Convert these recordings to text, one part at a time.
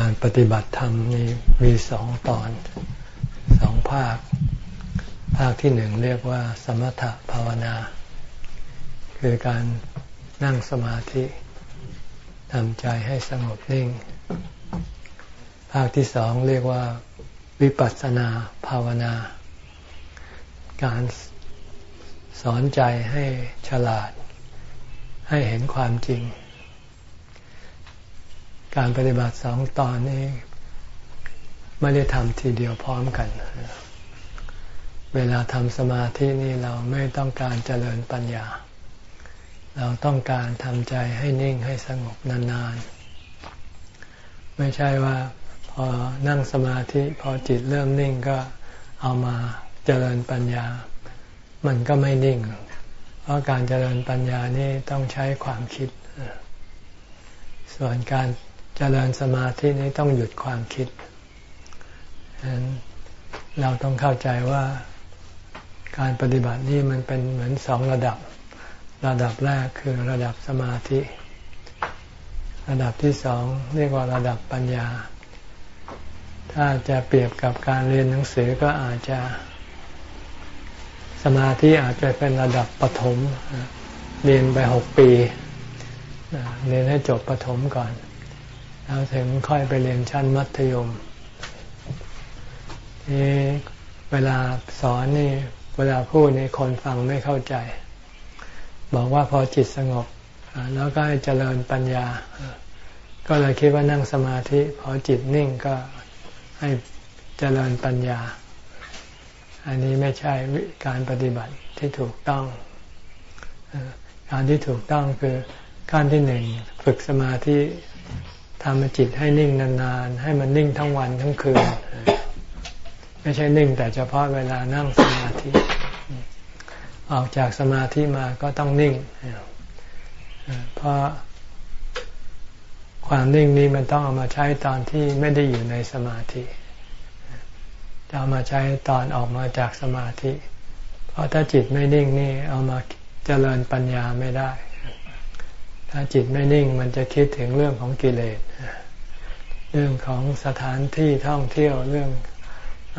การปฏิบัติธรรมนี่มีสองตอนสองภาค ภาคที่หนึ่งเรียกว่า สมถภาวนา คือการนั่งสมาธิทำใจให้สงบนิ่ง ภาคที่สองเรียกว่าวิปัสสนาภาวนา การสอนใจให้ฉลาด ให้เห็นความจริง การปฏิบัติสองตอนนี้ ไม่ได้ทำทีเดียวพร้อมกัน เวลาทำสมาธินี่เราไม่ต้องการเจริญปัญญา เราต้องการทำใจให้นิ่งให้สงบนานๆ ไม่ใช่ว่าพอนั่งสมาธิพอจิตเริ่มนิ่งก็เอามาเจริญปัญญา มันก็ไม่นิ่ง เพราะการเจริญปัญญานี่ต้องใช้ความคิด ส่วนการเจริญสมาธินี้ต้องหยุดความคิดฉะนั้นเราต้องเข้าใจว่าการปฏิบัตินี้มันเป็นเหมือนสองระดับ ระดับแรกคือระดับสมาธิ ระดับที่สองเรียกว่าระดับปัญญา ถ้าจะเปรียบกับการเรียนหนังสือก็อาจจะ สมาธิอาจจะเป็นระดับปฐมเรียนไปหกปีเรียนให้จบปฐมก่อน แล้วถึงค่อยไปเรียนชั้นมัธยมนี่เวลาสอนนี่เวลาพูดนี่คนฟังไม่เข้าใจ บอกว่าพอจิตสงบ แล้วก็ให้เจริญปัญญา ก็เลยคิดว่านั่งสมาธิ พอจิตนิ่งก็ให้เจริญปัญญา อันนี้ไม่ใช่การปฏิบัติที่ถูกต้อง การที่ถูกต้องคือการที่หนึ่งฝึกสมาธิ ทำจิตให้นิ่งนานๆ ให้มันนิ่งทั้งวันทั้งคืน ไม่ใช่นิ่งแต่เฉพาะเวลานั่งสมาธิ ออกจากสมาธิมาก็ต้องนิ่ง เพราะความนิ่งนี้มันต้องเอามาใช้ตอนที่ไม่ได้อยู่ในสมาธิ จะเอามาใช้ตอนออกมาจากสมาธิ เพราะถ้าจิตไม่นิ่งนี่เอามาเจริญปัญญาไม่ได้ ถ้าจิตไม่นิ่งมันจะคิดถึงเรื่องของกิเลส เรื่องของสถานที่ท่องเที่ยวเรื่องอ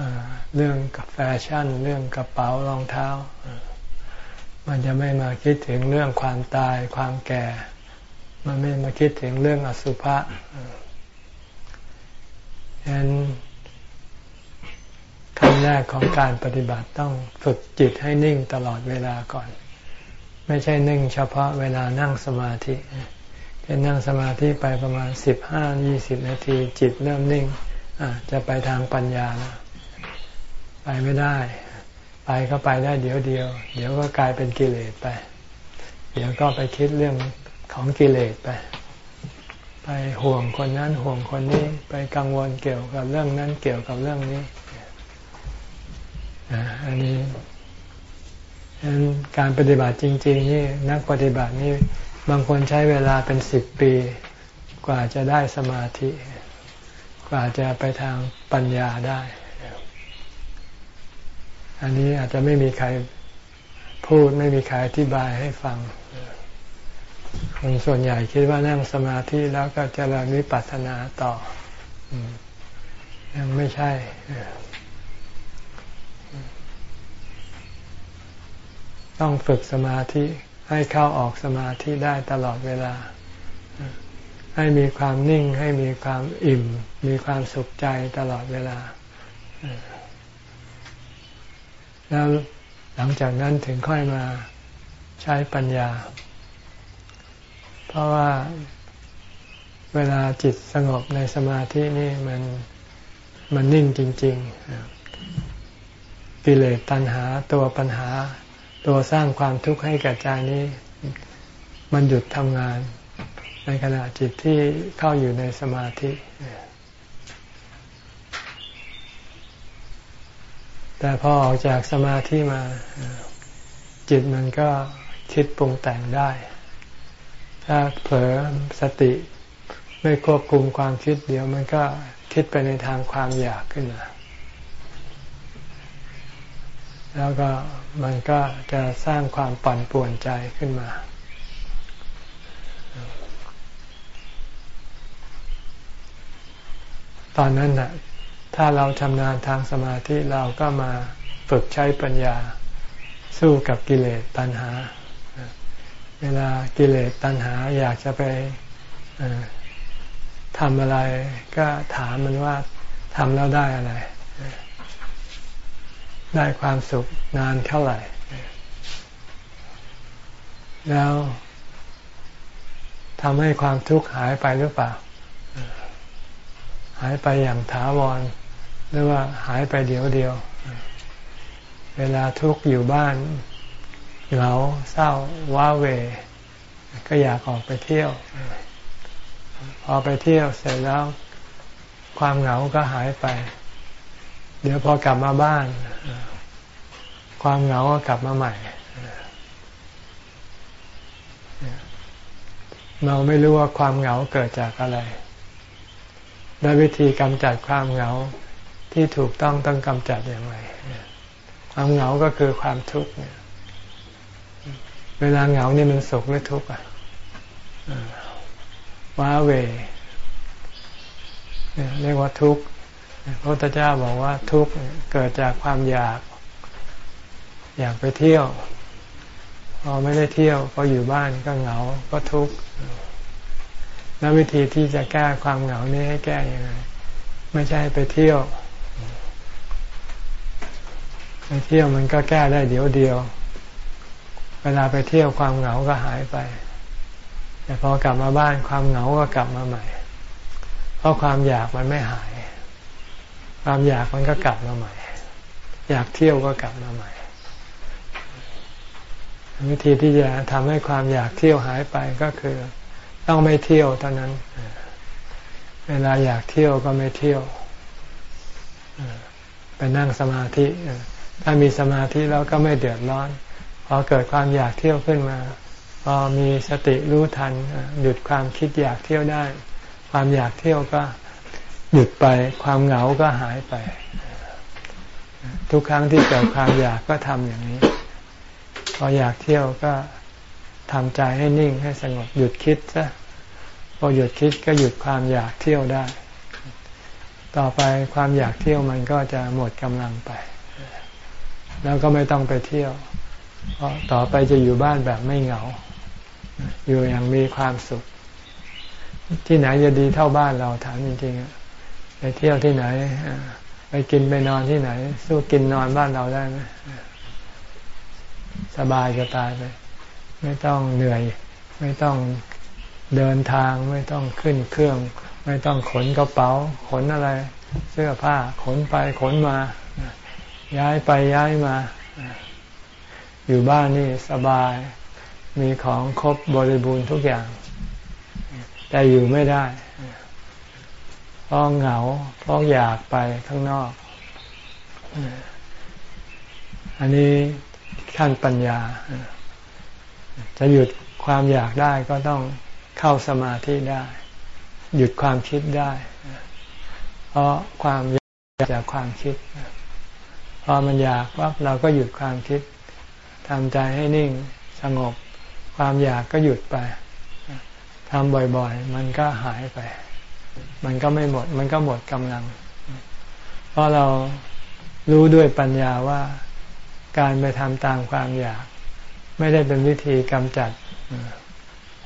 เรื่องกับแฟชั่น เรื่องกระเป๋ารองเท้า มันจะไม่มาคิดถึงเรื่องความตายความแก่ มันไม่มาคิดถึงเรื่องอสุภะฉะนั้นขั้นแรกของการปฏิบัติต้องฝึกจิตให้นิ่งตลอดเวลาก่อน ไม่ใช่นิ่งเฉพาะเวลานั่งสมาธิ จะนั่งสมาธิไปประมาณสิบห้ายี่สิบนาที จิตเริ่มนิ่งจะไปทางปัญญาแล้วไปไม่ได้ ไปก็ไปได้เดี๋ยวเดียว เดี๋ยวก็กลายเป็นกิเลสไป เดี๋ยวก็ไปคิดเรื่องของกิเลสไป ไปห่วงคนนั้นห่วงคนนี้ ไปกังวลเกี่ยวกับเรื่องนั้นเกี่ยวกับเรื่องนี้อันนี้การปฏิบัติจริง ๆ นี่นักปฏิบัตินี่ บางคนใช้เวลาเป็นสิบปี กว่าจะได้สมาธิ กว่าจะไปทางปัญญาได้ อันนี้อาจจะไม่มีใครพูดไม่มีใครอธิบายให้ฟังคนส่วนใหญ่คิดว่านั่งสมาธิแล้วก็จะเริญวิปัสสนาต่อยังไม่ใช่ ต้องฝึกสมาธิ ให้เข้าออกสมาธิได้ตลอดเวลา ให้มีความนิ่งให้มีความอิ่ม มีความสุขใจตลอดเวลา แล้วหลังจากนั้นถึงค่อยมาใช้ปัญญา เพราะว่าเวลาจิตสงบในสมาธินี่มันมันนิ่งจริง ๆ กิเลสตัณหาตัวปัญหา ตัวสร้างความทุกข์ให้กับใจนี้ มันหยุดทำงาน ในขณะจิตที่เข้าอยู่ในสมาธิ แต่พอออกจากสมาธิมา จิตมันก็คิดปรุงแต่งได้ ถ้าเผลอสติไม่ควบคุมความคิดเดี๋ยวมันก็คิดไปในทางความอยากขึ้นมาแล้วก็ มันก็จะสร้างความปั่นป่วนใจขึ้นมา ตอนนั้นน่ะถ้าเราชำนาญทางสมาธิเราก็มาฝึกใช้ปัญญาสู้กับกิเลสตัณหา เวลากิเลสตัณหาอยากจะไปทำอะไรก็ถามมันว่าทำแล้วได้อะไร ได้ความสุขนานเท่าไหร่ แล้วทำให้ความทุกข์หายไปหรือเปล่า หายไปอย่างถาวร หรือว่าหายไปเดียวเดียว เวลาทุกข์อยู่บ้านเหงาเศร้าว้าเว ก็อยากออกไปเที่ยว พอไปเที่ยวเสร็จแล้ว ความเหงาก็หายไป เดี๋ยวพอกลับมาบ้าน ความเหงาก็กลับมาใหม่ เราไม่รู้ว่าความเหงาเกิดจากอะไร และวิธีกำจัดความเหงาที่ถูกต้องต้องกำจัดอย่างไรความเหงาก็คือความทุกข์เนี่ย เวลาเหงานี่มันสุขหรือทุกข์อะว้าเวเรียกว่าทุกข์ พระพุทธเจ้าบอกว่าทุกข์เกิดจากความอยาก อยากไปเที่ยว พอไม่ได้เที่ยวพออยู่บ้านก็เหงาก็ทุกข์แล้ววิธีที่จะแก้ความเหงานี้ให้แก้ยังไงไม่ใช่ไปเที่ยวไปเที่ยวมันก็แก้ได้เดี๋ยวเดียว เวลาไปเที่ยวความเหงาก็หายไป แต่พอกลับมาบ้านความเหงาก็กลับมาใหม่ เพราะความอยากมันไม่หาย ความอยากมันก็กลับมาใหม่ อยากเที่ยวก็กลับมาใหม่ วิธีที่จะทำให้ความอยากเที่ยวหายไปก็คือ ต้องไม่เที่ยวเท่านั้น เวลาอยากเที่ยวก็ไม่เที่ยวไปนั่งสมาธิถ้ามีสมาธิแล้วก็ไม่เดือดร้อนพอเกิดความอยากเที่ยวขึ้นมาพอมีสติรู้ทันหยุดความคิดอยากเที่ยวได้ ความอยากเที่ยวก็ หยุดไปความเหงาก็หายไป ทุกครั้งที่เกิดความอยากก็ทำอย่างนี้ พออยากเที่ยวก็ทำใจให้นิ่งให้สงบหยุดคิดซะพอหยุดคิดก็หยุดความอยากเที่ยวได้ ต่อไปความอยากเที่ยวมันก็จะหมดกำลังไป แล้วก็ไม่ต้องไปเที่ยวเพราะต่อไปจะอยู่บ้านแบบไม่เหงา อยู่อย่างมีความสุข ที่ไหนจะดีเท่าบ้านเราถามจริงๆ เที่ยวที่ไหน ไปกินไปนอนที่ไหน สู้กินนอนบ้านเราได้ไหมสบายจะตายไป ไม่ต้องเหนื่อย ไม่ต้องเดินทาง ไม่ต้องขึ้นเครื่อง ไม่ต้องขนกระเป๋า ขนอะไร เสื้อผ้า ขนไปขนมา ย้ายไปย้ายมา อยู่บ้านนี่สบาย มีของครบบริบูรณ์ทุกอย่าง แต่อยู่ไม่ได้ เพราะเหงา เพราะอยากไปข้างนอก อันนี้ขั้นปัญญา จะหยุดความอยากได้ก็ต้องเข้าสมาธิได้ หยุดความคิดได้ เพราะความอยากจากความคิด พอมันอยากว่าเราก็หยุดความคิดทำใจให้นิ่งสงบ ความอยากก็หยุดไปทำบ่อยๆ มันก็หายไป มันก็ไม่หมด มันก็หมดกำลัง เพราะเรารู้ด้วยปัญญาว่าการไปทำตามความอยาก ไม่ได้เป็นวิธีกำจัด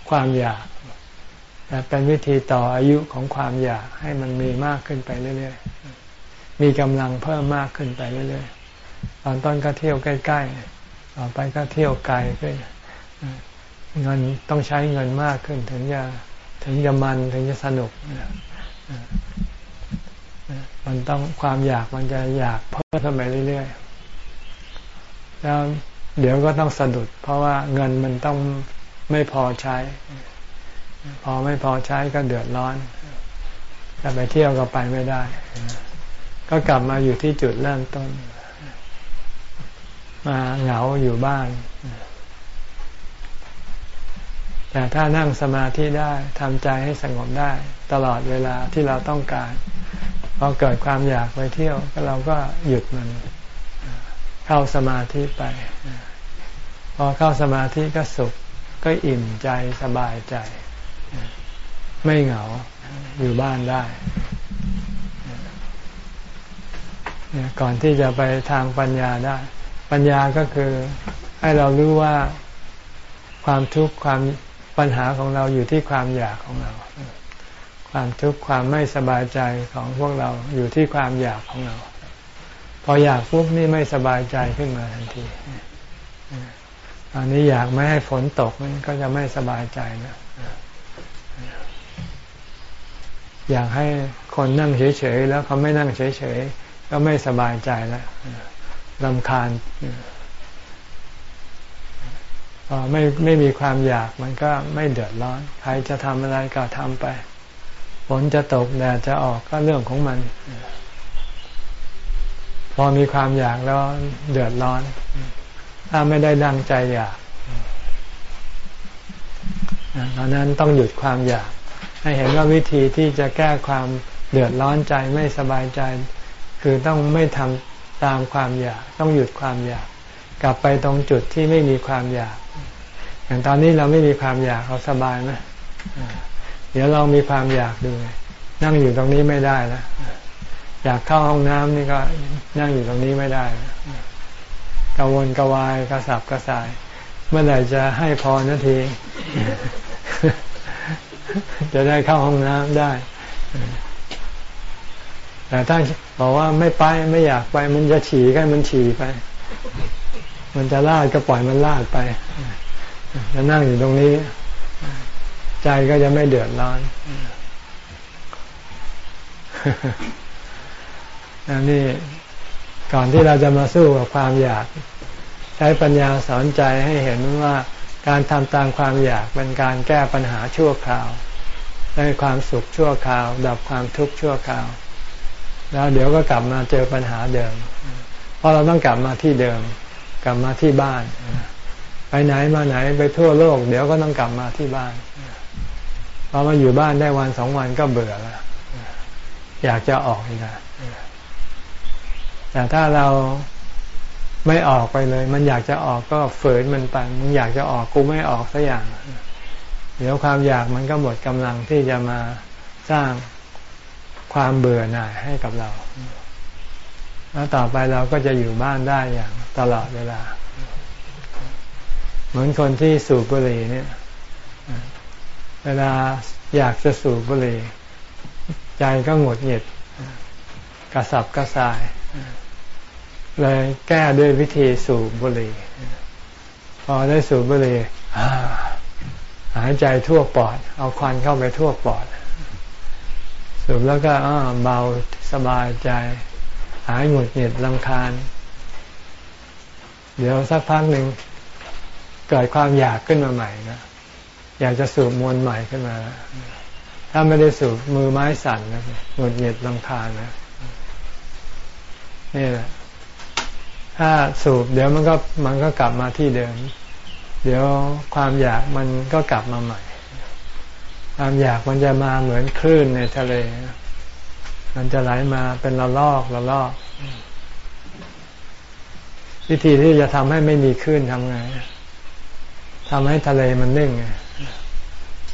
ความอยาก แต่เป็นวิธีต่ออายุของความอยากให้มันมีมากขึ้นไปเรื่อยๆ มีกำลังเพิ่มมากขึ้นไปเรื่อยๆ ตอนต้นก็เที่ยวใกล้ๆ ต่อไปก็เที่ยวไกลขึ้นเงินต้องใช้เงินมากขึ้นถึงจะ ถึงจะมันถึงจะสนุกมันต้องความอยากมันจะอยากเพิ่มขึ้นไปเรื่อยๆแล้วเดี๋ยวก็ต้องสะดุด เพราะว่าเงินมันต้องไม่พอใช้ พอไม่พอใช้ก็เดือดร้อนจะไปเที่ยวก็ไปไม่ได้ ก็กลับมาอยู่ที่จุดเริ่มต้น มาเหงาอยู่บ้าน แต่ถ้านั่งสมาธิได้ทำใจให้สงบได้ ตลอดเวลาที่เราต้องการพอเกิดความอยากไปเที่ยวก็เราก็หยุดมัน เข้าสมาธิไป พอเข้าสมาธิก็สุขก็อิ่มใจสบายใจ ไม่เหงาอยู่บ้านได้ก่อนที่จะไปทางปัญญาได้ ปัญญาก็คือให้เรารู้ว่าความทุกข์ความ ปัญหาของเราอยู่ที่ความอยากของเรา ความทุกข์ความไม่สบายใจของพวกเราอยู่ที่ความอยากของเรา พออยากปุ๊บนี่ไม่สบายใจขึ้นมาทันทีตอนนี้อยากไม่ให้ฝนตกมันก็จะไม่สบายใจนะอยากให้คนนั่งเฉยๆแล้วเขาไม่นั่งเฉยๆก็ไม่สบายใจแล้วลำคาญ ไม่ไม่มีความอยากมันก็ไม่เดือดร้อน ใครจะทำอะไรก็ทำไปฝนจะตกแดดจะออกก็เรื่องของมัน พอมีความอยากแล้วเดือดร้อน ถ้าไม่ได้ดังใจอยากตอนนั้นต้องหยุดความอยาก ให้เห็นว่าวิธีที่จะแก้ความเดือดร้อนใจไม่สบายใจ คือต้องไม่ทำตามความอยาก ต้องหยุดความอยาก กลับไปตรงจุดที่ไม่มีความอยาก อย่างตอนนี้เราไม่มีความอยากเราสบายไหมเดี๋ยวเรามีความอยากดู นั่งอยู่ตรงนี้ไม่ได้แล้วอยากเข้าห้องน้ำนี่ก็นั่งอยู่ตรงนี้ไม่ได้กระวนกะวายกระสับกระส่าย เมื่อไหร่จะให้พอนาที จะได้เข้าห้องน้ำได้ แต่ถ้าบอกว่าไม่ไปไม่อยากไป มันจะฉี่กันมันฉี่ไป มันจะลาดก็ปล่อยมันลาดไป จะนั่งอยู่ตรงนี้ ใจก็จะไม่เดือดร้อนนนี่ก่อนที่เราจะมาสู้กับความอยาก ใช้ปัญญาสอนใจให้เห็นว่าการทำตามความอยากเป็นการแก้ปัญหาชั่วคราว ได้ความสุขชั่วคราว ดับความทุกข์ชั่วคราว แล้วเดี๋ยวก็กลับมาเจอปัญหาเดิม เพราะเราต้องกลับมาที่เดิม กลับมาที่บ้าน ไปไหนมาไหนไปทั่วโลก เดี๋ยวก็ต้องกลับมาที่บ้านพอมาอยู่บ้านได้วันสองวันก็เบื่อแล้วอยากจะออกอีกแล้วแต่ถ้าเราไม่ออกไปเลย มันอยากจะออกก็ฝืนมันไปมึงอยากจะออกกูไม่ออกสักอย่าง เดี๋ยวความอยากมันก็หมดกำลังที่จะมาสร้างความเบื่อหน่ายให้กับเรา แล้วต่อไปเราก็จะอยู่บ้านได้อย่างตลอดเวลา เหมือนคนที่สูบบุหรี่เนี่ย เวลาอยากจะสูบบุหรี่ ใจก็หงุดหงิดกระสับกระส่าย เลยแก้ด้วยวิธีสูบบุหรี่ พอได้สูบบุหรี่หายใจทั่วปอด เอาควันเข้าไปทั่วปอด สูบแล้วก็เบาสบายใจ หายหงุดหงิดลำคาญ เดี๋ยวสักพักหนึ่ง เกิดความอยากขึ้นมาใหม่นะอยากจะสูบมวลใหม่ขึ้นมา ถ้าไม่ได้สูบมือไม้สั่นนะหงุดหงิดลำคาญนะนี่แหละถ้าสูบเดี๋ยวมันก็มันก็กลับมาที่เดิม เดี๋ยวความอยากมันก็กลับมาใหม่ ความอยากมันจะมาเหมือนคลื่นในทะเล มันจะไหลมาเป็นละลอกละลอก วิธีที่จะทำให้ไม่มีคลื่นทำไง ทำให้ทะเลมันนิ่ง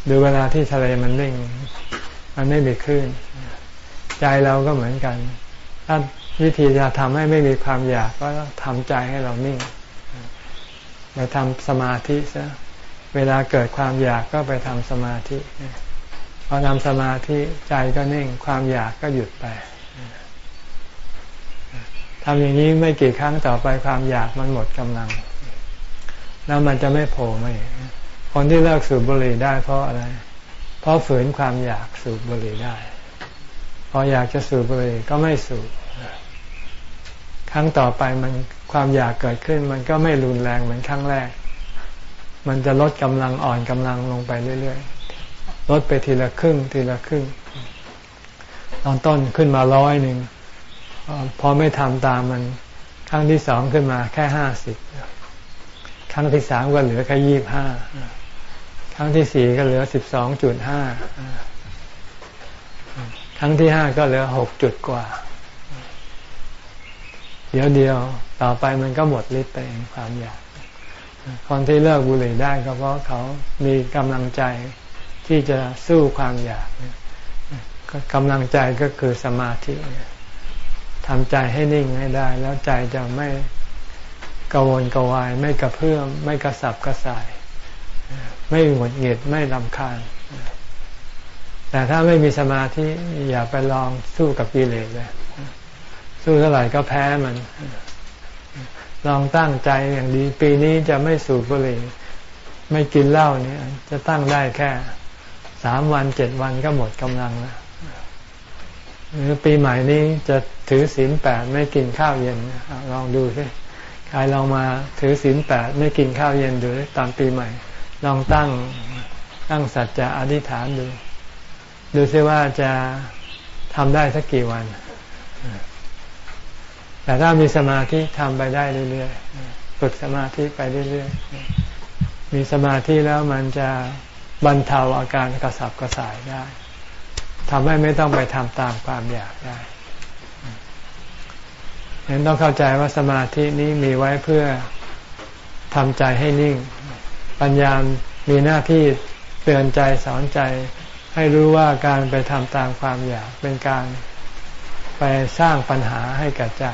ดูเวลาที่ทะเลมันนิ่ง มันไม่มีคลื่น ใจเราก็เหมือนกัน ถ้าวิธีจะทำให้ไม่มีความอยากก็ทำใจให้เรานิ่งไปทำสมาธิซะเวลาเกิดความอยากก็ไปทำสมาธิพอทำสมาธิใจก็นิ่ง ความอยากก็หยุดไปทำอย่างนี้ไม่กี่ครั้งต่อไปความอยากมันหมดกำลัง แล้วมันจะไม่โผล่มาอีกคนที่เลิกสูบบุหรี่ได้เพราะอะไร เพราะฝืนความอยากสูบบุหรี่ได้ พออยากจะสูบบุหรี่ก็ไม่สูบ ครั้งต่อไปมันความอยากเกิดขึ้น มันก็ไม่รุนแรงเหมือนครั้งแรก มันจะลดกำลังอ่อนกำลังลงไปเรื่อยๆ ลดไปทีละครึ่ง ทีละครึ่ง ตอนต้นขึ้นมาร้อยหนึ่งพอไม่ทำตามมันครั้งที่สองขึ้นมาแค่ห้าสิบ ครั้งที่สามก็เหลือแค่ยี่บห้าครั้งที่สี่ก็เหลือสิบสองจุดห้าครั้งที่ห้าก็เหลือหกจุดกว่า เดี๋ยวเดียวต่อไปมันก็หมดฤทธิ์ไปเองความอยากคนที่เลิกบุหรี่ได้ก็เพราะเขามีกำลังใจที่จะสู้ความอยากกำลังใจก็คือสมาธิทำใจให้นิ่งให้ได้ แล้วใจจะไม่ กวนกวายไม่กระเพื่อมไม่กระสับกระส่าย ไม่หงุดหงิดไม่ลำคาญ แต่ถ้าไม่มีสมาธิอย่าไปลองสู้กับกิเลสเลยสู้เท่าไหร่ก็แพ้มัน ลองตั้งใจอย่างดี ปีนี้จะไม่สูบบุหรี่ไม่กินเหล้าเนี่ย จะตั้งได้แค่สามวันเจ็ดวันก็หมดกำลังแล้วหรือปีใหม่นี้จะถือศีลแปดไม่กินข้าวเย็นลองดูสิ ใครลองมาถือศีลแปดไม่กินข้าวเย็นดูตอนปีใหม่ ลองตั้งตั้งสัจจะอธิษฐานดู ดูซิว่าจะทำได้สักกี่วัน แต่ถ้ามีสมาธิทำไปได้เรื่อยๆฝึกสมาธิไปเรื่อยๆ มีสมาธิแล้วมันจะบรรเทาอาการกระสับกระส่ายได้ทำให้ไม่ต้องไปทำตามความอยากได้ ฉะนั้นต้องเข้าใจว่าสมาธินี้มีไว้เพื่อทำใจให้นิ่ง ปัญญามีหน้าที่เตือนใจสอนใจ ให้รู้ว่าการไปทำตามความอยากเป็นการไปสร้างปัญหาให้กับใจ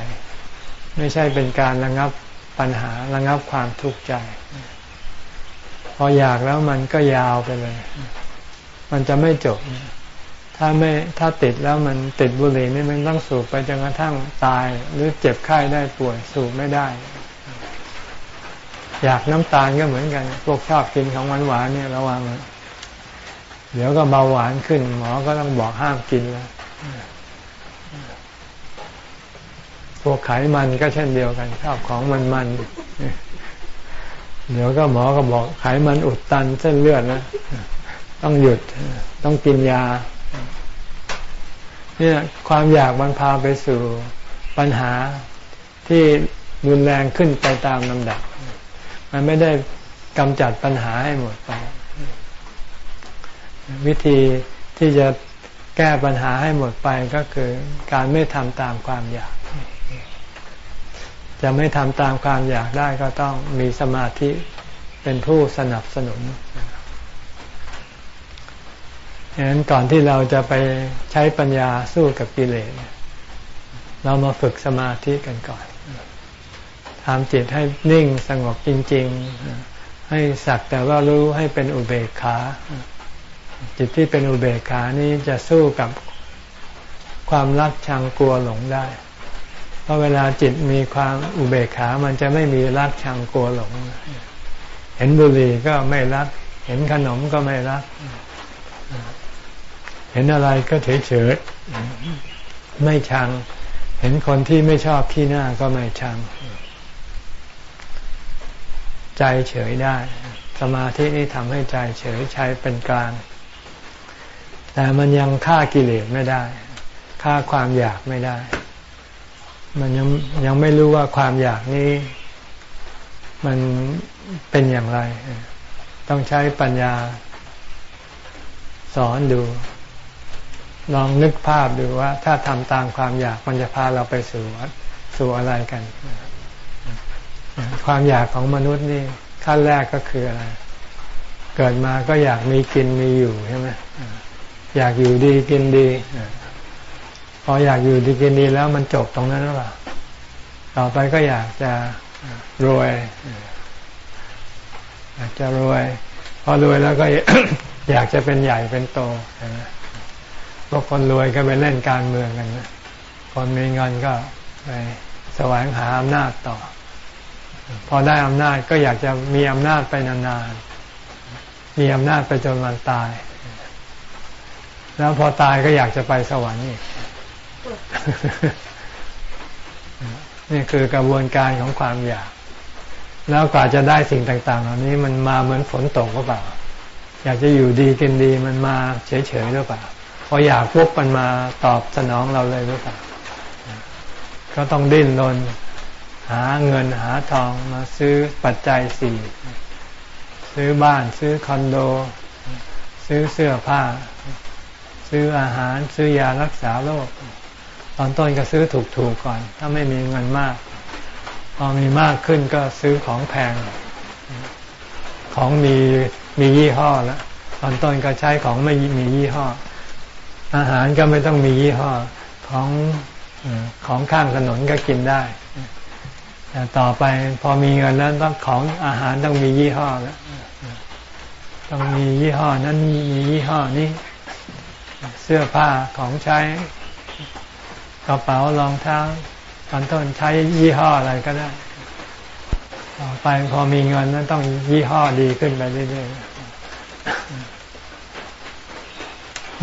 ไม่ใช่เป็นการระงับปัญหาระงับความทุกข์ใจ พออยากแล้วมันก็ยาวไปเลย มันจะไม่จบ ถ้าไม่ถ้าติดแล้วมันติดบุหรี่นี่มันต้องสูบไปจนกระทั่งตาย หรือเจ็บไข้ได้ป่วยสูบไม่ได้ อยากน้ำตาลก็เหมือนกันพวกชอบกินของหวานหวานเนี่ยระวังเดี๋ยวก็เบาหวานขึ้น หมอก็ต้องบอกห้ามกินแล้วพวกไขมันก็เช่นเดียวกันชอบของมันมันเดี๋ยวก็หมอก็บอกไขมันอุดตันเส้นเลือดนะต้องหยุดต้องกินยา เนี่ยความอยากมันพาไปสู่ปัญหาที่รุนแรงขึ้นไปตามลำดับ มันไม่ได้กำจัดปัญหาให้หมดไป วิธีที่จะแก้ปัญหาให้หมดไปก็คือการไม่ทำตามความอยาก จะไม่ทำตามความอยากได้ก็ต้องมีสมาธิเป็นผู้สนับสนุน ฉะนั้นก่อนที่เราจะไปใช้ปัญญาสู้กับกิเลสเรามาฝึกสมาธิกันก่อนทำจิตให้นิ่งสงบจริง ๆ ให้สักแต่ว่ารู้ให้เป็นอุเบกขา จิตที่เป็นอุเบกขานี้จะสู้กับความรักชังกลัวหลงได้ เพราะเวลาจิตมีความอุเบกขา มันจะไม่มีรักชังกลัวหลง เห็นบุหรี่ก็ไม่รัก เห็นขนมก็ไม่รัก เห็นอะไรก็เฉยเฉยไม่ชัง เห็นคนที่ไม่ชอบขี้หน้าก็ไม่ชัง ใจเฉยได้ สมาธินี่ทำให้ใจเฉยใช้เป็นกลาง แต่มันยังฆ่ากิเลสไม่ได้ฆ่าความอยากไม่ได้ มันยังยังไม่รู้ว่าความอยากนี้ มันเป็นอย่างไร ต้องใช้ปัญญาสอนดู ลองนึกภาพดูว่า ถ้าทำตามความอยากมันจะพาเราไปสู่สู่อะไรกัน ความอยากของมนุษย์นี่ขั้นแรกก็คืออะไร เกิดมาก็อยากมีกินมีอยู่ใช่ไหมอยากอยู่ดีกินดี พออยากอยู่ดีกินดีแล้วมันจบตรงนั้นหรือเปล่าต่อไปก็อยากจะรวย อยากจะรวย พอรวยแล้วก็อยากจะเป็นใหญ่เป็นโตใช่ไหม พวกคนรวยก็ไปเล่นการเมืองกันนะคนมีเงินก็ไปแสวงหาอำนาจต่อ พอได้อำนาจก็อยากจะมีอำนาจไปนานๆ มีอำนาจไปจนวันตาย แล้วพอตายก็อยากจะไปสวรรค์อีกนี่คือกระบวนการของความอยาก แล้วกว่าจะได้สิ่งต่าง ๆ เหล่านี้มันมาเหมือนฝนตกหรือเปล่า อยากจะอยู่ดีกินดีมันมาเฉยๆหรือเปล่า ออยากปุ๊บมันมาตอบสนองเราเลยหรือเปล่าก็ต้องดิ้นรนหาเงินหาทองมาซื้อปัจจัยสี่ซื้อบ้านซื้อคอนโด ซื้อเสื้อผ้า ซื้ออาหารซื้อยารักษาโรคตอนต้นก็ซื้อถูกๆก่อน ถ้าไม่มีเงินมาก พอมีมากขึ้นก็ซื้อของแพง ของมีมียี่ห้อแล้วตอนต้นก็ใช้ของไม่มียี่ห้อ อาหารก็ไม่ต้องมียี่ห้อของของข้างถนนก็กินได้ แต่ต่อไปพอมีเงินแล้วต้องของอาหารต้องมียี่ห้อแล้วต้องมียี่ห้อนั้นมียี่ห้อนี้ เสื้อผ้าของใช้กระเป๋ารองเท้าตอนต้นใช้ยี่ห้ออะไรก็ได้ ต่อไปพอมีเงินนั้นต้องยี่ห้อดีขึ้นไปเรื่อยๆ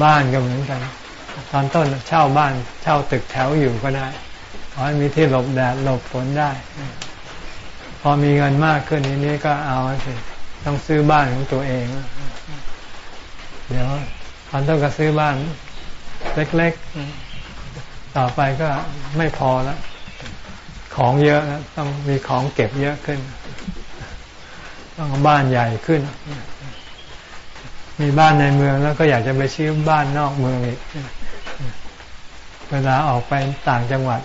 บ้านก็เหมือนกัน ตอนต้นเช่าบ้านเช่าตึกแถวอยู่ก็ได้ ขอให้มีที่หลบแดดหลบฝนได้ พอมีเงินมากขึ้นนี้ก็เอาสิต้องซื้อบ้านของตัวเอง เดี๋ยวตอนต้นก็ซื้อบ้าน เล็กๆ ต่อไปก็ไม่พอแล้วของเยอะแล้วต้องมีของเก็บเยอะขึ้น ต้องบ้านใหญ่ขึ้น มีบ้านในเมืองแล้วก็อยากจะไปซื้อบ้านนอกเมืองอีกเวลาออกไปต่างจังหวัด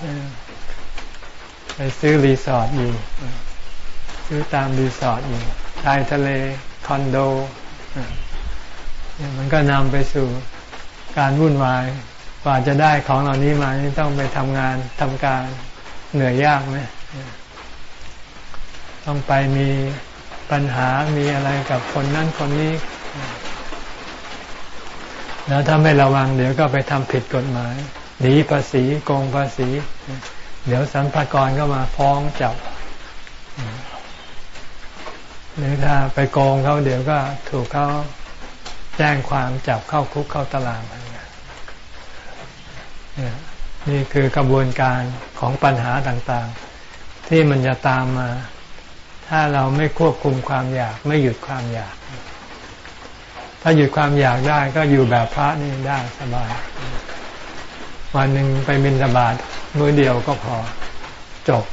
ไปซื้อรีสอร์ทอยู่ ซื้อตามรีสอร์ทอยู่ชายทะเลคอนโดมันก็นำไปสู่การวุ่นวายกว่าจะได้ของเหล่านี้มานี่ต้องไปทำงานทำการเหนื่อยยากไหมต้องไปมีปัญหามีอะไรกับคนนั้นคนนี้ แล้วถ้าไม่ระวังเดี๋ยวก็ไปทำผิดกฎหมายหนีภาษีโกงภาษี เดี๋ยวสรรพากรก็มาฟ้องจับ หรือถ้าไปโกงเขาเดี๋ยวก็ถูกเขาแจ้งความจับเข้าคุกเข้าตารางนี่คือกระบวนการของปัญหาต่างๆ ที่มันจะตามมา ถ้าเราไม่ควบคุมความอยากไม่หยุดความอยาก ถ้าหยุดความอยากได้ก็อยู่แบบพระนี่ได้สบาย วันหนึ่งไปบินสบาทมือเดียวก็พอจบ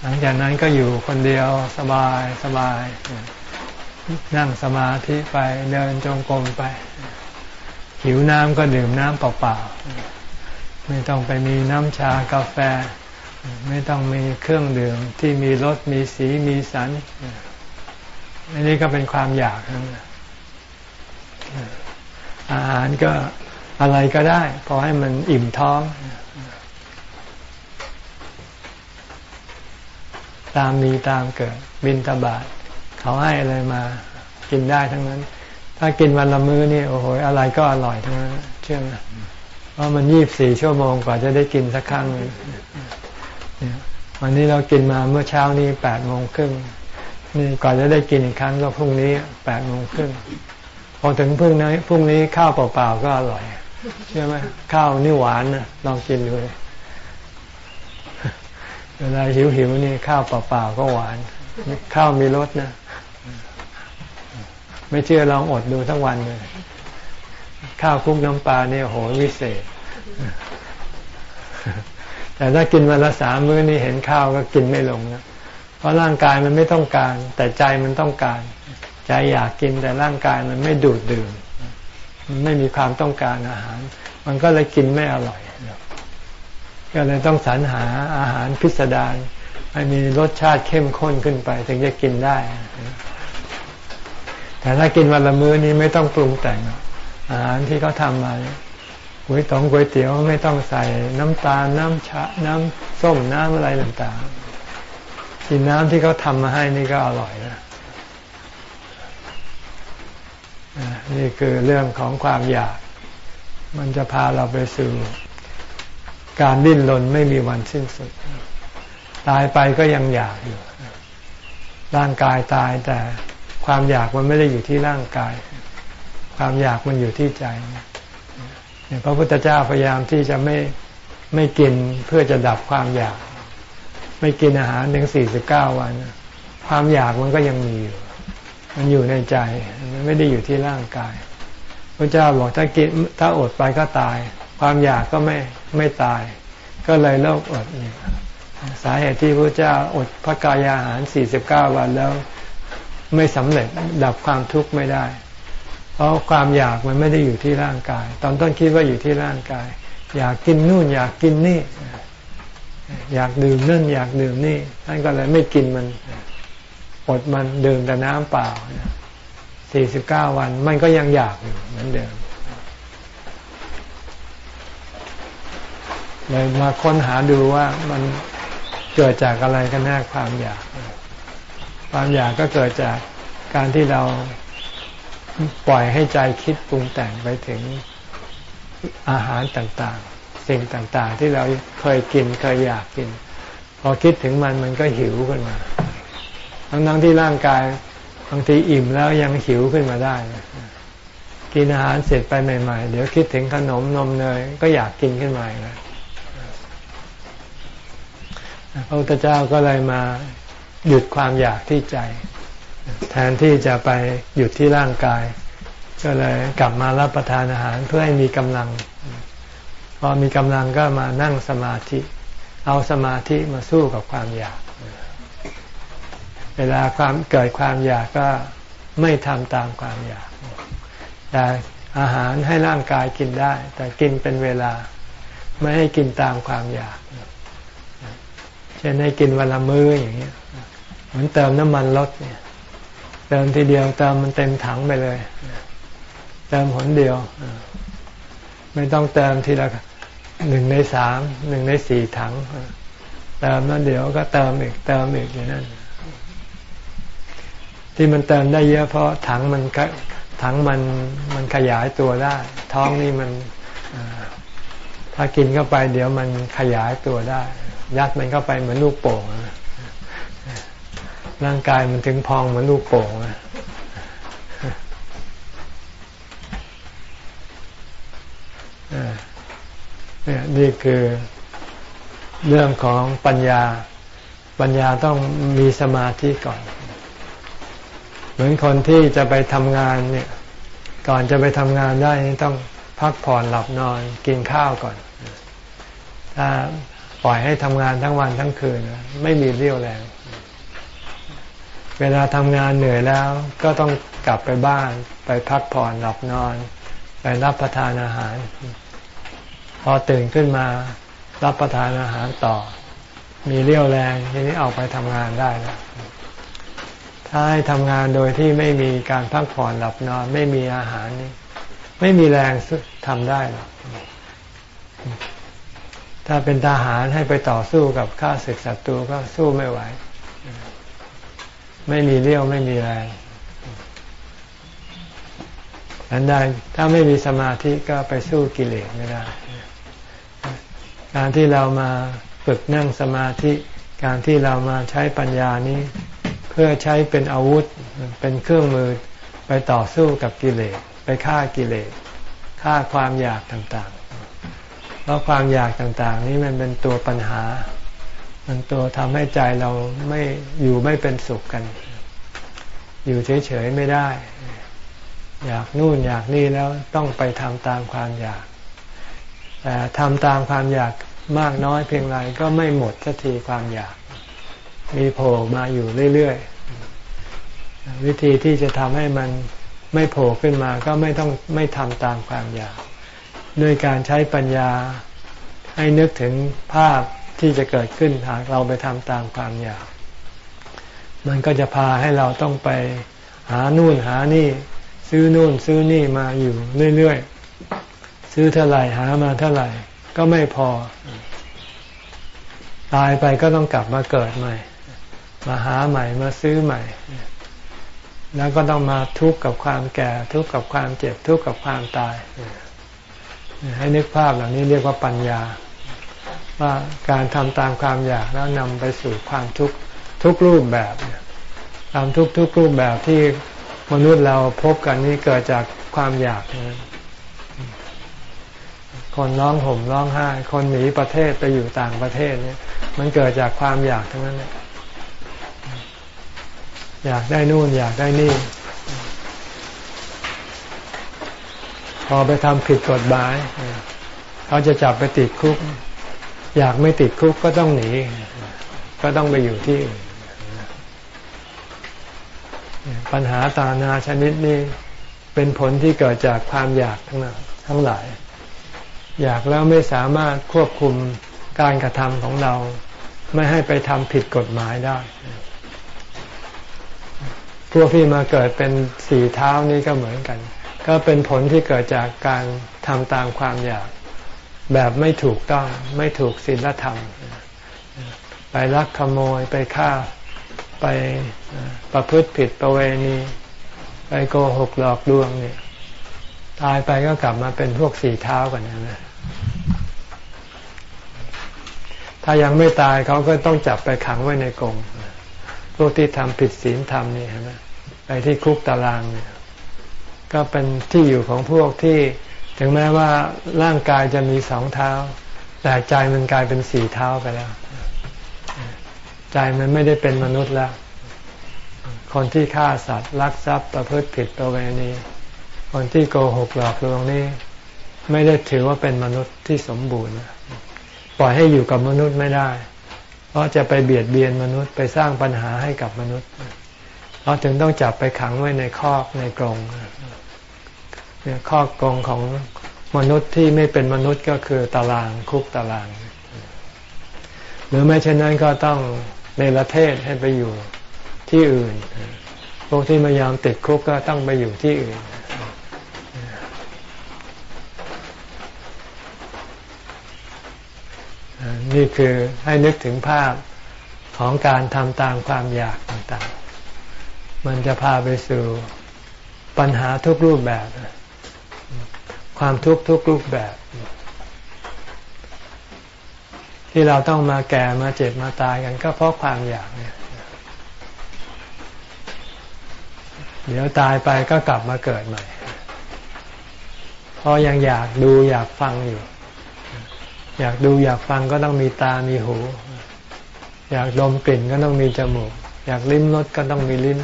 หลังจากนั้นก็อยู่คนเดียวสบายสบาย นั่งสมาธิไปเดินจงกรมไป หิวน้ำก็ดื่มน้ำเปล่าๆไม่ต้องไปมีน้ำชากาแฟ ไม่ต้องมีเครื่องดื่มที่มีรสมีสีมีสันอันนี้ก็เป็นความอยากนะ อาหารก็อะไรก็ได้ พอให้มันอิ่มท้อง ตามมีตามเกิด บินตบาทเขาให้อะไรมากินได้ทั้งนั้น ถ้ากินวันละมื้อนี่โอ้โหอะไรก็อร่อยทั้งนั้นเชื่อไหมเพราะมันยี่บสี่ชั่วโมงกว่าจะได้กินสักครั้งวันนี้เรากินมาเมื่อเช้านี้แปดโมงครึ่งนี่ก่อนจะได้กินอีกครั้งก็พรุ่งนี้แปดโมงครึ่ง พอถึงพรุ่งนี้พรุ่งนี้ข้าวเปล่าๆก็อร่อยเชื่อไหมข้าวนี่หวานนะลองกินดูเลยเวลาหิวหิวนี่ข้าวเปล่าๆก็หวาน ข้าวมีรสนะ ไม่เชื่อลองอดดูทั้งวันเลยข้าวคุกน้ำปลาเนี่ยโหวิเศษ แต่ถ้ากินวันละสามมื้อนี่เห็นข้าวก็กินไม่ลงนะเพราะร่างกายมันไม่ต้องการ แต่ใจมันต้องการ ใจอยากกินแต่ร่างกายมันไม่ดูดดื่มมันไม่มีความต้องการอาหาร มันก็เลยกินไม่อร่อย ก็เลยต้องสรรหาอาหารพิสดารให้มีรสชาติเข้มข้นขึ้นไป ถึงจะกินได้ แต่ถ้ากินวันละมื้อนี้ไม่ต้องปรุงแต่ง อาหารที่เขาทำมาก๋วยต๋องก๋วยเตี๋ยวไม่ต้องใส่น้ำตาลน้ำชาน้ำส้มน้ำอะไรต่างๆกินน้ำที่เขาทำมาให้นี่ก็อร่อยนะ นี่คือเรื่องของความอยาก มันจะพาเราไปสู่การดิ้นรนไม่มีวันสิ้นสุด ตายไปก็ยังอยากอยู่ ร่างกายตายแต่ความอยากมันไม่ได้อยู่ที่ร่างกาย ความอยากมันอยู่ที่ใจพระพุทธเจ้าพยายามที่จะไม่ไม่กินเพื่อจะดับความอยาก ไม่กินอาหารถึงสี่สิบเก้าวัน ความอยากมันก็ยังมีอยู่ มันอยู่ในใจ มันไม่ได้อยู่ที่ร่างกายพระเจ้าบอกถ้ากินถ้าอดไปก็ตาย ความอยากก็ไม่ไม่ตาย ก็เลยเลิกอดเนี่ยสาเหตุที่พระเจ้าอดพระกายอาหาร 49 วันแล้วไม่สำเร็จดับความทุกข์ไม่ได้ เพราะความอยากมันไม่ได้อยู่ที่ร่างกาย ตอนต้นคิดว่าอยู่ที่ร่างกาย อยากกินนู่นอยากกินนี่ อยากดื่มนั่นอยากดื่มนี่ท่านก็เลยไม่กินมัน อดมันดื่มแต่น้ำเปล่า49วันมันก็ยังอยากอยู่เหมือนเดิมเลยมาค้นหาดูว่ามันเกิดจากอะไรกันแน่ความอยาก ความอยากก็เกิดจากการที่เราปล่อยให้ใจคิดปรุงแต่งไปถึงอาหารต่างๆ สิ่งต่างๆ ที่เราเคยกินเคยอยากกิน พอคิดถึงมันมันก็หิวขึ้นมา ทั้งๆที่ร่างกายบางทีอิ่มแล้วยังหิวขึ้นมาได้ กินอาหารเสร็จไปใหม่ ๆ เดี๋ยวคิดถึงขนมนมเนยก็อยากกินขึ้นมาอีกแล้วพระพุทธเจ้าก็เลยมาหยุดความอยากที่ใจ แทนที่จะไปหยุดที่ร่างกาย ก็เลยกลับมารับประทานอาหารเพื่อให้มีกำลัง พอมีกำลังก็มานั่งสมาธิ เอาสมาธิมาสู้กับความอยาก เวลาความเกิดความอยากก็ไม่ทำตามความอยาก แต่อาหารให้ร่างกายกินได้ แต่กินเป็นเวลา ไม่ให้กินตามความอยาก เช่นให้กินวันละมื้ออย่างเงี้ย เหมือนเติมน้ำมันรถเนี่ย เติมทีเดียวเติมมันเต็มถังไปเลย เติมหนเดียว ไม่ต้องเติมทีละหนึ่งในสามหนึ่งในสี่ถัง เติมแล้วเดี๋ยวก็เติมอีกเติมอีกอย่างนั้น ที่มันเติมได้เยอะเพราะถังมันถังมันมันขยายตัวได้ ท้องนี่มันถ้ากินเข้าไป เดี๋ยวมันขยายตัวได้ ยัดมันเข้าไปเหมือนลูกโป่งร่างกายมันถึงพองเหมือนลูกโป่งนี่คือเรื่องของปัญญา ปัญญาต้องมีสมาธิก่อน เหมือนคนที่จะไปทำงานเนี่ย ก่อนจะไปทำงานได้ต้องพักผ่อนหลับนอนกินข้าวก่อน ถ้าปล่อยให้ทำงานทั้งวันทั้งคืน ไม่มีเรี่ยวแรง เวลาทำงานเหนื่อยแล้ว ก็ต้องกลับไปบ้าน ไปพักผ่อนหลับนอน ไปรับประทานอาหาร พอตื่นขึ้นมารับประทานอาหารต่อ มีเรี่ยวแรงทีนี้ออกไปทำงานได้แล้ว ถ้าให้ทำงานโดยที่ไม่มีการพักผ่อนหลับนอน ไม่มีอาหารนี่ไม่มีแรงทำได้หรอกถ้าเป็นทหารให้ไปต่อสู้กับข้าศึกศัตรูก็สู้ไม่ไหว ไม่มีเลี้ยวไม่มีแรงอันใดถ้าไม่มีสมาธิก็ไปสู้กิเลสไม่ได้ การที่เรามาฝึกนั่งสมาธิ การที่เรามาใช้ปัญญานี้ เพื่อใช้เป็นอาวุธเป็นเครื่องมือไปต่อสู้กับกิเลสไปฆ่ากิเลสฆ่าความอยากต่างๆเพราะความอยากต่างๆ นี้มันเป็นตัวปัญหา มันตัวทำให้ใจเราไม่อยู่ไม่เป็นสุขกัน อยู่เฉยๆไม่ได้ อยากนู่นอยากนี่แล้วต้องไปทำตามความอยากแต่ทำตามความอยากมากน้อยเพียงไรก็ไม่หมดสักทีความอยาก มีโผล่มาอยู่เรื่อยๆ วิธีที่จะทำให้มันไม่โผล่ขึ้นมาก็ไม่ต้องไม่ทำตามความอยาก ด้วยการใช้ปัญญาให้นึกถึงภาพที่จะเกิดขึ้นหากเราไปทำตามความอยาก มันก็จะพาให้เราต้องไปหานู่นหานี่ ซื้อนู่นซื้อนี่มาอยู่เรื่อยๆ ซื้อเท่าไหร่หามาเท่าไหร่ก็ไม่พอ ตายไปก็ต้องกลับมาเกิดใหม่ มาหาใหม่มาซื้อใหม่ แล้วก็ต้องมาทุกข์กับความแก่ ทุกข์กับความเจ็บทุกข์กับความตาย ให้นึกภาพเหล่านี้เรียกว่าปัญญา ว่าการทำตามความอยากแล้วนำไปสู่ความทุกข์ทุกรูปแบบความทุกข์ทุกรูปแบบที่มนุษย์เราพบกันนี้เกิดจากความอยากนะคนร้องห่มร้องไห้ คนหนีประเทศไปอยู่ต่างประเทศเนี่ย มันเกิดจากความอยากทั้งนั้นเนี่ย อยากได้นู่นอยากได้นี่ พอไปทำผิดกฎหมายเขาจะจับไปติดคุก อยากไม่ติดคุกก็ต้องหนี ก็ต้องไปอยู่ที่อื่นปัญหาตานาชนิดนี้เป็นผลที่เกิดจากความอยากทั้งนั้นทั้งหลาย อยากแล้วไม่สามารถควบคุมการกระทำของเรา ไม่ให้ไปทำผิดกฎหมายได้ พวกที่มาเกิดเป็นสี่เท้านี่ก็เหมือนกัน ก็เป็นผลที่เกิดจากการทำตามความอยาก แบบไม่ถูกต้องไม่ถูกศีลธรรม ไปลักขโมยไปฆ่าไปประพฤติผิดประเวณี ไปโกหกหลอกลวงเนี่ยตายไปก็กลับมาเป็นพวกสี่เท้ากันนะถ้ายังไม่ตายเขาก็ต้องจับไปขังไว้ในกรง พวกที่ทำผิดศีลธรรมนี่เห็นไหมไปที่คุกตารางเนี่ยก็เป็นที่อยู่ของพวกที่ถึงแม้ว่าร่างกายจะมีสองเท้า แต่ใจมันกลายเป็นสี่เท้าไปแล้ว ใจมันไม่ได้เป็นมนุษย์แล้ว คนที่ฆ่าสัตว์ลักทรัพย์ประพฤติผิดประเวณี คนที่โกหกหลอกลวงนี่ไม่ได้ถือว่าเป็นมนุษย์ที่สมบูรณ์ปล่อยให้อยู่กับมนุษย์ไม่ได้ เพราะจะไปเบียดเบียนมนุษย์ไปสร้างปัญหาให้กับมนุษย์เราถึงต้องจับไปขังไว้ในคอกในกรงเนี่ยข้อกกรงของมนุษย์ที่ไม่เป็นมนุษย์ก็คือตารางคุกตาราง หรือไม่เช่นนั้นก็ต้องในประเทศให้ไปอยู่ที่อื่นพวกที่มายอมติดคุกก็ต้องไปอยู่ที่อื่น นี่คือให้นึกถึงภาพของการทำตามความอยากต่างๆ มันจะพาไปสู่ปัญหาทุกรูปแบบ ความทุกข์ทุกรูปแบบ ที่เราต้องมาแก่มาเจ็บมาตายกันก็เพราะความอยากเนี่ยเดี๋ยวตายไปก็กลับมาเกิดใหม่ เพราะยังอยากดูอยากฟังอยู่ อยากดูอยากฟังก็ต้องมีตามีหู อยากดมกลิ่นก็ต้องมีจมูก อยากลิ้มรสก็ต้องมีลิ้น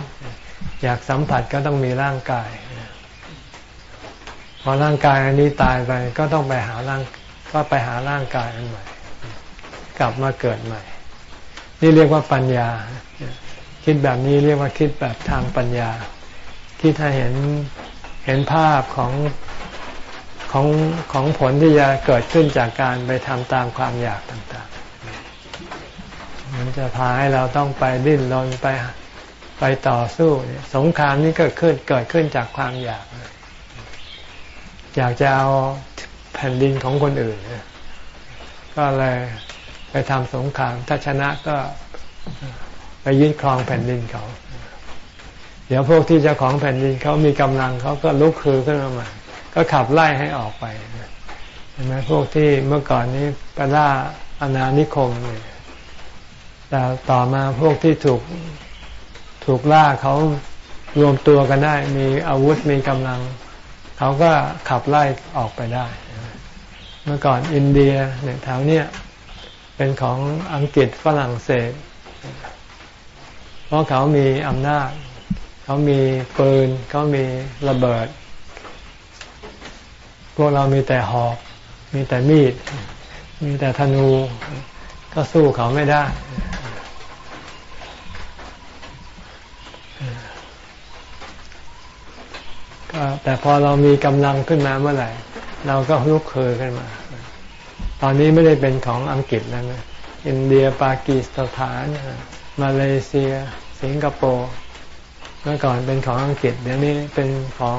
อยากสัมผัสก็ต้องมีร่างกาย พอร่างกายอันนี้ตายไปก็ต้องไปหาร่างก็ไปหาร่างกายอันใหม่ กลับมาเกิดใหม่ นี่เรียกว่าปัญญา คิดแบบนี้เรียกว่าคิดแบบทางปัญญา คิดถ้าเห็นเห็นภาพของ ของของผลที่จะเกิดขึ้นจากการไปทำตามความอยากต่างๆ มันจะพาให้เราต้องไปดิ้นรนไปไปต่อสู้สงครามนี้เกิดขึ้นเกิดขึ้นจากความอยาก อยากจะเอาแผ่นดินของคนอื่น ก็เลยไปทำสงคราม ถ้าชนะก็ไปยึดครองแผ่นดินเขา เดี๋ยวพวกที่เจ้าของแผ่นดินเขามีกำลังเขาก็ลุกคือขึ้นมาใหม่ ก็ขับไล่ให้ออกไปเห็นไหมพวกที่เมื่อก่อนนี้ไปล่าอาณานิคมเนี่ยแต่ต่อมาพวกที่ถูกถูกล่าเขารวมตัวกันได้ มีอาวุธมีกำลัง เขาก็ขับไล่ออกไปได้ เมื่อก่อนอินเดียเนี่ยแถวเนี้ยเป็นของอังกฤษฝรั่งเศส เพราะเขามีอำนาจ เขามีปืน เขามีระเบิด พวกเรามีแต่หอกมีแต่มีด มีแต่ธนูก็สู้เขาไม่ได้แต่พอเรามีกำลังขึ้นมาเมื่อไหร่ เราก็ลุกเคยขึ้นมา ตอนนี้ไม่ได้เป็นของอังกฤษแล้วนะอินเดียปากีสถาน มาเลเซีย สิงคโปร์เมื่อก่อนเป็นของอังกฤษ เดี๋ยวนี้เป็นของ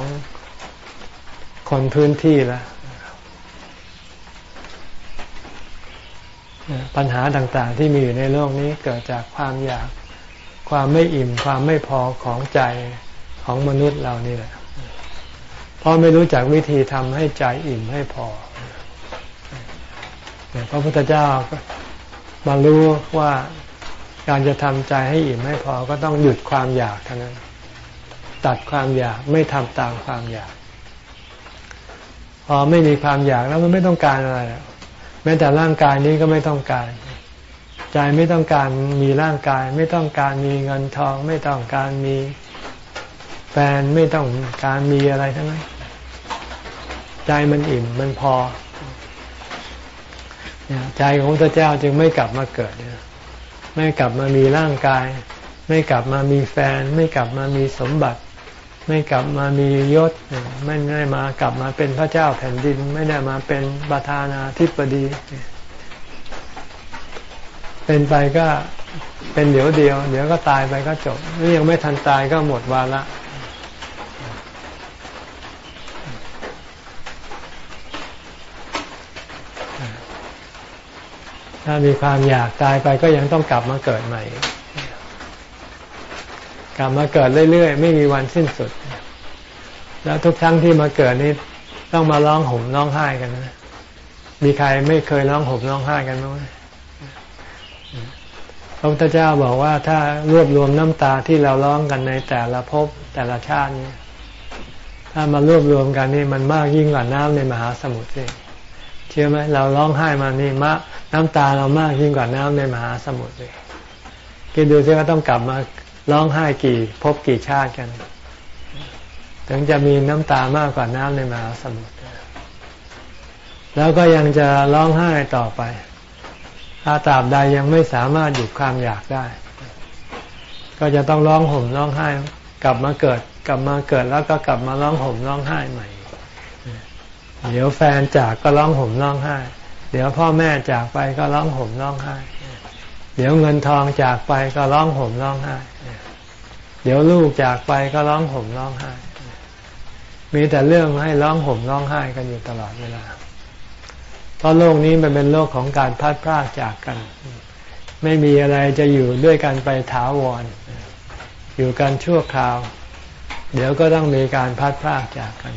คนพื้นที่ล้วปัญหาต่างๆ ที่มีอยู่ในโลกนี้เกิดจากความอยากความไม่อิ่มความไม่พอของใจของมนุษย์เรานี่แหละเพราะไม่รู้จักวิธีทำให้ใจอิ่มให้พอพระพุทธเจ้ามารู้ว่าการจะทำใจให้อิ่มให้พอก็ต้องหยุดความอยากเท่านั้น ตัดความอยากไม่ทำตามความอยาก พอไม่มีความอยากแล้วมันไม่ต้องการอะไรแม้แต่ร่างกายนี้ก็ไม่ต้องการ ใจไม่ต้องการมีร่างกาย ไม่ต้องการมีเงินทอง ไม่ต้องการมีแฟนไม่ต้องการมีอะไรทั้งนั้นใจมันอิ่มมันพอใจของพระเจ้าจึงไม่กลับมาเกิดไม่กลับมามีร่างกาย ไม่กลับมามีแฟน ไม่กลับมามีสมบัติ ไม่กลับมามียศ ไม่ได้มากลับมาเป็นพระเจ้าแผ่นดิน ไม่ได้มาเป็นประธานาธิบดี เป็นไปก็เป็นเดี๋ยวเดียว เดี๋ยวก็ตายไปก็จบนี่ยังไม่ทันตายก็หมดวาระถ้ามีความอยากตายไปก็ยังต้องกลับมาเกิดใหม่ กลับมาเกิดเรื่อยๆ ไม่มีวันสิ้นสุด แล้วทุกครั้งที่มาเกิดนี้ต้องมาร้องห่มร้องไห้กันนะมีใครไม่เคยร้องห่มร้องไห้กันไหมพระพุทธเจ้าบอกว่าถ้ารวบรวมน้ำตาที่เราร้องกันในแต่ละภพแต่ละชาตินี้ถ้ามารวบรวมกันนี่มันมากยิ่งกว่าน้ำในมหาสมุทรเลยเชื่อไหมเราร้องไห้มานี่มะน้ำตาเรามากยิ่งกว่าน้ำในมหาสมุทรเลยคิดดูซิว่าต้องกลับมา ร้องไห้กี่พบกี่ชาติกัน ถึงจะมีน้ำตามากกว่าน้ำในมหาสมุทรแล้วก็ยังจะร้องไห้ต่อไป ถ้าตราบใดยังไม่สามารถหยุดความอยากได้ ก็จะต้องร้องห่มร้องไห้ กลับมาเกิด กลับมาเกิดแล้วก็กลับมาร้องห่มร้องไห้ใหม่ เดี๋ยวแฟนจากก็ร้องห่มร้องไห้ เดี๋ยวพ่อแม่จากไปก็ร้องห่มร้องไห้ เดี๋ยวเงินทองจากไปก็ร้องห่มร้องไห้ ดี๋ยวลูกจากไปก็ร้องห่มร้องไห้ มีแต่เรื่องให้ร้องห่มร้องไห้กันอยู่ตลอดเวลา เพราะโลกนี้มันเป็นโลกของการพัดพรากจากกัน ไม่มีอะไรจะอยู่ด้วยกันไปถาวร อยู่กันชั่วคราว เดี๋ยวก็ต้องมีการพัดพรากจากกัน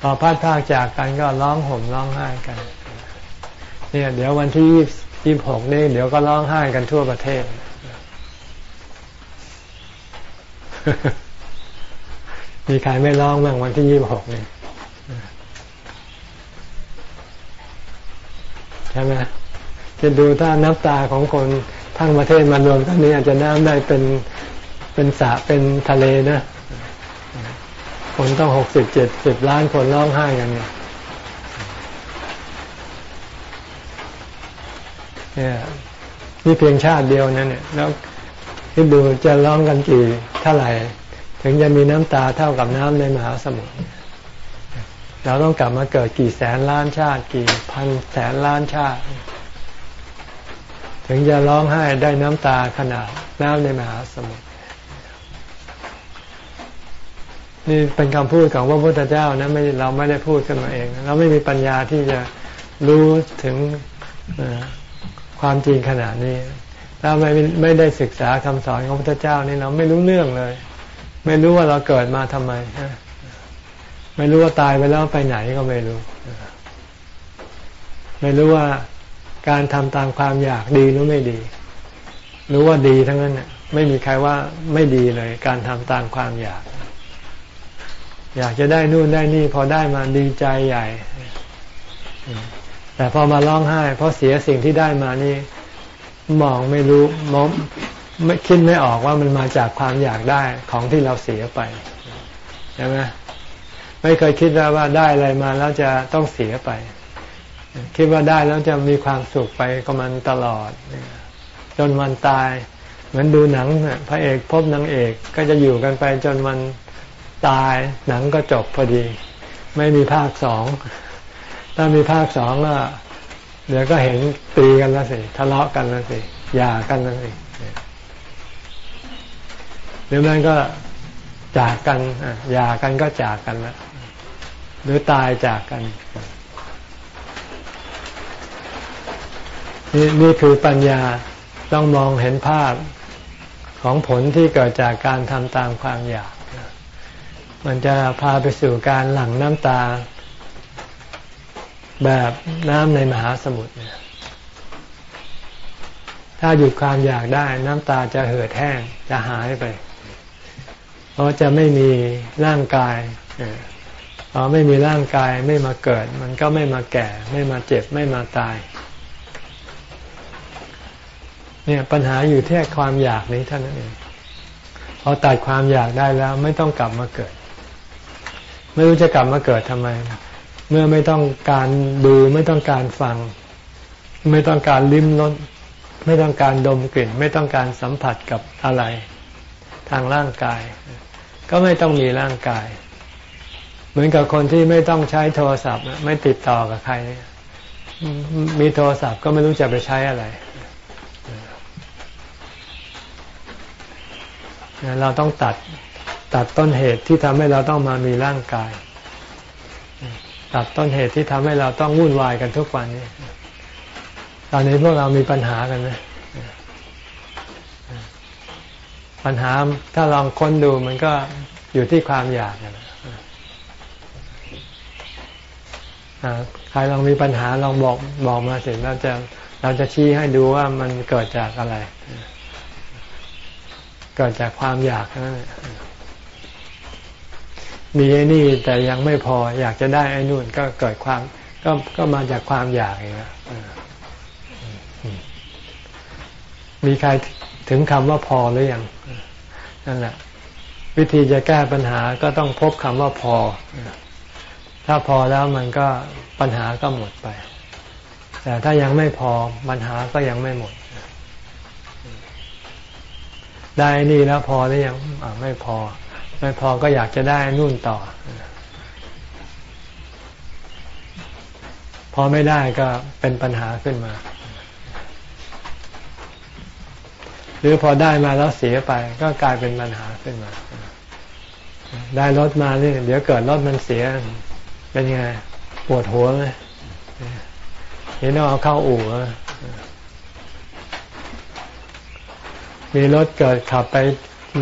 พอพัดพรากจากกันก็ร้องห่มร้องไห้กัน เนี่ย เดี๋ยววันที่ยี่สิบหกนี่เดี๋ยวก็ร้องไห้กันทั่วประเทศ มีใครไม่ร้องบ้างวันที่ยี่สิบหกเนี่ยใช่ไหมจะดูถ้าน้ำตาของคนทั้งประเทศมารวมกันนี้อาจจะน้ำได้เป็นเป็นสระเป็นทะเลนะคนต้องหกสิบเจ็ดสิบล้านคนร้องไห้กันเนี่ยนี่เพียงชาติเดียวนั่นเนี่ยแล้ว คิดดูจะร้องกันกี่เท่าไหร่ ถึงจะมีน้ำตาเท่ากับน้ำในมหาสมุทรเราต้องกลับมาเกิดกี่แสนล้านชาติ กี่พันแสนล้านชาติ ถึงจะร้องไห้ได้น้ำตาขนาดน้ำในมหาสมุทรนี่เป็นคำพูดของพระพุทธเจ้านะไม่เราไม่ได้พูดขึ้นมาเอง เราไม่มีปัญญาที่จะรู้ถึงความจริงขนาดนี้ ถ้าไม่ไม่ได้ศึกษาคำสอนของพระพุทธเจ้านี่เราไม่รู้เรื่องเลย ไม่รู้ว่าเราเกิดมาทำไมไม่รู้ว่าตายไปแล้วไปไหนก็ไม่รู้ ไม่รู้ว่าการทำตามความอยากดีหรือไม่ดี รู้ว่าดีทั้งนั้นเนี่ยไม่มีใครว่าไม่ดีเลย การทำตามความอยาก อยากจะได้นู่นได้นี่ พอได้มาดีใจใหญ่ แต่พอมาร้องไห้ เพราะเสียสิ่งที่ได้มานี่ มองไม่รู้มองไม่คิดไม่ออกว่ามันมาจากความอยากได้ของที่เราเสียไปใช่ไหมไม่เคยคิดว่าได้อะไรมาแล้วจะต้องเสียไป คิดว่าได้แล้วจะมีความสุขไปกับมันตลอด จนวันตาย เหมือนดูหนังพระเอกพบนางเอกก็จะอยู่กันไปจนวันตายหนังก็จบพอดี ไม่มีภาคสองถ้ามีภาคสองก็ เดี๋ยวก็เห็นตีกันแล้วสิทะเลาะกันแล้วสิหย่ากันแล้วสิหรือมันก็จากกันหย่ากันก็จากกันแล้วหรือตายจากกัน นี่นี่คือปัญญาต้องมองเห็นภาพของผลที่เกิดจากการทำตามความอยาก มันจะพาไปสู่การหลั่งน้ำตา แบบน้ำในมหาสมุทรถ้าหยุดความอยากได้น้ำตาจะเหือดแห้งจะหายไป เพราะจะไม่มีร่างกายพอไม่มีร่างกายไม่มาเกิด มันก็ไม่มาแก่ ไม่มาเจ็บไม่มาตาย เนี่ยปัญหาอยู่ที่ความอยากนี้เท่านั้นเองพอตัดความอยากได้แล้ว ไม่ต้องกลับมาเกิด ไม่รู้จะกลับมาเกิดทำไม เมื่อไม่ต้องการดูไม่ต้องการฟัง ไม่ต้องการลิ้มรสไม่ต้องการดมกลิ่น ไม่ต้องการสัมผัสกับอะไร ทางร่างกาย ก็ไม่ต้องมีร่างกาย เหมือนกับคนที่ไม่ต้องใช้โทรศัพท์ ไม่ติดต่อกับใคร มีโทรศัพท์ก็ไม่รู้จะไปใช้อะไร เราต้องตัดตัดต้นเหตุที่ทำให้เราต้องมามีร่างกาย ตัดต้นเหตุที่ทำให้เราต้องวุ่นวายกันทุกวันนี้ตอนนี้พวกเรามีปัญหากันไหมปัญหาถ้าลองค้นดูมันก็อยู่ที่ความอยากนะใครลองมีปัญหาลองบอกบอกมาเสิเราจะเราจะชี้ให้ดูว่ามันเกิดจากอะไร เกิดจากความอยากนั่นแหละ มีไอ้นี่แต่ยังไม่พออยากจะได้ไอ้นู่นก็เกิดความก็ก็มาจากความอยากเองนะมีใครถึงคำว่าพอหรือยังนั่นแหละ วิธีจะแก้ปัญหาก็ต้องพบคำว่าพอ ถ้าพอแล้วมันก็ปัญหาก็หมดไป แต่ถ้ายังไม่พอปัญหาก็ยังไม่หมด ได้นี่แล้วพอหรือยังไม่พอ ไม่พอก็อยากจะได้นู่นต่อ พอไม่ได้ก็เป็นปัญหาขึ้นมา หรือพอได้มาแล้วเสียไปก็กลายเป็นปัญหาขึ้นมา ได้รถมานี่เดี๋ยวเกิดรถมันเสีย เป็นไงปวดหัวไหมเห็นเอาเข้าอู่มีรถเกิดขับไป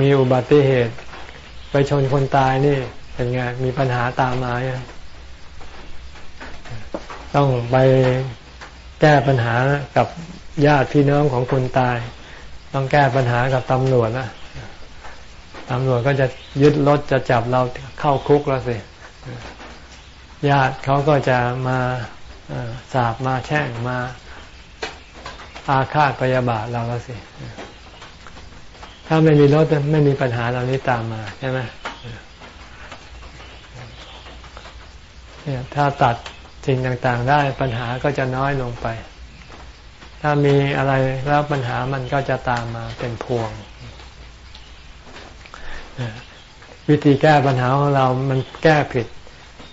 มีอุบัติเหตุ ไปชนคนตายนี่เป็นไงมีปัญหาตามมาต้องไปแก้ปัญหากับญาติพี่น้องของคนตาย ต้องแก้ปัญหากับตำรวจนะตำรวจก็จะยึดรถจะจับเราเข้าคุกแล้วสิญาติเขาก็จะมาสาบมาแช่งมาอาฆาตพยาบาทเราแล้วสิ ถ้าไม่มีรถไม่มีปัญหาเหล่านี้ตามมาใช่ไหมเนี่ยถ้าตัดสิ่งต่างๆได้ปัญหาก็จะน้อยลงไป ถ้ามีอะไรแล้วปัญหามันก็จะตามมาเป็นพวง วิธีแก้ปัญหาของเรามันแก้ผิด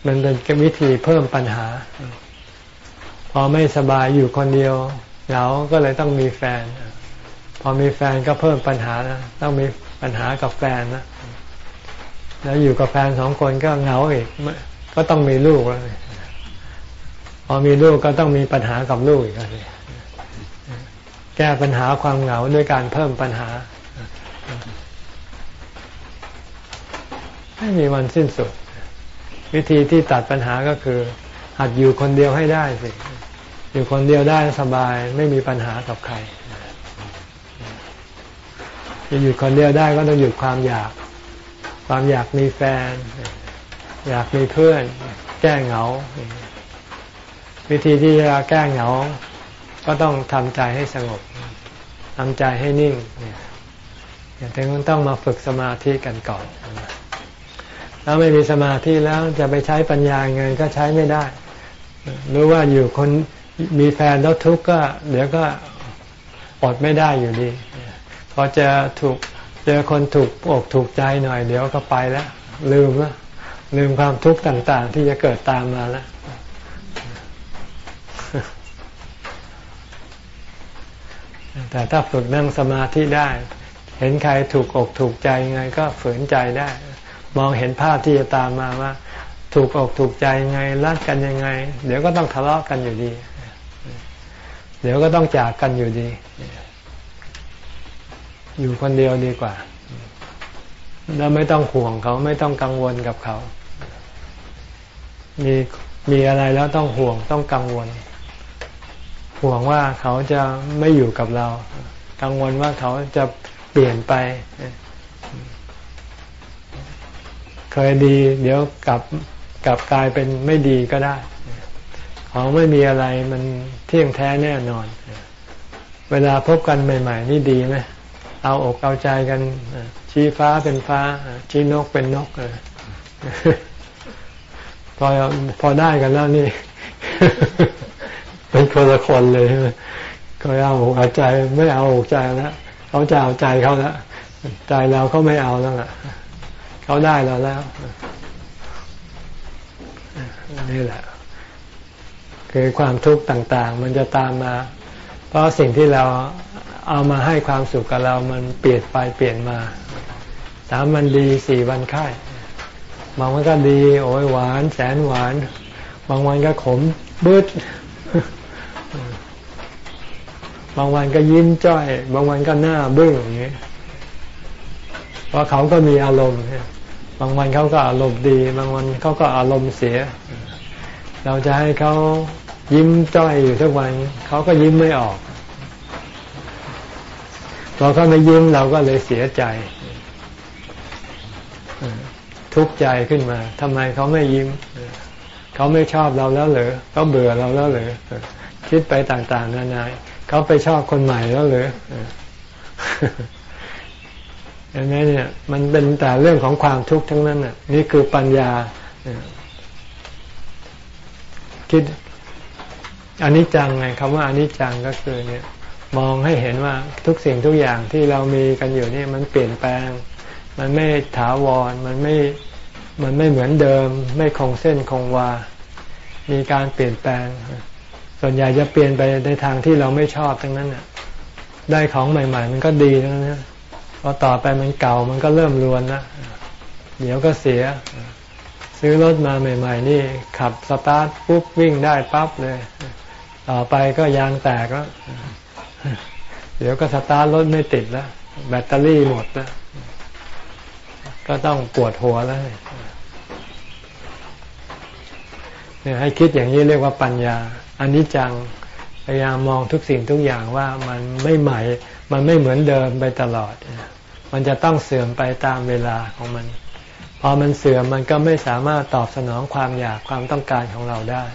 มันเป็นวิธีเพิ่มปัญหา พอไม่สบายอยู่คนเดียวเหงาก็เลยต้องมีแฟน พอมีแฟนก็เพิ่มปัญหานะต้องมีปัญหากับแฟนนะแล้วอยู่กับแฟนสองคนก็เหงาอีกก็ต้องมีลูกแล้วพอมีลูกก็ต้องมีปัญหากับลูกอีกเลยแก้ปัญหาความเหงาด้วยการเพิ่มปัญหา ไม่มีวันสิ้นสุด วิธีที่ตัดปัญหาก็คือ หัดอยู่คนเดียวให้ได้สิ อยู่คนเดียวได้สบาย ไม่มีปัญหากับใคร จะอยู่คนเดียวได้ก็ต้องหยุดความอยาก ความอยากมีแฟน อยากมีเพื่อน แก้เหงา วิธีที่จะแก้เหงา ก็ต้องทำใจให้สงบทำใจให้นิ่งเนี่ยถึงต้องมาฝึกสมาธิกันก่อนแล้วไม่มีสมาธิแล้วจะไปใช้ปัญญาเงินก็ใช้ไม่ได้ รู้ว่าอยู่คนมีแฟนแล้วทุกข์ก็ เดี๋ยวก็อดไม่ได้อยู่ดี พอจะถูกเจอคนถูกอกถูกใจหน่อยเดี๋ยวก็ไปแล้ว ลืมแล้วลืมความทุกข์ต่างๆ ที่จะเกิดตามมาแล้วแต่ถ้าฝึกนั่งสมาธิได้ เห็นใครถูกอกถูกใจไงก็ฝืนใจได้ มองเห็นภาพที่จะตามมาว่า ถูกอกถูกใจไงรักกันยังไง เดี๋ยวก็ต้องทะเลาะกันอยู่ดี เดี๋ยวก็ต้องจากกันอยู่ดี อยู่คนเดียวดีกว่า แล้วไม่ต้องห่วงเขาไม่ต้องกังวลกับเขา มีมีอะไรแล้วต้องห่วงต้องกังวล ห่วงว่าเขาจะไม่อยู่กับเรา กังวลว่าเขาจะเปลี่ยนไป เคยดี เดี๋ยวกลับกลับกลายเป็นไม่ดีก็ได้ ของไม่มีอะไรมันเที่ยงแท้แน่นอน เวลาพบกันใหม่ ๆ นี่ดีไหม เอาอกเอาใจกัน ชี้ฟ้าเป็นฟ้า ชี้นกเป็นนกพอพอได้กันแล้วนี่ เป็นคนละคนเลยก็เอาอกเอาใจไม่เอาอกใจแล้วเขาจะเอาใจเขาแล้วใจเราเขาไม่เอาแล้วล่ะเขาได้เราแล้วนี่แหละ คือความทุกข์ต่าง ๆ มันจะตามมา เพราะสิ่งที่เรา เอามาให้ความสุขกับเรามันเปลี่ยนไปเปลี่ยนมา สามวันดีสี่วันไข้บางวันก็ดี โอ้ยหวาน แสนหวาน บางวันก็ขมบึ้ดบางวันก็ยิ้มจ้อย บางวันก็หน้าบึ้งอย่างนี้เพราะเขาก็มีอารมณ์บางวันเขาก็อารมณ์ดี บางวันเขาก็อารมณ์เสีย เราจะให้เขายิ้มจ้อยอยู่ทุกวัน เขาก็ยิ้มไม่ออก พอเขาไม่ยิ้มเราก็เลยเสียใจ ทุกข์ใจขึ้นมาทำไมเขาไม่ยิ้มเขาไม่ชอบเราแล้วเหรอเขาเบื่อเราแล้วเหรอคิดไปต่าง ๆ นานาเขาไปชอบคนใหม่แล้วเหรอเห็นไหมเนี่ย มันเป็นแต่เรื่องของความทุกข์ทั้งนั้นน่ะ นี่คือปัญญาคิดอันนี้จังไงคำว่าอันนี้จังก็คือเนี่ย มองให้เห็นว่าทุกสิ่งทุกอย่างที่เรามีกันอยู่นี่มันเปลี่ยนแปลง มันไม่ถาวร มันไม่ มันไม่เหมือนเดิม ไม่คงเส้นคงวา มีการเปลี่ยนแปลง ส่วนใหญ่จะเปลี่ยนไปในทางที่เราไม่ชอบทั้งนั้นน่ะ ได้ของใหม่ ๆ มันก็ดีทั้งนั้นพอต่อไปมันเก่ามันก็เริ่มรวนนะเดี๋ยวก็เสีย ซื้อรถมาใหม่ ๆ นี่ขับสตาร์ทปุ๊บวิ่งได้ปั๊บเลย ต่อไปก็ยางแตกแล้ว เดี๋ยวก็สตาร์ทรถไม่ติดแล้วแบตเตอรี่หมดแล้วก็ต้องปวดหัวแล้วเนี่ยให้คิดอย่างนี้เรียกว่าปัญญาอันนี้จังพยายามมองทุกสิ่งทุกอย่างว่ามันไม่ใหม่ มันไม่เหมือนเดิมไปตลอด มันจะต้องเสื่อมไปตามเวลาของมัน พอมันเสื่อมมันก็ไม่สามารถตอบสนองความอยากความต้องการของเราได้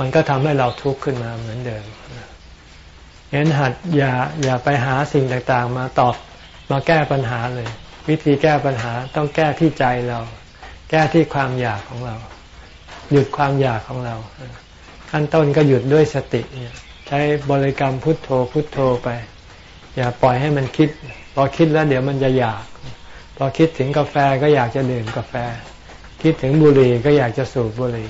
มันก็ทำให้เราทุกข์ขึ้นมาเหมือนเดิม เห็นหัดอย่าอย่าไปหาสิ่งต่างๆ มาตอบมาแก้ปัญหาเลย วิธีแก้ปัญหาต้องแก้ที่ใจเรา แก้ที่ความอยากของเรา หยุดความอยากของเรา ขั้นต้นก็หยุดด้วยสติเนี่ยใช้บริกรรมพุทโธพุทโธไป อย่าปล่อยให้มันคิด พอคิดแล้วเดี๋ยวมันจะอยาก พอคิดถึงกาแฟก็อยากจะดื่มกาแฟ คิดถึงบุหรี่ก็อยากจะสูบบุหรี่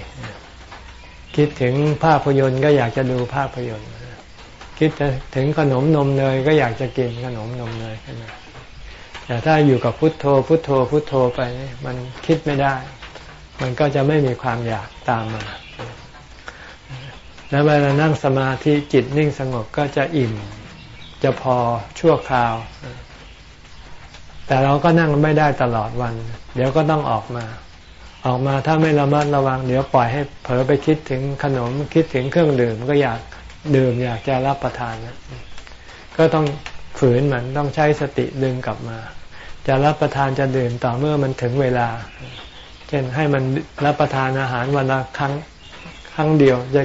คิดถึงภาพยนตร์ก็อยากจะดูภาพยนตร์ คิดถึงขนมนมเนยก็อยากจะกินขนมนมเนยขึ้นมาแต่ถ้าอยู่กับพุทโธ พุทโธ พุทโธไปมันคิดไม่ได้ มันก็จะไม่มีความอยากตามมา แล้วเวลานั่งสมาธิจิตนิ่งสงบก็จะอิ่ม จะพอชั่วคราว แต่เราก็นั่งไม่ได้ตลอดวัน เดี๋ยวก็ต้องออกมา ออกมาถ้าไม่ระมัดระวัง เดี๋ยวปล่อยให้เผลอไปคิดถึงขนมคิดถึงเครื่องดื่มก็อยาก ดื่มอยากจะรับประทานนะก็ต้องฝืนมันต้องใช้สติดึงกลับมา จะรับประทานจะดื่มต่อเมื่อมันถึงเวลา เช่นให้มันรับประทานอาหารวันละครั้งครั้งเดียว จะ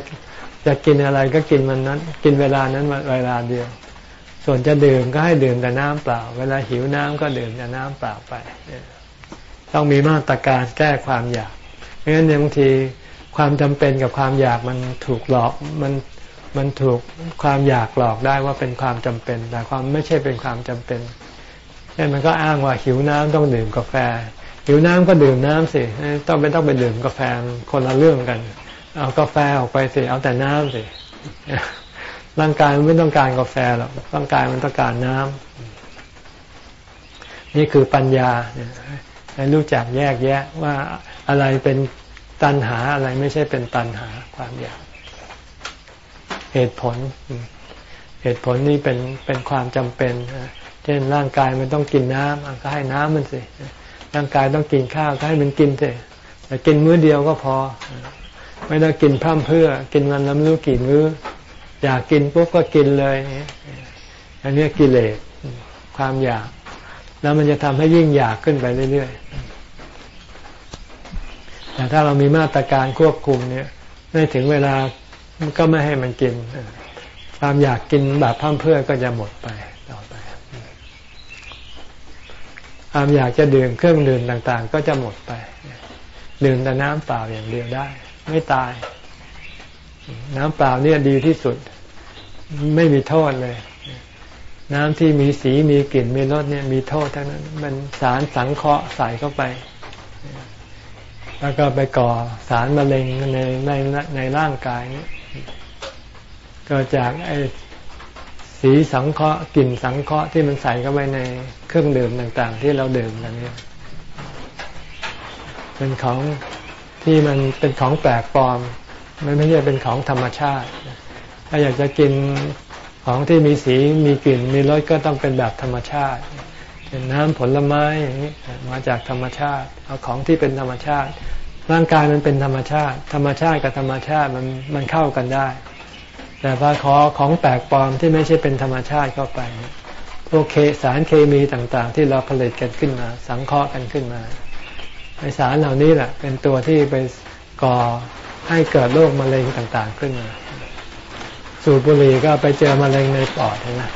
จะกินอะไรก็กินมันนั้น กินเวลานั้นเวลาเดียว ส่วนจะดื่มก็ให้ดื่มแต่น้ำเปล่า เวลาหิวน้ำก็ดื่มแต่น้ำเปล่าไป ต้องมีมาตรการแก้ความอยากเพราะฉะนั้นบางทีความจำเป็นกับความอยากมันถูกหลอกมัน มันถูกความอยากหลอกได้ว่าเป็นความจำเป็น แต่ความไม่ใช่เป็นความจำเป็นเช่นมันก็อ้างว่าหิวน้ำต้องดื่มกาแฟ หิวน้ำก็ดื่มน้ำสิต้องไม่ต้องไปดื่มกาแฟคนละเรื่องกัน เอากาแฟออกไปสิเอาแต่น้ำสิร่างกายมันไม่ต้องการกาแฟหรอกร่างกายมันต้องการน้ำนี่คือปัญญาให้รู้จักแยกแยะว่าอะไรเป็นตัณหาอะไรไม่ใช่เป็นตัณหาความอยาก เหตุผล เหตุผลนี่เป็นเป็นความจำเป็น เช่นร่างกายมันต้องกินน้ำก็ให้น้ำมันสิร่างกายต้องกินข้าวก็ให้มันกินสิแต่กินมื้อเดียวก็พอ ไม่ได้กินพร่ำเพื่อ กินวันละไม่รู้กี่มื้อ อยากกินปุ๊บก็กินเลยอันนี้กิเลสความอยาก แล้วมันจะทำให้ยิ่งอยากขึ้นไปเรื่อยๆแต่ถ้าเรามีมาตรการควบคุมเนี่ยไม่ถึงเวลา ก็ไม่ให้มันกิน ความอยากกินแบบพั่มเพื่อก็จะหมดไปต่อไป ความอยากจะดื่มเครื่องดื่มต่าง ๆ ก็จะหมดไป ดื่มแต่น้ำเปล่าอย่างเดียวได้ ไม่ตาย น้ำเปล่าเนี่ยดีที่สุด ไม่มีโทษเลย น้ำที่มีสีมีกลิ่นมีรสเนี่ยมีโทษทั้งนั้น มันสารสังเคราะห์ใส่เข้าไปแล้วก็ไปก่อสารมะเร็งในในในร่างกายนี้ ก็จากไอ้สีสังเคราะห์กลิ่นสังเคราะห์ที่มันใส่เข้าไปในเครื่องดื่มต่างๆ ที่เราดื่มกันเนี่ยเป็นของที่มันเป็นของแปลกปลอมมันไม่ใช่เป็นของธรรมชาติ ถ้าอยากจะกินของที่มีสีมีกลิ่นมีรสก็ต้องเป็นแบบธรรมชาติเป็นน้ำผลไม้อย่างนี้มาจากธรรมชาติเอาของที่เป็นธรรมชาติ ร่างกายมันเป็นธรรมชาติ ธรรมชาติกับธรรมชาติมันมันเข้ากันได้ แต่พอขอของแปลกปลอมที่ไม่ใช่เป็นธรรมชาติเข้าไปพวกเคสารเคมีต่างๆ ที่เราผลิตกันขึ้นมา สังเคราะห์กันขึ้นมาไอสารเหล่านี้แหละเป็นตัวที่ไปก่อให้เกิดโรคมะเร็งต่างๆขึ้นมา สูบบุหรี่ก็ไปเจอมะเร็งในปอดนะ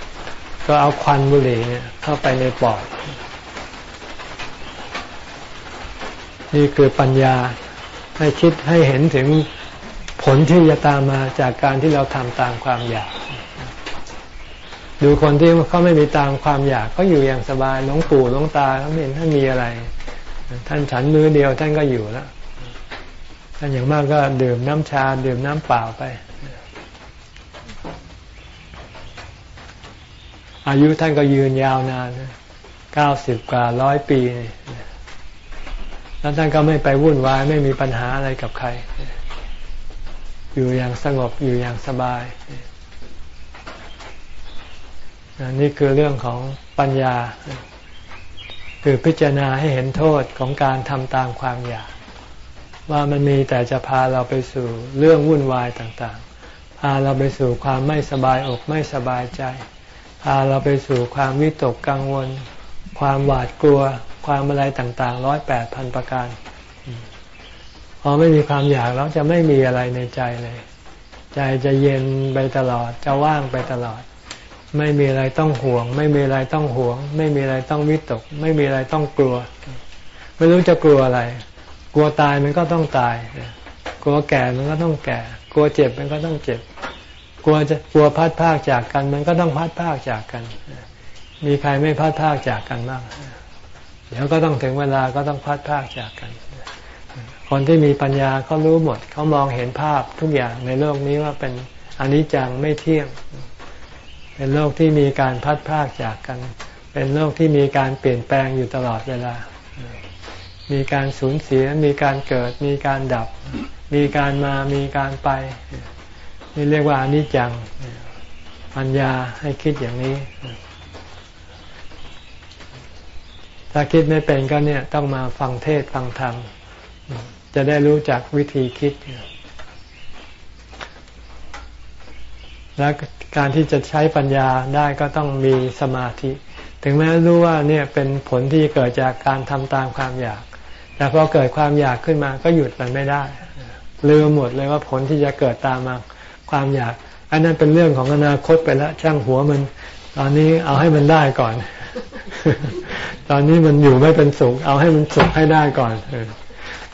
ก็เอาควันบุหรี่เนี่ยเข้าไปในปอด นี่คือปัญญาให้คิดให้เห็นถึง ผลที่จะตามมาจากการที่เราทำตามความอยาก ดูคนที่เขาไม่มีตามความอยากก็อยู่อย่างสบายหลวงปู่หลวงตาเขาไม่เห็นท่านมีอะไร ท่านฉันมือเดียวท่านก็อยู่แล้วท่านอย่างมากก็ดื่มน้ำชาดื่มน้ำเปล่าไป อายุท่านก็ยืนยาวนานเก้าสิบกว่าร้อยปี แล้วท่านก็ไม่ไปวุ่นวาย ไม่มีปัญหาอะไรกับใคร อยู่อย่างสงบอยู่อย่างสบาย นี่คือเรื่องของปัญญา คือพิจารณาให้เห็นโทษของการทำตามความอยาก ว่ามันมีแต่จะพาเราไปสู่เรื่องวุ่นวายต่างๆ พาเราไปสู่ความไม่สบายอกไม่สบายใจ พาเราไปสู่ความวิตกกังวล ความหวาดกลัว ความอะไรต่างๆร้อยแปดพันประการ อไม่มีความอยากแล้วจะไม่มีอะไรในใจเลย ใจจะเย็นไปตลอด จะว่างไปตลอด ไม่มีอะไรต้องห่วง ไม่มีอะไรต้องห่วง ไม่มีอะไรต้องวิตก ไม่มีอะไรต้องกลัว ไม่รู้จะกลัวอะไร กลัวตายมันก็ต้องตาย กลัวแก่มันก็ต้องแก่ กลัวเจ็บมันก็ต้องเจ็บ กลัวจะกลัวพัดพากจากกัน มันก็ต้องพัดพากจากกัน มีใครไม่พัดพากจากกันบ้างเดี๋ยวก็ต้องถึงเวลาก็ต้องพัดพากจากกัน คนที่มีปัญญาเขารู้หมด เขามองเห็นภาพทุกอย่างในโลกนี้ว่าเป็นอนิจจังไม่เที่ยง เป็นโลกที่มีการพัดพากจากกัน เป็นโลกที่มีการเปลี่ยนแปลงอยู่ตลอดเวลา มีการสูญเสีย มีการเกิด มีการดับ มีการมา มีการไป นี่เรียกว่าอนิจจัง ปัญญาให้คิดอย่างนี้ ถ้าคิดไม่เป็นก็เนี่ยต้องมาฟังเทศฟังธรรม จะได้รู้จักวิธีคิด และการที่จะใช้ปัญญาได้ก็ต้องมีสมาธิ ถึงแม้รู้ว่าเนี่ยเป็นผลที่เกิดจากการทำตามความอยาก แต่พอเกิดความอยากขึ้นมาก็หยุดมันไม่ได้ ลืมหมดเลยว่าผลที่จะเกิดตามมาความอยาก อันนั้นเป็นเรื่องของอนาคตไปแล้วช่างหัวมัน ตอนนี้เอาให้มันได้ก่อน ตอนนี้มันอยู่ไม่เป็นสุข เอาให้มันสุขให้ได้ก่อน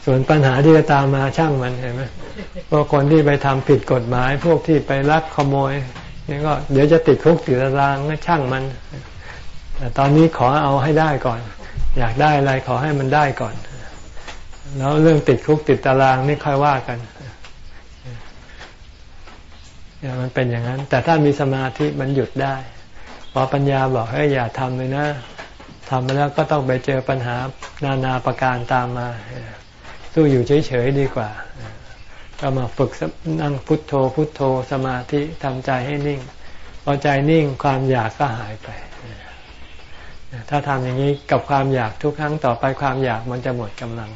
ส่วนปัญหาที่จะตามมาช่างมันเห็นไหมพวกคนที่ไปทำผิดกฎหมาย พวกที่ไปลักขโมยนี่ก็เดี๋ยวจะติดคุกติดตารางก็ช่างมัน แต่ตอนนี้ขอเอาให้ได้ก่อน อยากได้อะไรขอให้มันได้ก่อน แล้วเรื่องติดคุกติดตารางนี่ค่อยว่ากันเนี่ยมันเป็นอย่างนั้น แต่ถ้ามีสมาธิมันหยุดได้พอปัญญาบอกให้อย่าทำเลยนะทำไปแล้วก็ต้องไปเจอปัญหานานาประการตามมา สู้อยู่เฉยๆดีกว่า ก็มาฝึกนั่งพุทโธ พุทโธสมาธิทำใจให้นิ่งพอใจนิ่งความอยากก็หายไป ถ้าทำอย่างนี้กับความอยากทุกครั้งต่อไปความอยากมันจะหมดกำลัง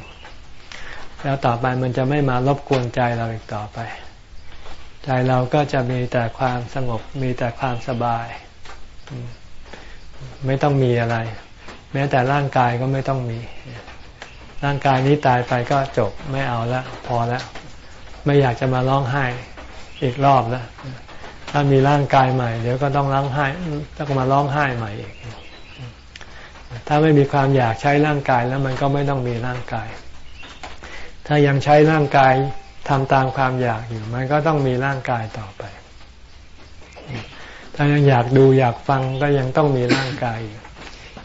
แล้วต่อไปมันจะไม่มารบกวนใจเราอีกต่อไป ใจเราก็จะมีแต่ความสงบมีแต่ความสบาย ไม่ต้องมีอะไร แม้แต่ร่างกายก็ไม่ต้องมี ร่างกายนี้ตายไปก็จบไม่เอาแล้วพอแล้วไม่อยากจะมาร้องไห้อีกรอบแล้วถ้ามีร่างกายใหม่ เดี๋ยวก็ต้องร้องไห้ต้องมาร้องไห้ใหม่อีกถ้าไม่มีความอยากใช้ร่างกายแล้วมันก็ไม่ต้องมีร่างกาย ถ้ายังใช้ร่างกายทำตามความอยากอยู่ มันก็ต้องมีร่างกายต่อไป ถ้ายังอยากดูอยากฟังก็ยังต้องมีร่างกายอยู่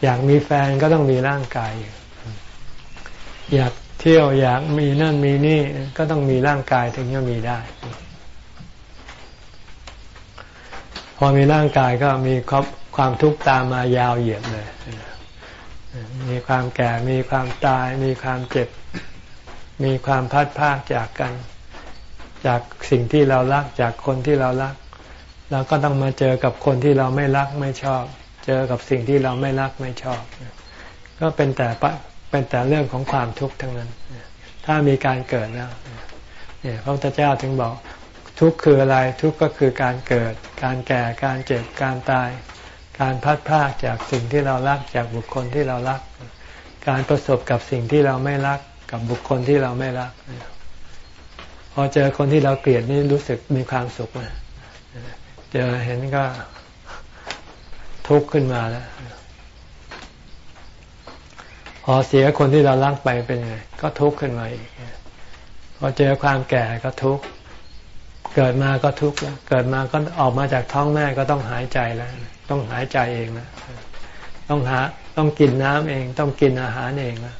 อยากมีแฟนก็ต้องมีร่างกายอยู่ อยากเที่ยวอยากมีนั่นมีนี่ก็ต้องมีร่างกายถึงจะมีได้ พอมีร่างกายก็มีความทุกข์ตามมายาวเหยียดเลย มีความแก่ มีความตาย มีความเจ็บ มีความพัดพากจากกัน จากสิ่งที่เรารักจากคนที่เรารัก เราก็ต้องมาเจอกับคนที่เราไม่รักไม่ชอบ เจอกับสิ่งที่เราไม่รักไม่ชอบ ก็เป็นแต่ เป็นแต่เรื่องของความทุกข์ทั้งนั้น ถ้ามีการเกิดแล้วเนี่ยพระพุทธเจ้าถึงบอกทุกข์คืออะไรทุกข์ก็คือการเกิด การแก่การเจ็บการตาย การพัดพากจากสิ่งที่เรารักจากบุคคลที่เรารัก การประสบกับสิ่งที่เราไม่รักกับบุคคลที่เราไม่รัก พอเจอคนที่เราเกลียดนี่รู้สึกมีความสุขไหมเจอเห็นก็ทุกข์ขึ้นมาแล้ว พอเสียคนที่เรารักไปเป็นไง ก็ทุกข์ขึ้นมาอีกพอเจอความแก่ก็ทุกข์เกิดมาก็ทุกข์แล้วเกิดมาก็ออกมาจากท้องแม่ก็ต้องหายใจแล้ว ต้องหายใจเองแล้วต้องหาต้องกินน้ำเอง ต้องกินอาหารเองแล้ว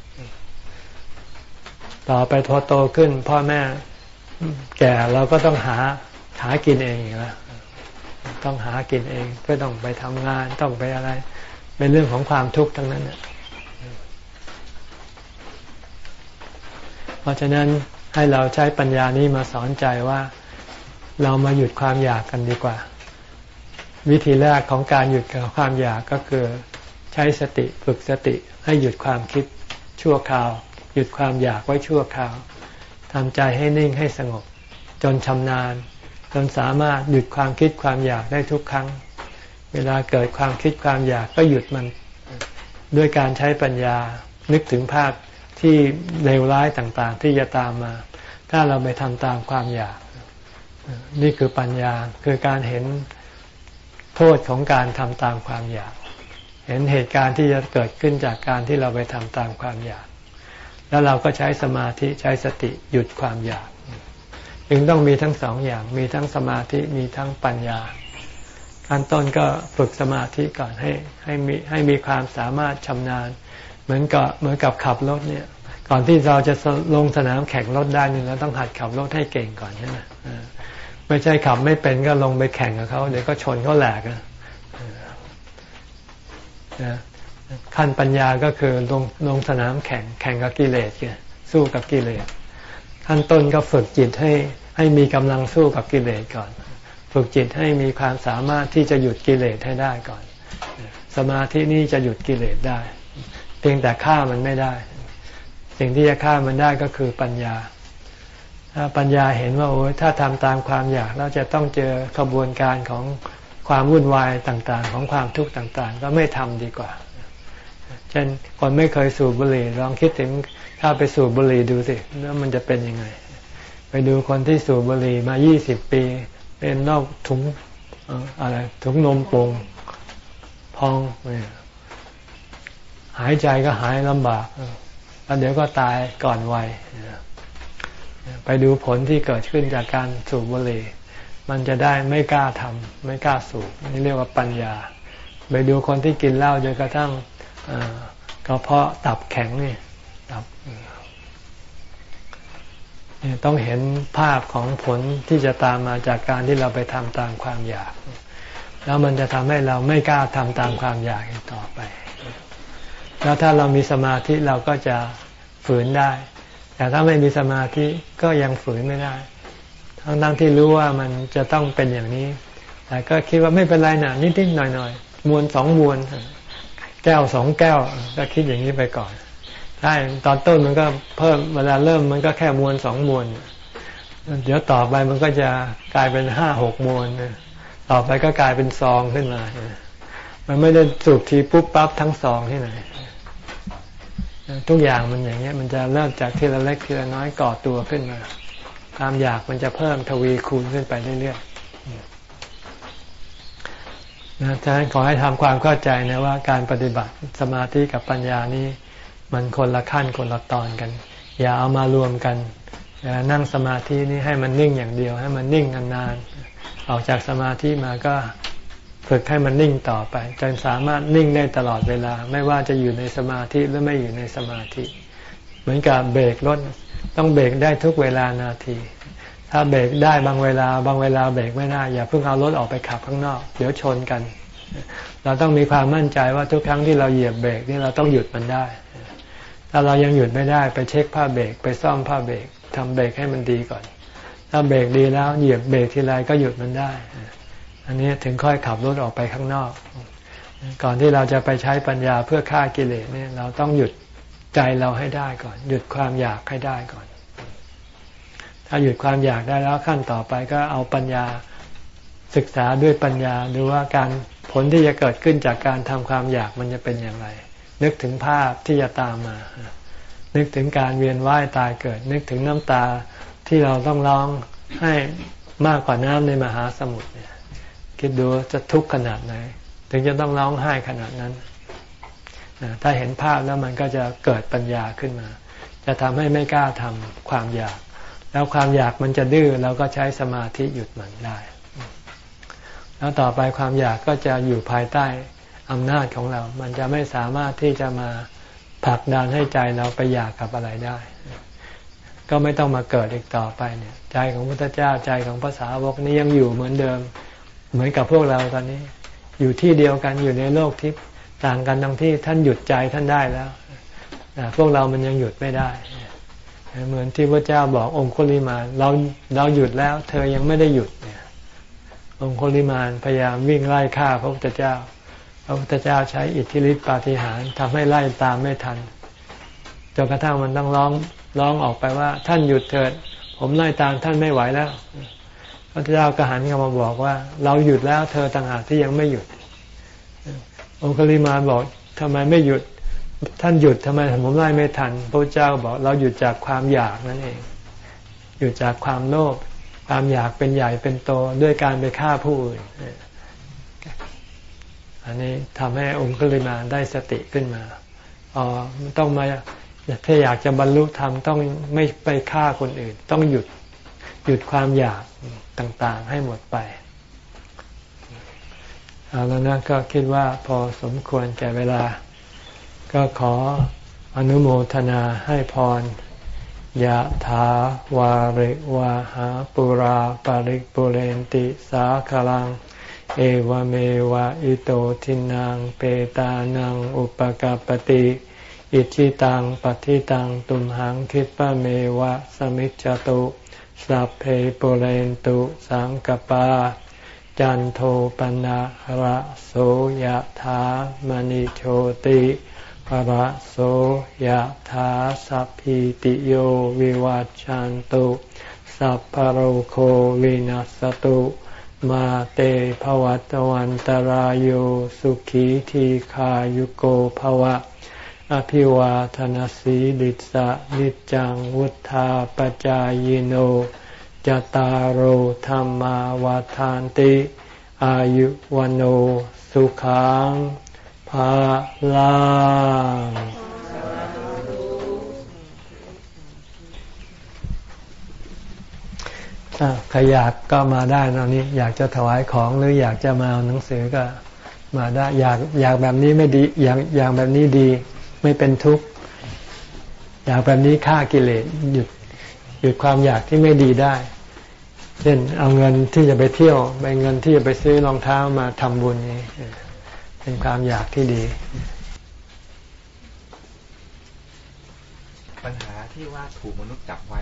ต่อไปพอโตขึ้น พ่อแม่แก่เราก็ต้องหาหากินเองอีกแล้วต้องหากินเองก็ต้องไปทำงานต้องไปอะไร เป็นเรื่องของความทุกข์ทั้งนั้นเนี่ยเพ ราะฉะนั้นให้เราใช้ปัญญานี้มาสอนใจว่าเรามาหยุดความอยากกันดีกว่า วิธีแรกของการหยุดกับความอยากก็คือ ใช้สติฝึกสติให้หยุดความคิดชั่วคราว หยุดความอยากไว้ชั่วคราวทำใจให้นิ่งให้สงบ จนชำนาญ จนสามารถหยุดความคิดความอยากได้ทุกครั้ง เวลาเกิดความคิดความอยากก็หยุดมัน ด้วยการใช้ปัญญานึกถึงภาพ ที่เลวร้ายต่างๆ ที่จะตามมา ถ้าเราไปทำตามความอยาก นี่คือปัญญาคือการเห็นโทษของการทำตามความอยาก เห็นเหตุการณ์ที่จะเกิดขึ้นจากการที่เราไปทำตามความอยาก แล้วเราก็ใช้สมาธิใช้สติหยุดความอยากจึงต้องมีทั้งสองอย่าง มีทั้งสมาธิ มีทั้งปัญญาขั้นต้นก็ฝึกสมาธิก่อนให้ให้มีให้มีความสามารถชำนาญ เหมือนกับเหมือนกับขับรถเนี่ย ก่อนที่เราจะลงสนามแข่งรถได้นี่เราต้องหัดขับรถให้เก่งก่อนใช่ไหมไม่ใช่ขับไม่เป็นก็ลงไปแข่งกับเขาเดี๋ยวก็ชนเขาแหลกนะขั้นปัญญาก็คือลงลงสนามแข่งแข่งกับกิเลสสู้กับกิเลสขั้นต้นก็ฝึกจิตให้ให้มีกำลังสู้กับกิเลสก่อน ฝึกจิตให้มีความสามารถที่จะหยุดกิเลสให้ได้ก่อน สมาธินี้จะหยุดกิเลสได้ เพียงแต่ฆ่ามันไม่ได้ สิ่งที่จะฆ่ามันได้ก็คือปัญญา ถ้าปัญญาเห็นว่าโอ้ยถ้าทำตามความอยากเราจะต้องเจอขบวนการของความวุ่นวายต่างๆ ของความทุกข์ต่างๆ ก็ไม่ทำดีกว่า เช่นคนไม่เคยสูบบุหรี่ลองคิดถึงถ้าไปสูบบุหรี่ดูสิแล้วมันจะเป็นยังไง ไปดูคนที่สูบบุหรี่มายี่สิบปี เป็นนอกถุงอะไรถุงนมปงพองเนี่ย หายใจก็หายลำบากแล้วเดี๋ยวก็ตายก่อนวัยไปดูผลที่เกิดขึ้นจากการสูบบุหรี่ มันจะได้ไม่กล้าทำไม่กล้าสูบนี่เรียกว่าปัญญา ไปดูคนที่กินเหล้าจนกระทั่งกระเพาะตับแข็งนี่ต้องเห็นภาพของผลที่จะตามมาจากการที่เราไปทำตามความอยาก แล้วมันจะทำให้เราไม่กล้าทำตามความอยากต่อไป แล้วถ้าเรามีสมาธิเราก็จะฝืนได้ แต่ถ้าไม่มีสมาธิก็ยังฝืนไม่ได้ ทั้งทั้งที่รู้ว่ามันจะต้องเป็นอย่างนี้ แต่ก็คิดว่าไม่เป็นไรนะนิดๆหน่อยๆมวนสองมวนแก้วสองแก้วก็คิดอย่างนี้ไปก่อนใช่ตอนต้นมันก็เพิ่มเวลาเริ่มมันก็แค่มวลสองมวลเดี๋ยวต่อไปมันก็จะกลายเป็นห้าหกมวลต่อไปก็กลายเป็นซองขึ้นมา มันไม่ได้สูบทีปุ๊บปั๊บทั้งซองที่ไหน ทุกอย่างมันอย่างเงี้ยมันจะเริ่มจากทีละเล็กทีละน้อยก่อตัวขึ้นมา ความอยากมันจะเพิ่มทวีคูณขึ้นไปเรื่อยๆนะฉะนั้นขอให้ทำความเข้าใจนะว่าการปฏิบัติสมาธิกับปัญญานี้มันคนละขั้นคนละตอนกัน อย่าเอามารวมกันอย่านั่งสมาธินี่ให้มันนิ่งอย่างเดียว ให้มันนิ่งนานๆออกจากสมาธิมาก็ ฝึกให้มันนิ่งต่อไป จนสามารถนิ่งได้ตลอดเวลา ไม่ว่าจะอยู่ในสมาธิหรือไม่อยู่ในสมาธิ เหมือนกับเบรกรถต้องเบรกได้ทุกเวลานาที ถ้าเบรกได้บางเวลา บางเวลาเบรกไม่ได้ อย่าเพิ่งเอารถออกไปขับข้างนอก เดี๋ยวชนกัน เราต้องมีความมั่นใจว่าทุกครั้งที่เราเหยียบเบรกนี่เราต้องหยุดมันได้ ถ้าเรายังหยุดไม่ได้ไปเช็คผ้าเบรกไปซ่อมผ้าเบรกทำเบรกให้มันดีก่อน ถ้าเบรกดีแล้วเหยียบเบรกทีไรก็หยุดมันได้ อันนี้ถึงค่อยขับรถออกไปข้างนอก ก่อนที่เราจะไปใช้ปัญญาเพื่อฆ่ากิเลสเนี่ยเราต้องหยุดใจเราให้ได้ก่อน หยุดความอยากให้ได้ก่อน ถ้าหยุดความอยากได้แล้วขั้นต่อไปก็เอาปัญญาศึกษาด้วยปัญญาดูว่าการผลที่จะเกิดขึ้นจากการทำความอยากมันจะเป็นอย่างไร นึกถึงภาพที่จะตามมา นึกถึงการเวียนว่ายตายเกิด นึกถึงน้ำตาที่เราต้องร้องให้มากกว่าน้ำในมหาสมุทรเนี่ย คิดดูจะทุกข์ขนาดไหน ถึงจะต้องร้องไห้ขนาดนั้น ถ้าเห็นภาพแล้วมันก็จะเกิดปัญญาขึ้นมา จะทำให้ไม่กล้าทำความอยาก แล้วความอยากมันจะดื้อเราก็ใช้สมาธิหยุดมันได้ แล้วต่อไปความอยากก็จะอยู่ภายใต้อำนาจของเรา มันจะไม่สามารถที่จะมาผลักดันให้ใจเราไปอยากกับอะไรได้ ก็ไม่ต้องมาเกิดอีกต่อไปเนี่ย ใจของพระพุทธเจ้าใจของภาษาวกนี้ยังอยู่เหมือนเดิม เหมือนกับพวกเราตอนนี้ อยู่ที่เดียวกันอยู่ในโลกทิพย์ต่างกันตรงที่ท่านหยุดใจท่านได้แล้วพวกเรามันยังหยุดไม่ได้ เหมือนที่พระเจ้าบอกองคุลิมานเราเราหยุดแล้ว เธอยังไม่ได้หยุดเนี่ย องคุลิมานพยายามวิ่งไล่ฆ่าพระพุทธเจ้า พระพุทธเจ้าใช้อิทธิฤทธิปาฏิหาริย์ทำให้ไล่ตามไม่ทันจนกระทั่งมันต้องร้องร้องออกไปว่า ท่านหยุดเถิด ผมไล่ตามท่านไม่ไหวแล้ว ระเจ้าก็หันเข้ามาบอกว่า เราหยุดแล้ว เธอต่างหากที่ยังไม่หยุด องคุลิมาบอกทำไมไม่หยุด ท่านหยุดทำไมผมไล่ไม่ทัน พระเจ้าบอกเราหยุดจากความอยากนั่นเอง หยุดจากความโลภความอยากเป็นใหญ่เป็นโตด้วยการไปฆ่าผู้อื่นอันนี้ทำให้องคุลิมาได้สติขึ้นมาอ๋อต้องมาถ้าอยากจะบรรลุธรรมต้องไม่ไปฆ่าคนอื่น ต้องหยุดหยุดความอยาก ต่างๆ ให้หมดไปเอาแล้วนะก็คิดว่าพอสมควรแก่เวลา ก็ขออนุโมทนาให้พรยะถาวาริวาหาปุราปาริกปุเรนติสาคลัง เอวเมวะอิโตทินังเปตานังอุปกาปติอิชิตังปฏิตังตุมหังคิปะเมวะสมิจจตุ สัพเพปุเรนตุสังกปา จันโทปนะระโสยธามณิโชติระโสยธาสัพพิติโยวิวัจจันตุสัพพโรโควินัสตุมาเตภวัตวันตารโยสุขีทีขายุโกภวะ อภิวาทนสีลิสะนิจังวุธาปจายโนจตารโหธรรมาวาทานติ อายุวันโอสุขังภาลังใครอยากก็มาได้ตอนนี้ อยากจะถวายของหรืออยากจะมาเอาหนังสือก็มาได้อยากอยากแบบนี้ไม่ดี อยากอยากแบบนี้ดี ไม่เป็นทุกข์อยากแบบนี้ฆ่ากิเลสหยุดหยุดความอยากที่ไม่ดีได้ เช่นเอาเงินที่จะไปเที่ยวไปเงินที่จะไปซื้อรองเท้ามาทำบุญนี้เป็นความอยากที่ดี ปัญหาที่ว่าถูกมนุษย์จับไว้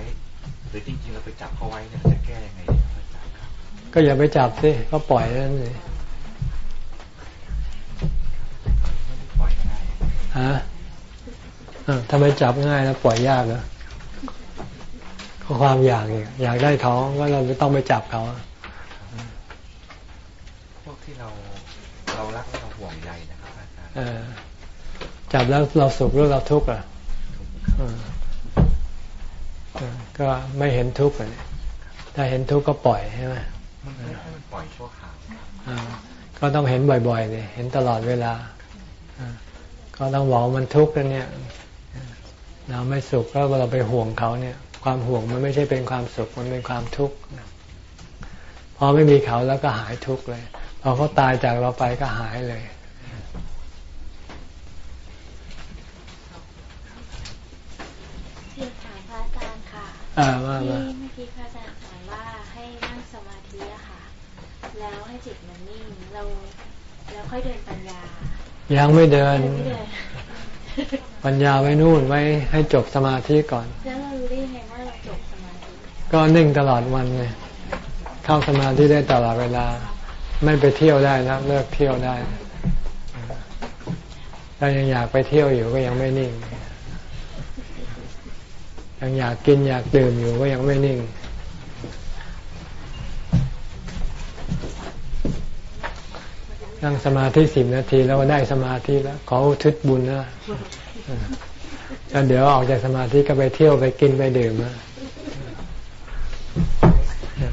หรือจริงๆเราไปจับเขาไว้เนี่ยจะแก้ยังไงครับก็อย่าไปจับสิก็ปล่อยนั่นเลยปล่อยง่ายฮะ ทำไมจับง่ายแล้วปล่อยยากเหรอก็ความอยากอยากได้ท้องก็เราไม่ต้องไปจับเขาพวกที่เราเรารักและเราห่วงใยนะครับอาจารย์จับแล้วเราสุขหรือเราทุกข์อะก็ไม่เห็นทุกข์เลยถ้าเห็นทุกข์ก็ปล่อยใช่ไหมมันไม่ให้มันปล่อยชั่วคราวก็ต้องเห็นบ่อยๆเลยเห็นตลอดเวลา ก็ต้องบอกมันทุกข์กันเนี่ย เราไม่สุขก็เราไปห่วงเขาเนี่ย ความห่วงมันไม่ใช่เป็นความสุขมันเป็นความทุกข์พอไม่มีเขาแล้วก็หายทุกข์เลยพอเขาตายจากเราไปก็หายเลยเรียนถามพระอาจารย์ค่ะอ่าว่ามาเมื่อกี้พระอาจารย์สอนว่าให้นั่งสมาธิอะค่ะ แล้วให้จิตมันนิ่งเราแล้วค่อยเดินปัญญา ยังไม่เดิน ปัญญาไว้นู่นไว้ให้จบสมาธิก่อน แล้วเรารู้ได้ไงว่าเราจบสมาธิก็นิ่งตลอดวันไงเข้าสมาธิได้ตลอดเวลาพไม่ไปเที่ยวได้แล้วเลิกเที่ยวได้ถ้ายังอยากไปเที่ยวอยู่ก็ยังไม่นิ่งยังอยากกินอยากดื่มอยู่ก็ยังไม่นิ่ง นั่งสมาธิสิบนาทีแล้วก็ได้สมาธิแล้ว ขออุทิศบุญนะแล้วเดี๋ยวออกจากสมาธิก็ไปเที่ยวไปกินไปดื่มนะ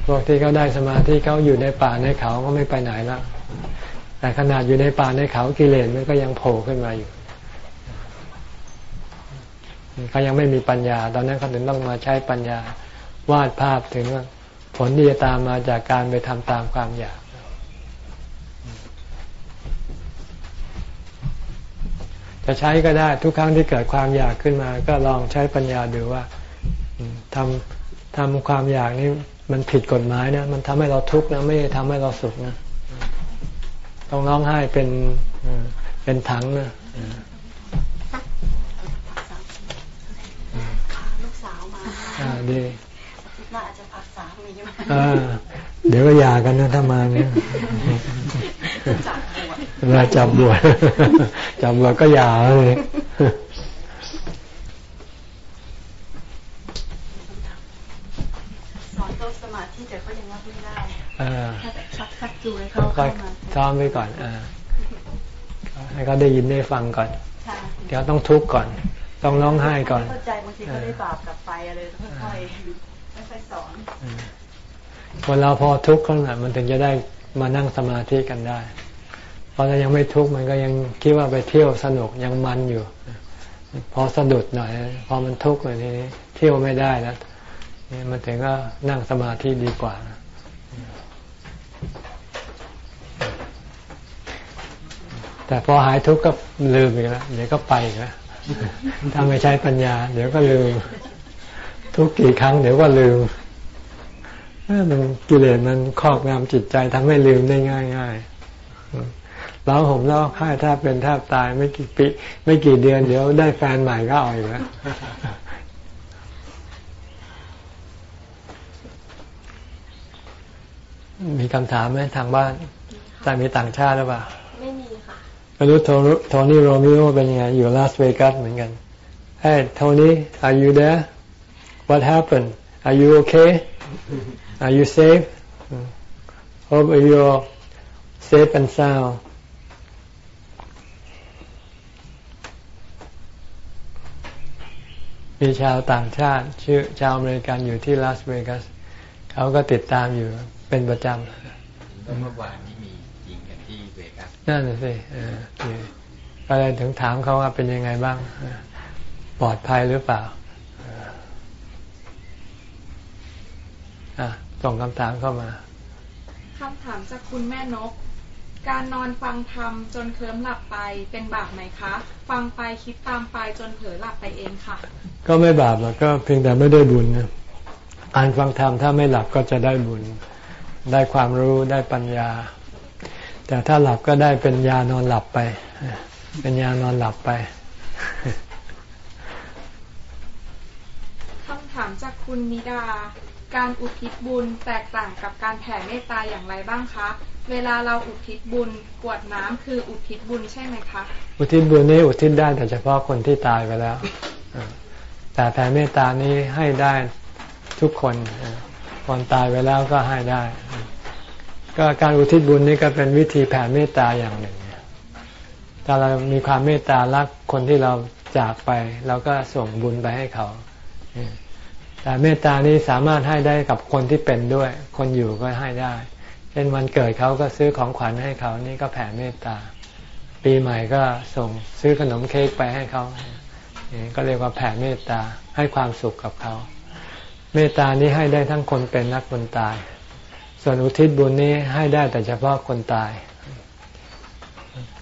พวกที่เขาได้สมาธิเขาอยู่ในป่าในเขาก็ไม่ไปไหนแล้วแต่ขนาดอยู่ในป่าในเขากิเลสมันก็ยังโผล่ขึ้นมาอยู่เขายังไม่มีปัญญา ตอนนั้นเขาถึงต้องมาใช้ปัญญาวาดภาพถึงผลที่จะตามมาจากการไปทำตามความอยาก จะใช้ก็ได้ทุกครั้งที่เกิดความอยากขึ้นมา ก็ลองใช้ปัญญาดูว่าทำทำความอยากนี้มันผิดกฎหมายนะ มันทำให้เราทุกข์นะ ไม่ได้ทำให้เราสุขนะ ต้องร้องไห้เป็นเป็นถังนะลูกสาวมาอ่าดีน่าจะผักสามีมาอ่าเดี๋ยวก็หย่ากันนะถ้ามาเนี่ยจับบวช เวลาจับบวชจับบวชก็หย่าเลยดูให้เขาเข้ามาซ้อมไว้ก่อนอให้เขาได้ยินได้ฟังก่อนเดี๋ยวต้องทุกข์ก่อน ต้องร้องไห้ก่อนเข้าใจบางทีเขาได้บาปกลับไปอะไรค่อยๆค่อยๆสอนคนเราพอทุกข์ขนาดมันถึงจะได้มานั่งสมาธิกันได้ พอเรายังไม่ทุกข์มันก็ยังคิดว่าไปเที่ยวสนุกยังมันอยู่ พอสะดุดหน่อย พอมันทุกข์เลยทีนี้เที่ยวไม่ได้แล้วนี่มันถึงก็นั่งสมาธิดีกว่า แต่พอหายทุกข์ก็ลืมอีกแล้วเดี๋ยวก็ไปอีกแล้วถ้าไม่ใช้ปัญญา เดี๋ยวก็ลืม ทุกกี่ครั้ง เดี๋ยวก็ลืมมันกิเลสมันครอบงำจิตใจทำให้ลืมได้ง่ายง่ายเราผมเล่าค่ายถ้าเป็นแทบตายไม่กี่ปีไม่กี่เดือนเดี๋ยวได้แฟนใหม่ก็อ่อยแล้วมีคำถามไหมทางบ้านแต่มีต่างชาติหรือเปล่าไม่รู้โทนี่โรมิโอเป็นยังไง อยู่ลาสเวกัสเหมือนกัน Hey Tony are you there What happened Are you okay Are you safe Hope you're safe and sound มีชาวต่างชาติ ชื่อชาวอเมริกันอยู่ที่ลาสเวกัสเขาก็ติดตามอยู่เป็นประจำเมื่อวานนั่นสิก็เลยถึงถามเขาว่าเป็นยังไงบ้าง ปลอดภัยหรือเปล่าส่งคำถามเข้ามาคำถามจากคุณแม่นก การนอนฟังธรรมจนเคลิ้มหลับไปเป็นบาปไหมคะ ฟังไปคิดตามไปจนเผลอหลับไปเองค่ะ ก็ไม่บาปหรอกก็เพียงแต่ไม่ได้บุญนะอ่านฟังธรรมถ้าไม่หลับก็จะได้บุญ ได้ความรู้ได้ปัญญา แต่ถ้าหลับก็ได้เป็นยานอนหลับไป เป็นยานอนหลับไปคำถามจากคุณนิดา การอุทิศบุญแตกต่างกับการแผ่เมตตาอย่างไรบ้างคะ เวลาเราอุทิศบุญกวดน้ำคืออุทิศบุญใช่ไหมคะอุทิศบุญนี้อุทิศได้แต่เฉพาะคนที่ตายไปแล้วแต่แผ่เมตตานี้ให้ได้ทุกคนคนตายไปแล้วก็ให้ได้ ก็การอุทิศบุญนี่ก็เป็นวิธีแผ่เมตตาอย่างหนึ่งถ้าเรามีความเมตตารักคนที่เราจากไปเราก็ส่งบุญไปให้เขาแต่เมตตานี้สามารถให้ได้กับคนที่เป็นด้วย คนอยู่ก็ให้ได้ เช่นวันเกิดเขาก็ซื้อของขวัญให้เขานี่ก็แผ่เมตตา ปีใหม่ก็ส่งซื้อขนมเค้กไปให้เขาก็เรียกว่าแผ่เมตตาให้ความสุขกับเขา เมตตานี้ให้ได้ทั้งคนเป็นและคนตาย ส่วนอุทิศบุญนี้ให้ได้แต่เฉพาะคนตาย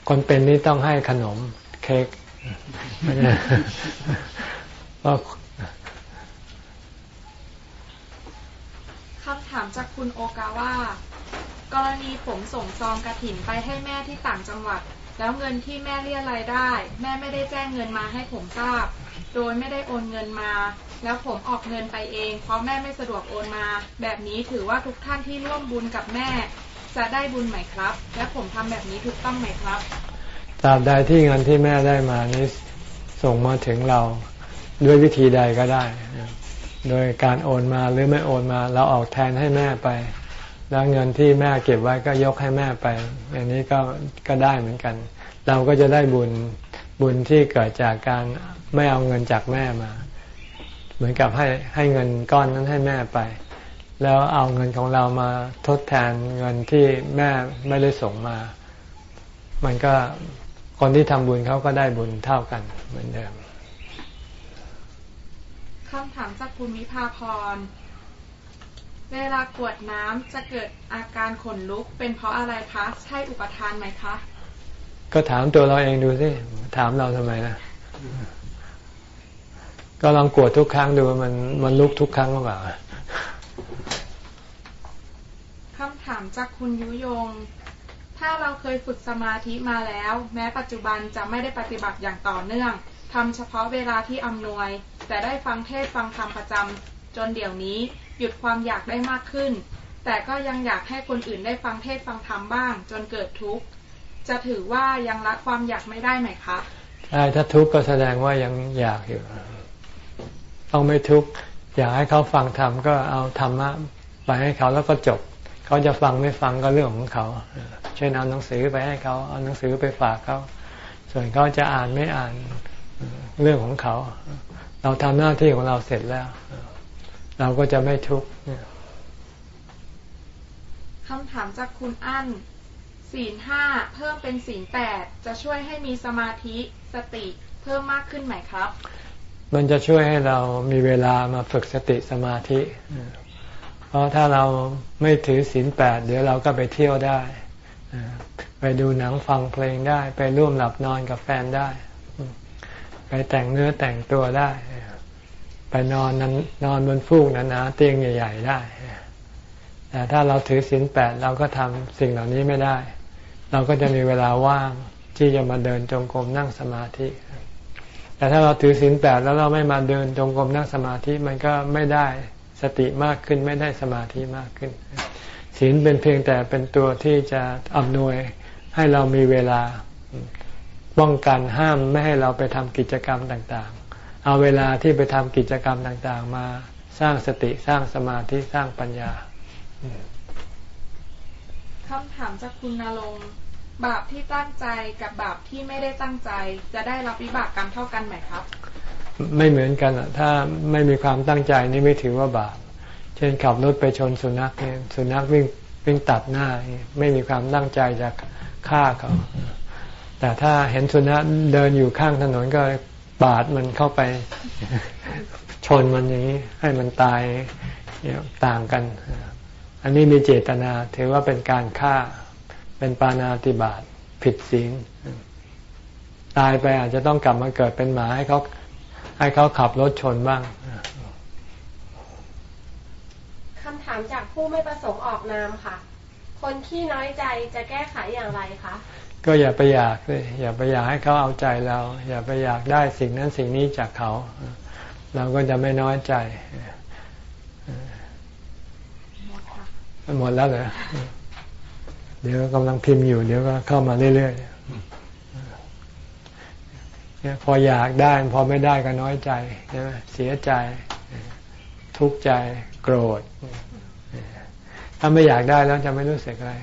คนเป็นนี้ต้องให้ขนมเค้กคำถามจากคุณโอกาว่า กรณีผมส่งซองกระถิ่นไปให้แม่ที่ต่างจังหวัด แล้วเงินที่แม่เรียรายได้ แม่ไม่ได้แจ้งเงินมาให้ผมทราบ โดยไม่ได้โอนเงินมา แล้วผมออกเงินไปเอง เพราะแม่ไม่สะดวกโอนมา แบบนี้ถือว่าทุกท่านที่ร่วมบุญกับแม่ จะได้บุญไหมครับ และผมทำแบบนี้ถูกต้องไหมครับตราบใดที่เงินที่แม่ได้มานี้ส่งมาถึงเราด้วยวิธีใดก็ได้ โดยการโอนมาหรือไม่โอนมา เราออกแทนให้แม่ไป แล้วเงินที่แม่เก็บไว้ก็ยกให้แม่ไปอย่างนี้ก็ก็ได้เหมือนกัน เราก็จะได้บุญบุญที่เกิดจากการไม่เอาเงินจากแม่มา เหมือนกับให้ให้เงินก้อนนั้นให้แม่ไป แล้วเอาเงินของเรามาทดแทนเงินที่แม่ไม่ได้ส่งมา มันก็คนที่ทำบุญเขาก็ได้บุญเท่ากันเหมือนเดิมคำถามจากคุณวิภาพร เวลากวดน้ำจะเกิดอาการขนลุก เป็นเพราะอะไรคะใช่อุปทานไหมคะ ก็ถามตัวเราเองดูสิถามเราทำไมนะก็ลองกวดทุกครั้งดูมันมันลุกทุกครั้งหรือเปล่าคำถามจากคุณยุยง ถ้าเราเคยฝึกสมาธิมาแล้ว แม้ปัจจุบันจะไม่ได้ปฏิบัติอย่างต่อเนื่องทำเฉพาะเวลาที่อำนวย แต่ได้ฟังเทศฟังธรรมประจำจนเดี๋ยวนี้ หยุดความอยากได้มากขึ้น แต่ก็ยังอยากให้คนอื่นได้ฟังเทศฟังธรรมบ้าง จนเกิดทุกข์ จะถือว่ายังละความอยากไม่ได้ไหมคะใช่ถ้าทุกข์ก็แสดงว่ายังอยากอยู่ ต้องไม่ทุกข์อยากให้เขาฟังธรรมก็เอาธรรมะไปให้เขาแล้วก็จบ เขาจะฟังไม่ฟังก็เรื่องของเขาช่นเอาหนังสือไปให้เขาเอาหนังสือไปฝากเขาส่วนเขาจะอ่านไม่อ่านเรื่องของเขา เราทำหน้าที่ของเราเสร็จแล้ว เราก็จะไม่ทุกข์คำถามจากคุณอั้นศีลห้าเพิ่มเป็นศีลแปดจะช่วยให้มีสมาธิสติเพิ่มมากขึ้นไหมครับ มันจะช่วยให้เรามีเวลามาฝึกสติสมาธิ เพราะถ้าเราไม่ถือศีลแปดเดี๋ยวเราก็ไปเที่ยวได้ ไปดูหนังฟังเพลงได้ ไปร่วมหลับนอนกับแฟนได้ ไปแต่งเนื้อแต่งตัวได้ ไปนอนนนอนบนฟูกหนาๆเตียงใหญ่ ๆ ได้ แต่ถ้าเราถือศีลแปดเราก็ทำสิ่งเหล่านี้ไม่ได้ เราก็จะมีเวลาว่างที่จะมาเดินจงกรมนั่งสมาธิ แต่ถ้าเราถือศีลแปดแล้วเราไม่มาเดินจงกรมนั่งสมาธิมันก็ไม่ได้สติมากขึ้นไม่ได้สมาธิมากขึ้น ศีลเป็นเพียงแต่เป็นตัวที่จะอำนวยให้เรามีเวลาป้องกันห้ามไม่ให้เราไปทำกิจกรรมต่าง เอาเวลาที่ไปทำกิจกรรมต่างๆ มาสร้างสติสร้างสมาธิสร้างปัญญาคำถามจากคุณนาลงบาปที่ตั้งใจกับบาปที่ไม่ได้ตั้งใจ จะได้รับวิบากกรรมเท่ากันไหมครับ ไม่เหมือนกันถ้าไม่มีความตั้งใจนี่ไม่ถือว่าบาป เช่นขับรถไปชนสุนัขเนี่ยสุนัขวิ่งวิ่งตัดหน้า ไม่มีความตั้งใจจะฆ่าเขา แต่ถ้าเห็นสุนัขเดินอยู่ข้างถนนก็ ปาดมันเข้าไป ชนมันอย่างนี้ ให้มันตายต่างกัน อันนี้มีเจตนาถือว่าเป็นการฆ่าเป็นปานาติบาตผิดศีลตายไปอาจจะต้องกลับมาเกิดเป็นหมาให้เขาให้เขาขับรถชนบ้างคำถามจากผู้ไม่ประสงค์ออกนามค่ะ คนที่น้อยใจจะแก้ไขอย่างไรคะ ก็อย่าไปอยากเลยอย่าไปอยากให้เขาเอาใจเรา อย่าไปอยากได้สิ่งนั้นสิ่งนี้จากเขา เราก็จะไม่น้อยใจ หมดแล้วเหรอเดี๋ยวกำลังพิมพ์อยู่ เดี๋ยวก็เข้ามาเรื่อยๆพออยากได้ พอไม่ได้ก็น้อยใจใช่ไหมเสียใจ ทุกข์ใจโกรธ ถ้าไม่อยากได้แล้วจะไม่รู้สึกอะไร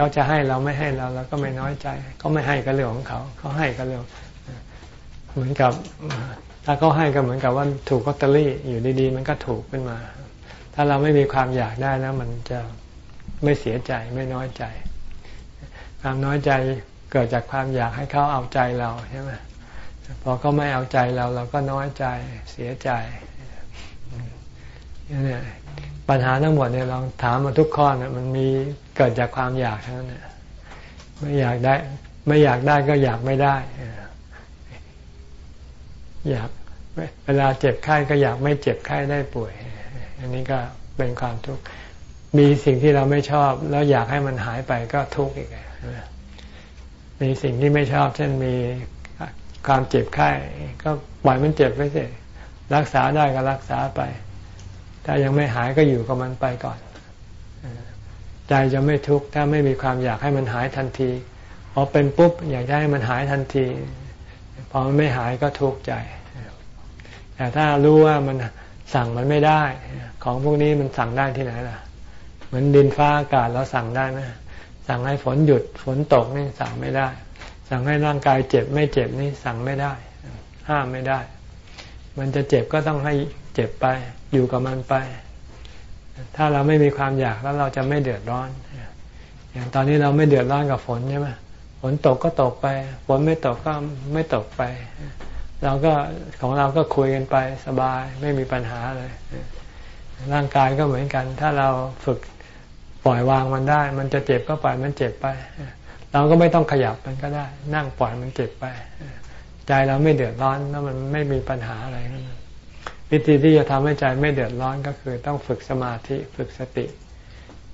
เขาจะให้เราไม่ให้เราเราก็ไม่น้อยใจเขาไม่ให้ก็เรื่องของเขาเขาให้ก็เรื่องเหมือนกับ ถ้าเขาให้ก็เหมือนกับว่าถูกลอตเตอรี่อยู่ดีๆ มันก็ถูกขึ้นมา ถ้าเราไม่มีความอยากได้แล้ว มันจะไม่เสียใจไม่น้อยใจ ความน้อยใจเกิดจากความอยากให้เขาเอาใจเราใช่ไหมพอเขาไม่เอาใจเราเราก็น้อยใจเสียใจเนี่ย ปัญหาทั้งหมดเนี่ยลองถามมาทุกข้อเนี่ยมันมีเกิดจากความอยากทั้งนั้นเนี่ยไม่อยากได้ ไม่อยากได้ก็อยากไม่ได้ อยากเวลาเจ็บไข้ก็อยากไม่เจ็บไข้ได้ป่วย อันนี้ก็เป็นความทุกข์มีสิ่งที่เราไม่ชอบ แล้วอยากให้มันหายไปก็ทุกข์อีกมีสิ่งที่ไม่ชอบ เช่นมีความเจ็บไข้ ก็ปล่อยมันเจ็บไปสิรักษาได้ก็รักษาไป ถ้ายังไม่หายก็อยู่กับมันไปก่อน ใจจะไม่ทุกข์ถ้าไม่มีความอยากให้มันหายทันทีพอเป็นปุ๊บอยากให้มันหายทันทีพอมันไม่หายก็ทุกข์ใจ แต่ถ้ารู้ว่ามันสั่งมันไม่ได้ ของพวกนี้มันสั่งได้ที่ไหนล่ะ เหมือนดินฟ้าอากาศเราสั่งได้ไหมสั่งให้ฝนหยุดฝนตกนี่สั่งไม่ได้ สั่งให้ร่างกายเจ็บไม่เจ็บนี่สั่งไม่ได้ ห้ามไม่ได้ มันจะเจ็บก็ต้องให้เจ็บไป อยู่กับมันไป ถ้าเราไม่มีความอยากแล้วเราจะไม่เดือดร้อน อย่างตอนนี้เราไม่เดือดร้อนกับฝนใช่ไหมฝนตกก็ตกไป ฝนไม่ตกก็ไม่ตกไป เราก็ของเราก็คุยกันไปสบายไม่มีปัญหาเลย ร่างกายก็เหมือนกัน ถ้าเราฝึกปล่อยวางมันได้ มันจะเจ็บก็ปล่อยมันเจ็บไป เราก็ไม่ต้องขยับมันก็ได้ นั่งปล่อยมันเจ็บไป ใจเราไม่เดือดร้อนแล้วมันไม่มีปัญหาอะไรนั่น วิธีที่จะทำให้ใจไม่เดือดร้อนก็คือต้องฝึกสมาธิฝึกสติ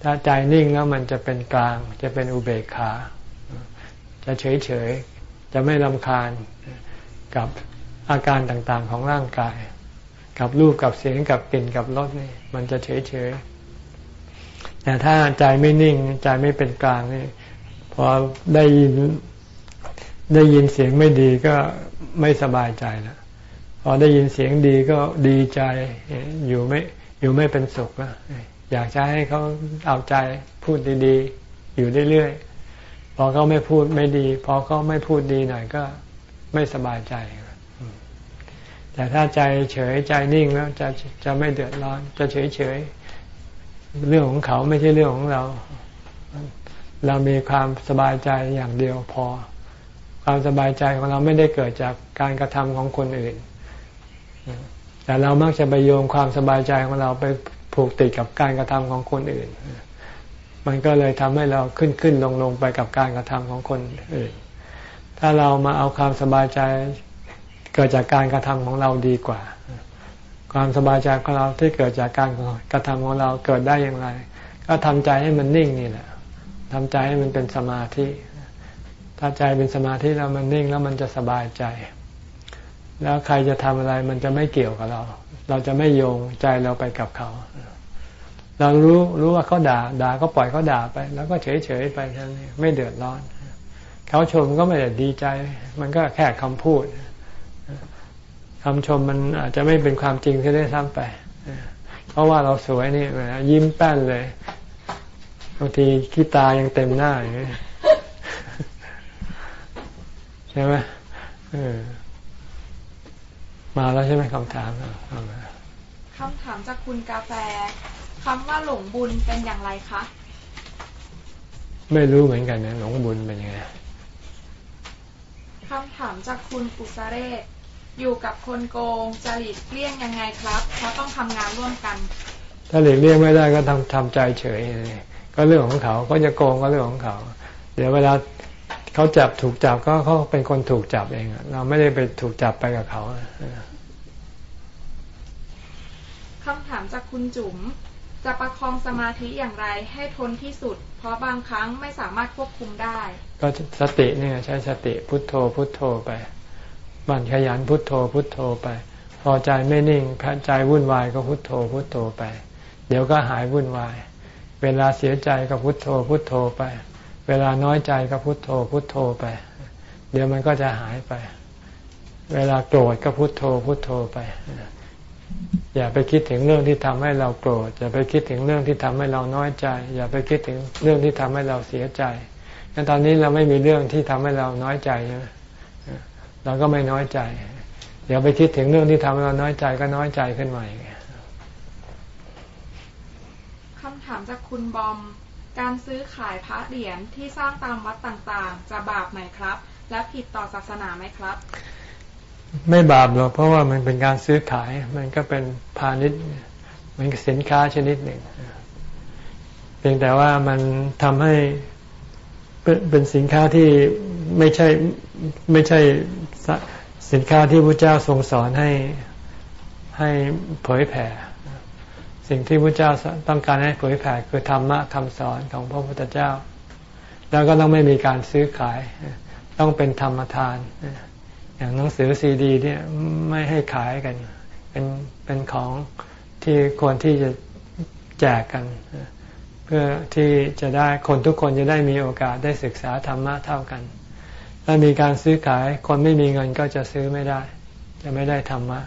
ถ้าใจนิ่งแล้วมันจะเป็นกลาง จะเป็นอุเบกขา จะเฉยเฉยจะไม่ลำคาญกับอาการต่างๆของร่างกาย กับรูปกับเสียงกับกลิ่นกับรสนี่มันจะเฉยเฉยแต่ถ้าใจไม่นิ่งใจไม่เป็นกลางนี่พอได้ยินได้ยินเสียงไม่ดีก็ไม่สบายใจแล้ว พอได้ยินเสียงดีก็ดีใจอยู่ไม่อยู่ไม่เป็นสุขล้วอยากจะให้เขาเอาใจพูดดีๆ อยู่เรื่อยๆพอเขาไม่พูดไม่ดี พอเขาไม่พูดดีหน่อยก็ไม่สบายใจแต่ถ้าใจเฉยใจนิ่งแล้วจะจะไม่เดือดร้อน จะเฉยเฉยเรื่องของเขาไม่ใช่เรื่องของเรา เรามีความสบายใจอย่างเดียวพอ ความสบายใจของเราไม่ได้เกิดจากการกระทำของคนอื่น แต่เรามักจะไปโยงความสบายใจของเราไปผูกติดกับการกระทำของคนอื่น มันก็เลยทำให้เราขึ้นขึ้นลงลงไปกับการกระทำของคนอื่น ถ้าเรามาเอาความสบายใจเกิดจากการกระทำของเราดีกว่า ความสบายใจของเราที่เกิดจากการกระทำของเราเกิดได้อย่างไร ก็ทำใจให้มันนิ่งนี่แหละทำใจให้มันเป็นสมาธิ ถ้าใจเป็นสมาธิแล้วมันนิ่งแล้วมันจะสบายใจ แล้วใครจะทำอะไรมันจะไม่เกี่ยวกับเรา เราจะไม่โยงใจเราไปกับเขา เรารู้รู้ว่าเขาด่า ด่าก็ปล่อยเขาด่าไป แล้วก็เฉยเฉยไปแค่นี้ไม่เดือดร้อน เขาชมก็ไม่ได้ดีใจ มันก็แค่คำพูดคำชมมันอาจจะไม่เป็นความจริงที่ได้ซ้ำไป เพราะว่าเราสวยนี่ยิ้มแป้นเลยบางทีขี้ตายังเต็มหน้าอย่างนี้ใช่ไหมเออ มาแล้วใช่ไหมคำถามคำถามจากคุณกาแฟคำว่าหลงบุญเป็นอย่างไรคะ ไม่รู้เหมือนกันนะหลงบุญเป็นยังไงคำถามจากคุณปุสเรศ อยู่กับคนโกงจะหลีกเลี่ยงยังไงครับ เพราะต้องทำงานร่วมกัน ถ้าหลีกเลี่ยงไม่ได้ก็ทำทำใจเฉย ก็เรื่องของเขาก็จะโกงก็เรื่องของเขา เดี๋ยวเวลา เขาจับถูกจับก็เขาเป็นคนถูกจับเองเราไม่ได้ไปถูกจับไปกับเขาคำถามจากคุณจุ๋มจะประคองสมาธิอย่างไรให้ทนที่สุด เพราะบางครั้งไม่สามารถควบคุมได้ ก็สติเนี่ยใช้สติพุทโธพุทโธไปบันขยันพุทโธพุทโธไป พอใจไม่นิ่งใจวุ่นวายก็พุทโธพุทโธไป เดี๋ยวก็หายวุ่นวาย เวลาเสียใจก็พุทโธพุทโธไป เวลาน้อยใจก็พุทโธ พุทโธไป เดี๋ยวมันก็จะหายไป เวลาโกรธก็พุทโธ พุทโธไป อย่าไปคิดถึงเรื่องที่ทำให้เราโกรธ อย่าไปคิดถึงเรื่องที่ทำให้เราน้อยใจ อย่าไปคิดถึงเรื่องที่ทำให้เราเสียใจงั้นตอนนี้เราไม่มีเรื่องที่ทำให้เราน้อยใจใช่ไหมเราก็ไม่น้อยใจ เดี๋ยวไปคิดถึงเรื่องที่ทำให้เราน้อยใจก็น้อยใจขึ้นมาอีกคำถามจากคุณบอม การซื้อขายพระเหรียญที่สร้างตามวัดต่างๆ จะบาปไหมครับ และผิดต่อศาสนาไหมครับ ไม่บาปหรอกเพราะว่ามันเป็นการซื้อขายมันก็เป็นพาณิชย์มันสินค้าชนิดหนึ่งเพียงแต่ว่ามันทำให้เป็นสินค้าที่ไม่ใช่ไม่ใช่สินค้าที่พระเจ้าทรงสอนให้ให้เผยแผ่ สิ่งที่พระเจ้าต้องการให้เผยแผ่คือธรรมะคำสอนของพระพุทธเจ้า แล้วก็ต้องไม่มีการซื้อขาย ต้องเป็นธรรมทาน อย่างหนังสือซีดี เนี่ยไม่ให้ขายกัน เป็นเป็นของที่ควรที่จะแจกกัน เพื่อที่จะได้คนทุกคนจะได้มีโอกาสได้ศึกษาธรรมะเท่ากัน ถ้ามีการซื้อขายคนไม่มีเงินก็จะซื้อไม่ได้ จะไม่ได้ธรรมะ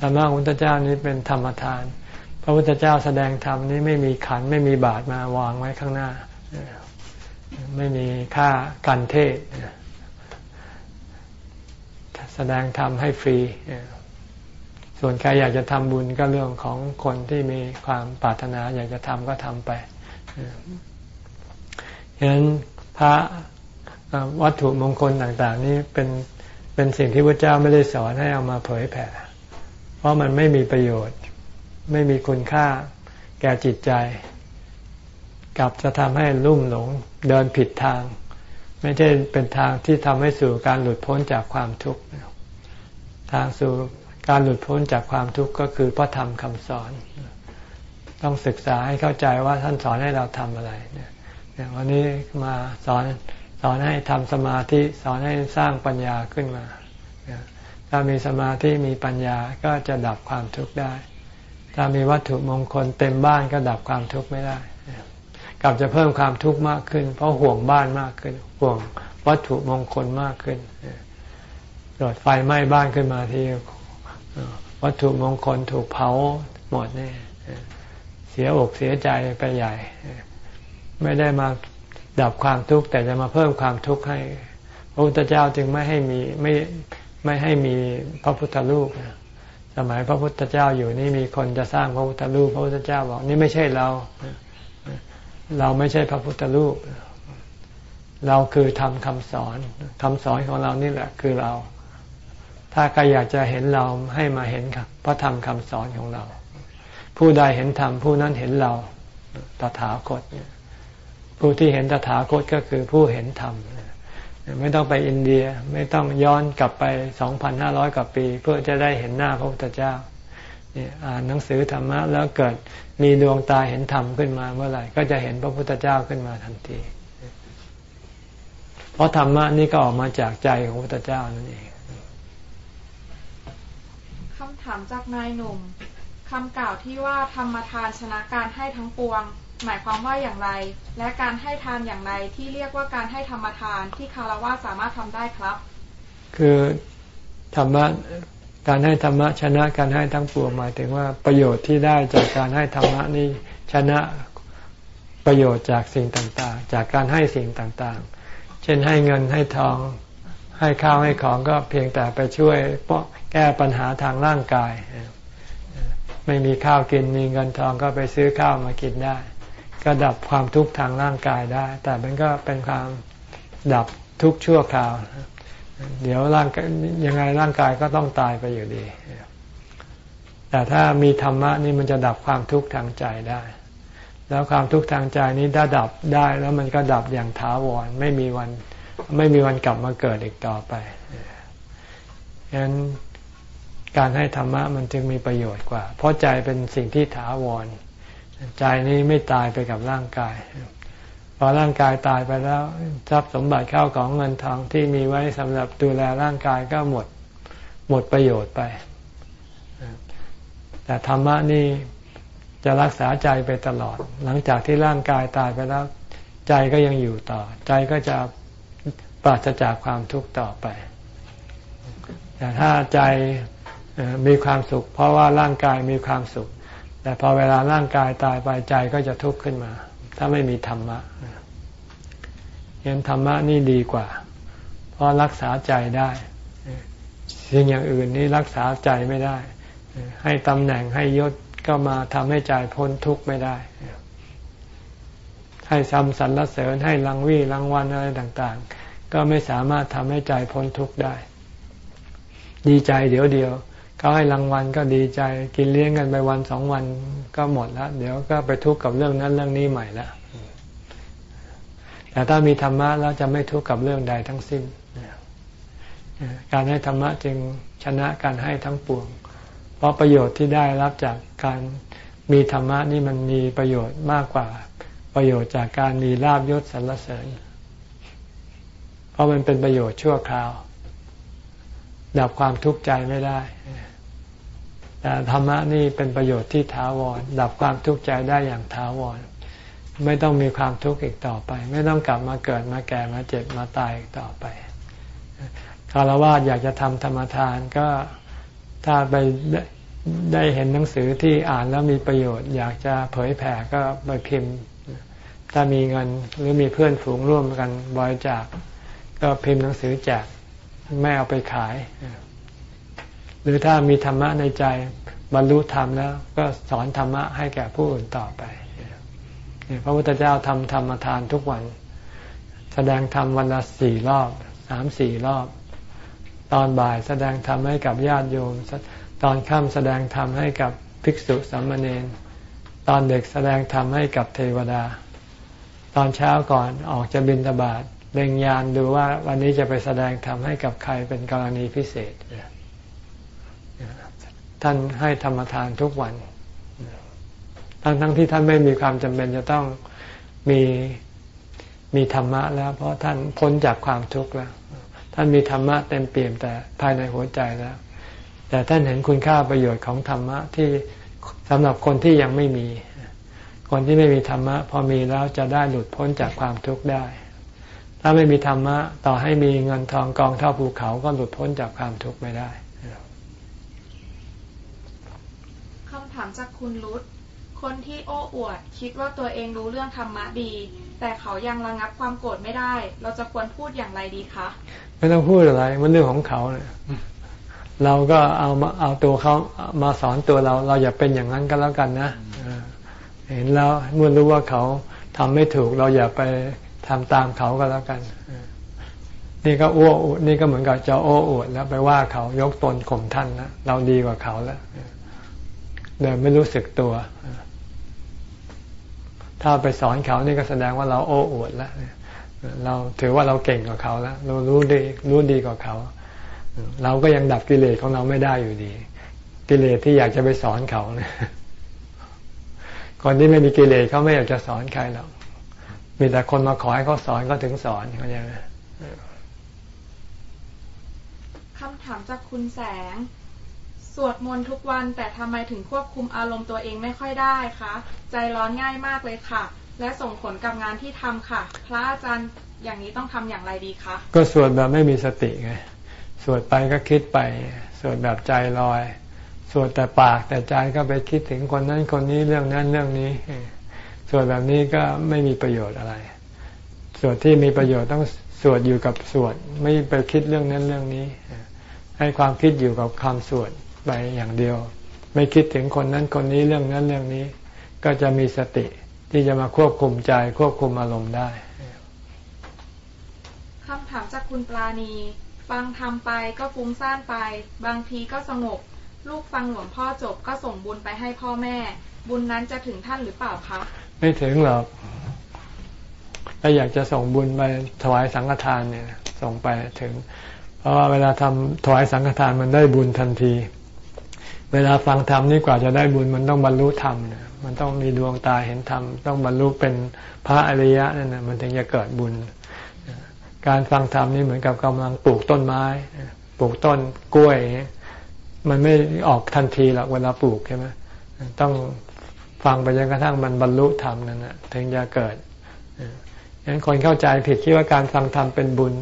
ธรรมะของพระพุทธเจ้านี้เป็นธรรมทาน พระพุทธเจ้าแสดงธรรมนี้ไม่มีขันไม่มีบาทมาวางไว้ข้างหน้า ไม่มีค่ากันเทศแสดงธรรมให้ฟรี ส่วนใครอยากจะทำบุญก็เรื่องของคนที่มีความปรารถนาอยากจะทำก็ทำไปฉะนั้นพระวัตถุมงคลต่าง ๆ นี้เป็นเป็นสิ่งที่พระเจ้าไม่ได้สอนให้เอามาเผยแผ่ เพราะมันไม่มีประโยชน์ ไม่มีคุณค่าแก่จิตใจ กลับจะทำให้ลุ่มหลงเดินผิดทาง ไม่ใช่เป็นทางที่ทำให้สู่การหลุดพ้นจากความทุกข์ทางสู่การหลุดพ้นจากความทุกข์ก็คือพระธรรมคำสอน ต้องศึกษาให้เข้าใจว่าท่านสอนให้เราทำอะไรเนี่ยวันนี้มาสอนสอนให้ทำสมาธิสอนให้สร้างปัญญาขึ้นมา ถ้ามีสมาธิมีปัญญาก็จะดับความทุกข์ได้ ถ้ามีวัตถุมงคลเต็มบ้านก็ดับความทุกข์ไม่ได้ กลับจะเพิ่มความทุกข์มากขึ้น เพราะห่วงบ้านมากขึ้น ห่วงวัตถุมงคลมากขึ้นเกิดไฟไหม้บ้านขึ้นมาที่วัตถุมงคลถูกเผาหมดเนี่ยเสียอกเสียใจไปใหญ่ ไม่ได้มาดับความทุกข์แต่จะมาเพิ่มความทุกข์ให้ พระพุทธเจ้าจึงไม่ให้มีไม่ไม่ให้มีพระพุทธรูป สมัยพระพุทธเจ้าอยู่นี่มีคนจะสร้างพระพุทธรูป พระพุทธเจ้าบอกนี่ไม่ใช่เรา เราไม่ใช่พระพุทธรูป เราคือทำคำสอนคำสอนของเรานี่แหละคือเรา ถ้าใครอยากจะเห็นเราให้มาเห็นพระธรรมคำสอนของเรา ผู้ใดเห็นธรรมผู้นั้นเห็นเราตถาคตผู้ที่เห็นตถาคตก็คือผู้เห็นธรรม ไม่ต้องไปอินเดียไม่ต้องย้อนกลับไปสองพันห้าร้อยกว่าปี เพื่อจะได้เห็นหน้าพระพุทธเจ้าอ่านหนังสือธรรมะแล้วเกิดมีดวงตาเห็นธรรมขึ้นมาเมื่อไหร่ก็จะเห็นพระพุทธเจ้าขึ้นมาทันที เพราะธรรมะนี่ก็ออกมาจากใจของพระพุทธเจ้านั่นเองคำถามจากนายหนุ่มคำกล่าวที่ว่าธรรมทานชนะการให้ทั้งปวง หมายความว่าอย่างไร และการให้ทานอย่างไรที่เรียกว่าการให้ธรรมทานที่คารวะสามารถทำได้ครับ คือธรรมะการให้ธรรมะชนะการให้ทั้งปวงหมายถึงว่าประโยชน์ที่ได้จากการให้ธรรมะนี้ชนะประโยชน์จากสิ่งต่างๆ จากการให้สิ่งต่างๆ เช่นให้เงินให้ทอง ให้ข้าวให้ของก็เพียงแต่ไปช่วยแก้ปัญหาทางร่างกาย ไม่มีข้าวกินมีเงินทองก็ไปซื้อข้าวมากินได้ ก็ดับความทุกข์ทางร่างกายได้ แต่มันก็เป็นความดับทุกข์ชั่วคราว เดี๋ยวร่างยังไงร่างกายก็ต้องตายไปอยู่ดี แต่ถ้ามีธรรมะนี่มันจะดับความทุกข์ทางใจได้ แล้วความทุกข์ทางใจนี้ถ้าดับได้แล้วมันก็ดับอย่างถาวรไม่มีวันไม่มีวันกลับมาเกิดอีกต่อไปฉะนั้นการให้ธรรมะมันจึงมีประโยชน์กว่า เพราะใจเป็นสิ่งที่ถาวร ใจนี้ไม่ตายไปกับร่างกาย พอร่างกายตายไปแล้ว ทรัพย์สมบัติเข้าของเงินทองที่มีไว้สำหรับดูแลร่างกายก็หมดหมดประโยชน์ไป แต่ธรรมะนี่จะรักษาใจไปตลอด หลังจากที่ร่างกายตายไปแล้ว ใจก็ยังอยู่ต่อ ใจก็จะปราศจากความทุกข์ต่อไป แต่ถ้าใจมีความสุข เพราะว่าร่างกายมีความสุข แต่พอเวลาร่างกายตายไปใจก็จะทุกข์ขึ้นมา ถ้าไม่มีธรรมะยังธรรมะนี่ดีกว่า เพราะรักษาใจได้สิ่งอย่างอื่นนี่รักษาใจไม่ได้ ให้ตำแหน่งให้ยศก็มาทำให้ใจพ้นทุกข์ไม่ได้ ให้ซ้ำสรรเสริญให้รางวี่รางวัลอะไรต่าง ๆ ก็ไม่สามารถทำให้ใจพ้นทุกข์ได้ ดีใจเดี๋ยวเดียว เขาให้รางวัลก็ดีใจกินเลี้ยงกันไปวันสองวันก็หมดแล้วเดี๋ยวก็ไปทุกข์กับเรื่องนั้นเรื่องนี้ใหม่ละแต่ถ้ามีธรรมะแล้วจะไม่ทุกข์กับเรื่องใดทั้งสิ้นการให้ธรรมะจึงชนะการให้ทั้งปวง เพราะประโยชน์ที่ได้รับจากการมีธรรมะนี่มันมีประโยชน์มากกว่าประโยชน์จากการมีลาบยศสรรเสริญ เพราะมันเป็นประโยชน์ชั่วคราว ดับความทุกข์ใจไม่ได้ แต่ธรรมะนี่เป็นประโยชน์ที่ถาวร ดับความทุกข์ใจได้อย่างถาวร ไม่ต้องมีความทุกข์อีกต่อไป ไม่ต้องกลับมาเกิดมาแก่มาเจ็บมาตายอีกต่อไปคารวะอยากจะทำธรรมทานก็ถ้าไปได้เห็นหนังสือที่อ่านแล้วมีประโยชน์ อยากจะเผยแผ่ก็ไปพิมพ์ ถ้ามีเงินหรือมีเพื่อนฝูงร่วมกันบริจาคก็พิมพ์หนังสือแจกไม่เอาไปขาย หรือถ้ามีธรรมะในใจบรรลุธรรมแล้ว ก็สอนธรรมะให้แก่ผู้อื่นต่อไปพระพุทธเจ้าทำธรรมทานทุกวัน แสดงธรรมวันละสี่รอบสามสี่รอบ ตอนบ่ายแสดงธรรมให้กับญาติโยม ตอนค่ำแสดงธรรมให้กับภิกษุสามเณรตอนเด็กแสดงธรรมให้กับเทวดา ตอนเช้าก่อนออกจะบินตบาทเบ่งยานดูว่าวันนี้จะไปแสดงธรรมให้กับใครเป็นกรณีพิเศษ ท่านให้ธรรมทานทุกวัน ทั้งทั้งที่ท่านไม่มีความจำเป็นจะต้องมีมีธรรมะแล้ว เพราะท่านพ้นจากความทุกข์แล้ว ท่านมีธรรมะเต็มเปี่ยมแต่ภายในหัวใจแล้ว แต่ท่านเห็นคุณค่าประโยชน์ของธรรมะที่สำหรับคนที่ยังไม่มี คนที่ไม่มีธรรมะ พอมีแล้วจะได้หลุดพ้นจากความทุกข์ได้ ถ้าไม่มีธรรมะ ต่อให้มีเงินทองกองเท่าภูเขาก็หลุดพ้นจากความทุกข์ไม่ได้คำถามจากคุณรุตคนที่โอ้อวด คิดว่าตัวเองรู้เรื่องธรรมะดี แต่เขายังระงับความโกรธไม่ได้ เราจะควรพูดอย่างไรดีคะไม่ต้องพูดอะไรมันเรื่องของเขาเนี่ยเราก็เอามาเอาตัวเขามาสอนตัวเรา เราอย่าเป็นอย่างนั้นก็แล้วกันนะเห็นแล้วเมื่อรู้ว่าเขาทำไม่ถูก เราอย่าไปทำตามเขาก็แล้วกันนี่ก็อ้วนี่ก็เหมือนกับจะโอ้อวดแล้วไปว่าเขายกตนข่มท่านนะเราดีกว่าเขาแล้ว เดินไม่รู้สึกตัว ถ้าไปสอนเขานี่ก็แสดงว่าเราโอ้อวดแล้วเราถือว่าเราเก่งกว่าเขาแล้วเรารู้ดีรู้ดีกว่าเขา เราก็ยังดับกิเลสของเราไม่ได้อยู่ดี กิเลสที่อยากจะไปสอนเขาเนี่ยคนที่ไม่มีกิเลสเขาไม่อยากจะสอนใครหรอกมีแต่คนมาขอให้เขาสอนก็ถึงสอนเขาใจไหมคำถามจากคุณแสง วดมนต์ทุกวันแต่ทำไมถึงควบคุมอารมณ์ตัวเองไม่ค่อยได้คะใจร้อนง่ายมากเลยค่ะ และส่งผลกับงานที่ทำค่ะ พระอาจารย์อย่างนี้ต้องทำอย่างไรดีคะก็สวดแบบไม่มีสติไงสวดไปก็คิดไป สวดแบบใจลอย สวดแต่ปากแต่ใจก็ไปคิดถึงคนนั้นคนนี้เรื่องนั้นเรื่องนี้สวดแบบนี้ก็ไม่มีประโยชน์อะไร สวดที่มีประโยชน์ต้องสวดอยู่กับสวดไม่ไปคิดเรื่องนั้นเรื่องนี้ ให้ความคิดอยู่กับคำสวด ไปอย่างเดียว ไม่คิดถึงคนนั้นคนนี้เรื่องนั้นเรื่องนี้ ก็จะมีสติที่จะมาควบคุมใจควบคุมอารมณ์ได้คำถามจากคุณปลาณีฟังทำไปก็ฟุ้งซ่านไป บางทีก็สงบ ลูกฟังหลวงพ่อจบก็ส่งบุญไปให้พ่อแม่ บุญนั้นจะถึงท่านหรือเปล่าคะไม่ถึงหรอกถ้าอยากจะส่งบุญไปถวายสังฆทานเนี่ยส่งไปถึง เพราะว่าเวลาทำถวายสังฆทานมันได้บุญทันที เวลาฟังธรรมนี่กว่าจะได้บุญมันต้องบรรลุธรรมเนี่ยมันต้องมีดวงตาเห็นธรรมต้องบรรลุเป็นพระอริยะนั่นนะมันถึงจะเกิดบุญ การฟังธรรมนี่เหมือนกับกำลังปลูกต้นไม้ ปลูกต้นกล้วย มันไม่ออกทันทีหรอกเวลาปลูกใช่ไหมต้องฟังไปจนกระทั่งมันบรรลุธรรมนั่นแหะถึงจะเกิดฉะนั้นคนเข้าใจผิดคิดว่าการฟังธรรมเป็นบุญ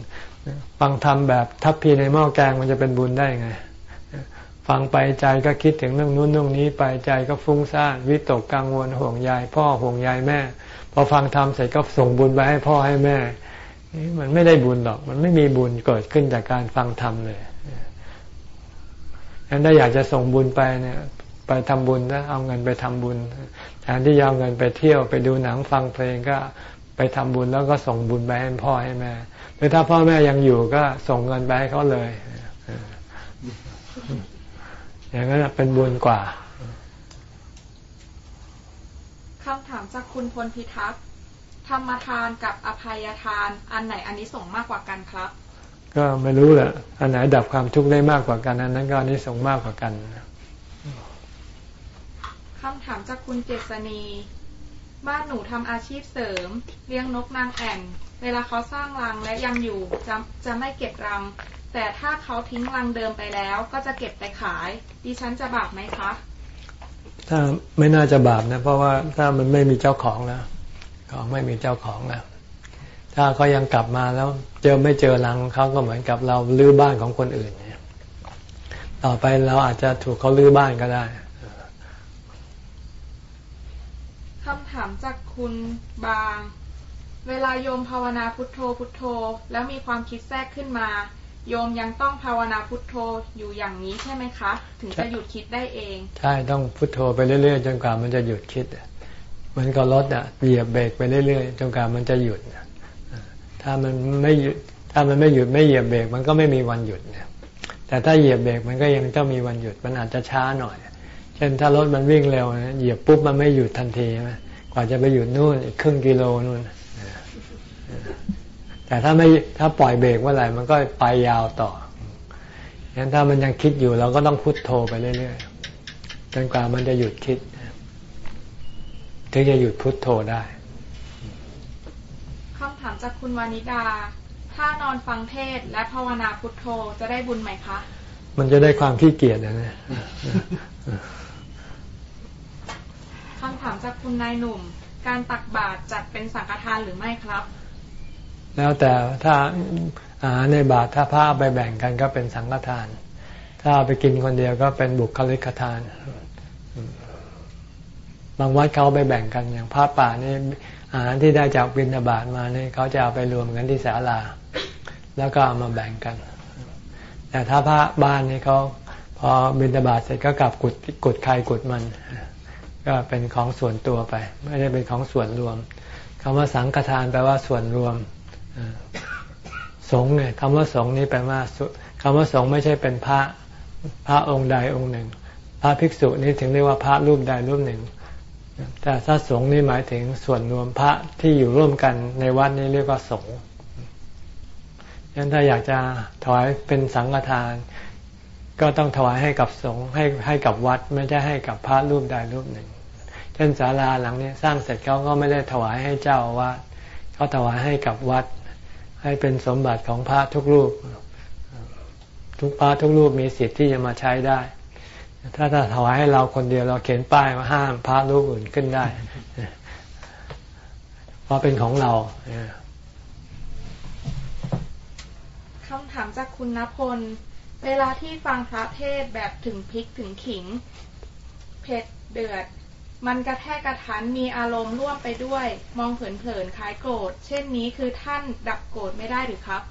ฟังธรรมแบบทัพพีในหม้อแกงมันจะเป็นบุญได้ไง ฟังไปใจก็คิดถึงเรื่องนู้นเรื่องนี้ไปใจก็ฟุ้งซ่านวิตกกังวลห่วงใยพ่อห่วงใยแม่ พอฟังธรรมเสร็จก็ส่งบุญไปให้พ่อให้แม่มันไม่ได้บุญหรอก มันไม่มีบุญเกิดขึ้นจากการฟังธรรมเลยงั้นถ้าอยากจะส่งบุญไปเนี่ย ไปทำบุญนะเอาเงินไปทำบุญแทนที่จะเอาเงินไปเที่ยวไปดูหนังฟังเพลงก็ไปทำบุญแล้วก็ส่งบุญไปให้พ่อให้แม่หรือถ้าพ่อแม่ยังอยู่ก็ส่งเงินไปให้เขาเลย อย่างนั้นเป็นบุญกว่าคำถามจากคุณพลพิทักษ์ธรรมทานกับอภัยทาน อันไหนอันนี้ส่งมากกว่ากันครับ ก็ไม่รู้แหละอันไหนดับความทุกข์ได้มากกว่ากัน อันนั้นก็อันนี้ส่งมากกว่ากันคำถามจากคุณเจษณีบ้านหนูทำอาชีพเสริม เลี้ยงนกนางแอ่น เวลาเขาสร้างรังและยังอยู่จะจะไม่เก็บรัง แต่ถ้าเขาทิ้งรังเดิมไปแล้ว ก็จะเก็บไปขาย ดิฉันจะบาปไหมคะ ถ้าไม่น่าจะบาปนะ เพราะว่าถ้ามันไม่มีเจ้าของแล้ว ของไม่มีเจ้าของแล้ว ถ้าเขายังกลับมาแล้วเจอไม่เจอรังเขาก็เหมือนกับเราลื้อบ้านของคนอื่นเนี่ยต่อไปเราอาจจะถูกเขาลื้อบ้านก็ได้คำถามจากคุณบาง เวลาโยมภาวนาพุทโธพุทโธ แล้วมีความคิดแทรกขึ้นมา โยมยังต้องภาวนาพุทโธอยู่อย่างนี้ใช่ไหมคะ ถึงจะหยุดคิดได้เองใช่ต้องพุทโธไปเรื่อย ๆ จนกว่ามันจะหยุดคิดเหมือนกับรถอะเหยียบเบรกไปเรื่อยๆจนกว่ามันจะหยุดถ้ามันไม่หยุดถ้ามันไม่หยุดไม่เหยียบเบรกมันก็ไม่มีวันหยุดเนี่ยแต่ถ้าเหยียบเบรกมันก็ยังต้องมีวันหยุดมันอาจจะช้าหน่อย เช่นถ้ารถมันวิ่งเร็วเหยียบปุ๊บมันไม่หยุดทันทีไหมกว่าจะไปหยุดนู่นอีกครึ่งกิโลนู่น แต่ถ้าไม่ถ้าปล่อยเบรกเมื่อไหร่มันก็ไปยาวต่องั้นถ้ามันยังคิดอยู่เราก็ต้องพุโทโธไปเรื่อยๆจนกว่ามันจะหยุดคิดถึงจะหยุดพุดโทโธได้คำถามจากคุณวานิดา ถ้านอนฟังเทศและภาวนาพุทโธจะได้บุญไหมคะ มันจะได้ความขี้เกียจนะเนี่ยคำถามจากคุณนายหนุ่ม การตักบาตรจัดเป็นสังฆทานหรือไม่ครับ แล้วแต่ถ้าอาหารในบาตรถ้าพระไปแบ่งกันก็เป็นสังฆทาน ถ้าไปกินคนเดียวก็เป็นบุคลิกทาน บางวัดเขาไปแบ่งกันอย่างพระป่านี่อาหารที่ได้จากบิณฑบาตมาเนี่ยเขาจะเอาไปรวมกันที่ศาลา แล้วก็เอามาแบ่งกัน แต่ถ้าพระบ้านนี่เขาพอบิณฑบาตเสร็จก็กลับกุดกุดใครกุดมัน ก็เป็นของส่วนตัวไป ไม่ได้เป็นของส่วนรวมคำว่าสังฆทานแปลว่าส่วนรวม สงเนี่ยคำว่าสงนี่แปลว่าคำว่าสงไม่ใช่เป็นพระพระองค์ใดองค์หนึ่ง พระภิกษุนี่ถึงเรียกว่าพระรูปใดรูปหนึ่ง แต่ถ้าสงนี่หมายถึงส่วนรวมพระที่อยู่ร่วมกันในวัดนี้เรียกว่าสงฆ์ยันถ้าอยากจะถวายเป็นสังฆทาน ก็ต้องถวายให้กับสงฆ์ให้ให้กับวัดไม่ใช่ให้กับพระรูปใดรูปหนึ่ง เช่นศาลาหลังนี้สร้างเสร็จเขาก็ไม่ได้ถวายให้เจ้าวัดเขาถวายให้กับวัด ให้เป็นสมบัติของพระทุกรูป ทุกพระทุกรูปมีสิทธิ์ที่จะมาใช้ได้ ถ้าถ้าถวายให้เราคนเดียวเราเขียนป้ายว่าห้ามพระรูปอื่นขึ้นได้เพราะเป็นของเราคำถามจากคุณณพล เวลาที่ฟังพระเทศแบบถึงพริกถึงขิง เผ็ดเดือด มันกระแทกกระทันมีอารมณ์ร่วมไปด้วย มองเผินๆคล้ายโกรธ เช่นนี้คือท่านดับโกรธไม่ได้หรือครับ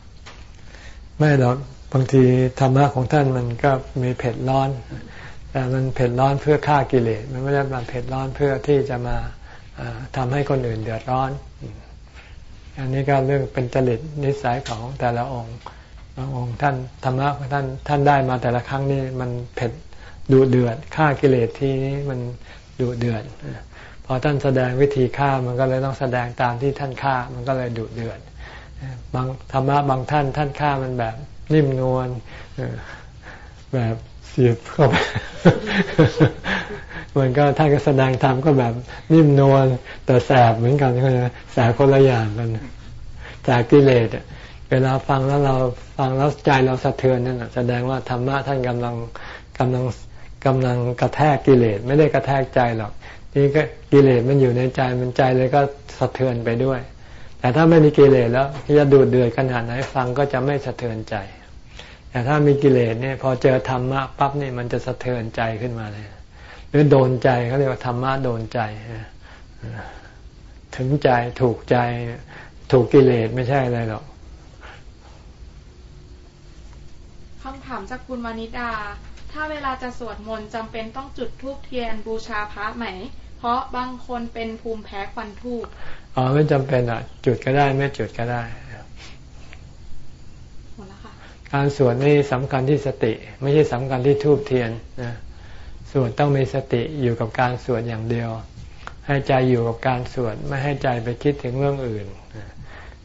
ไม่หรอกบางทีธรรมะของท่านมันก็มีเผ็ดร้อน แต่มันเผ็ดร้อนเพื่อฆ่ากิเลสมันไม่ได้มาเผ็ดร้อนเพื่อที่จะมาทำให้คนอื่นเดือดร้อน อันนี้ก็เรื่องเป็นจริตนิสัยของแต่ละองค์บางองค์ท่านธรรมะของท่านท่านได้มาแต่ละครั้งนี่มันเผ็ดดุเดือดฆ่ากิเลสทีนี้มัน ดุเดือดพอท่านแสดงวิธีฆ่ามันก็เลยต้องแสดงตามที่ท่านฆ่ามันก็เลยดุเดือดบางธรรมะบางท่านท่านฆ่ามันแบบนิ่มนวลแบบเสียบเข้าไปมันก็ท่านก็แสดงธรรมก็แบบนิ่มนวลแต่แสบเหมือนกันก็จะแสบคนละอย่างกันจากกิเลสเวลาฟังแล้วเราฟังแล้วใจเราสะเทือนนั่นแสดงว่าธรรมะท่านกำลังกำลัง กำลังกระแทกกิเลสไม่ได้กระแทกใจหรอกนี่ก็กิเลสมันอยู่ในใจมันใจเลยก็สะเทือนไปด้วย แต่ถ้าไม่มีกิเลสแล้วจะดูดเดือดขนาดไหนฟังก็จะไม่สะเทือนใจ แต่ถ้ามีกิเลสเนี่ยพอเจอธรรมะปั๊บนี่มันจะสะเทือนใจขึ้นมาเลย หรือโดนใจเขาเรียกว่าธรรมะโดนใจถึงใจถูกใจถูกกิเลสไม่ใช่อะไรหรอกคำถามจากคุณวานิดา ถ้าเวลาจะสวดมนต์จำเป็นต้องจุดธูปเทียนบูชาพระไหม เพราะบางคนเป็นภูมิแพ้ควันธูปอ๋อไม่จำเป็นอะ จุดก็ได้ไม่จุดก็ได้การสวดนี่สำคัญที่สติ ไม่ใช่สำคัญที่ทูบเทียนนะสวดต้องมีสติอยู่กับการสวดอย่างเดียว ให้ใจอยู่กับการสวดไม่ให้ใจไปคิดถึงเรื่องอื่น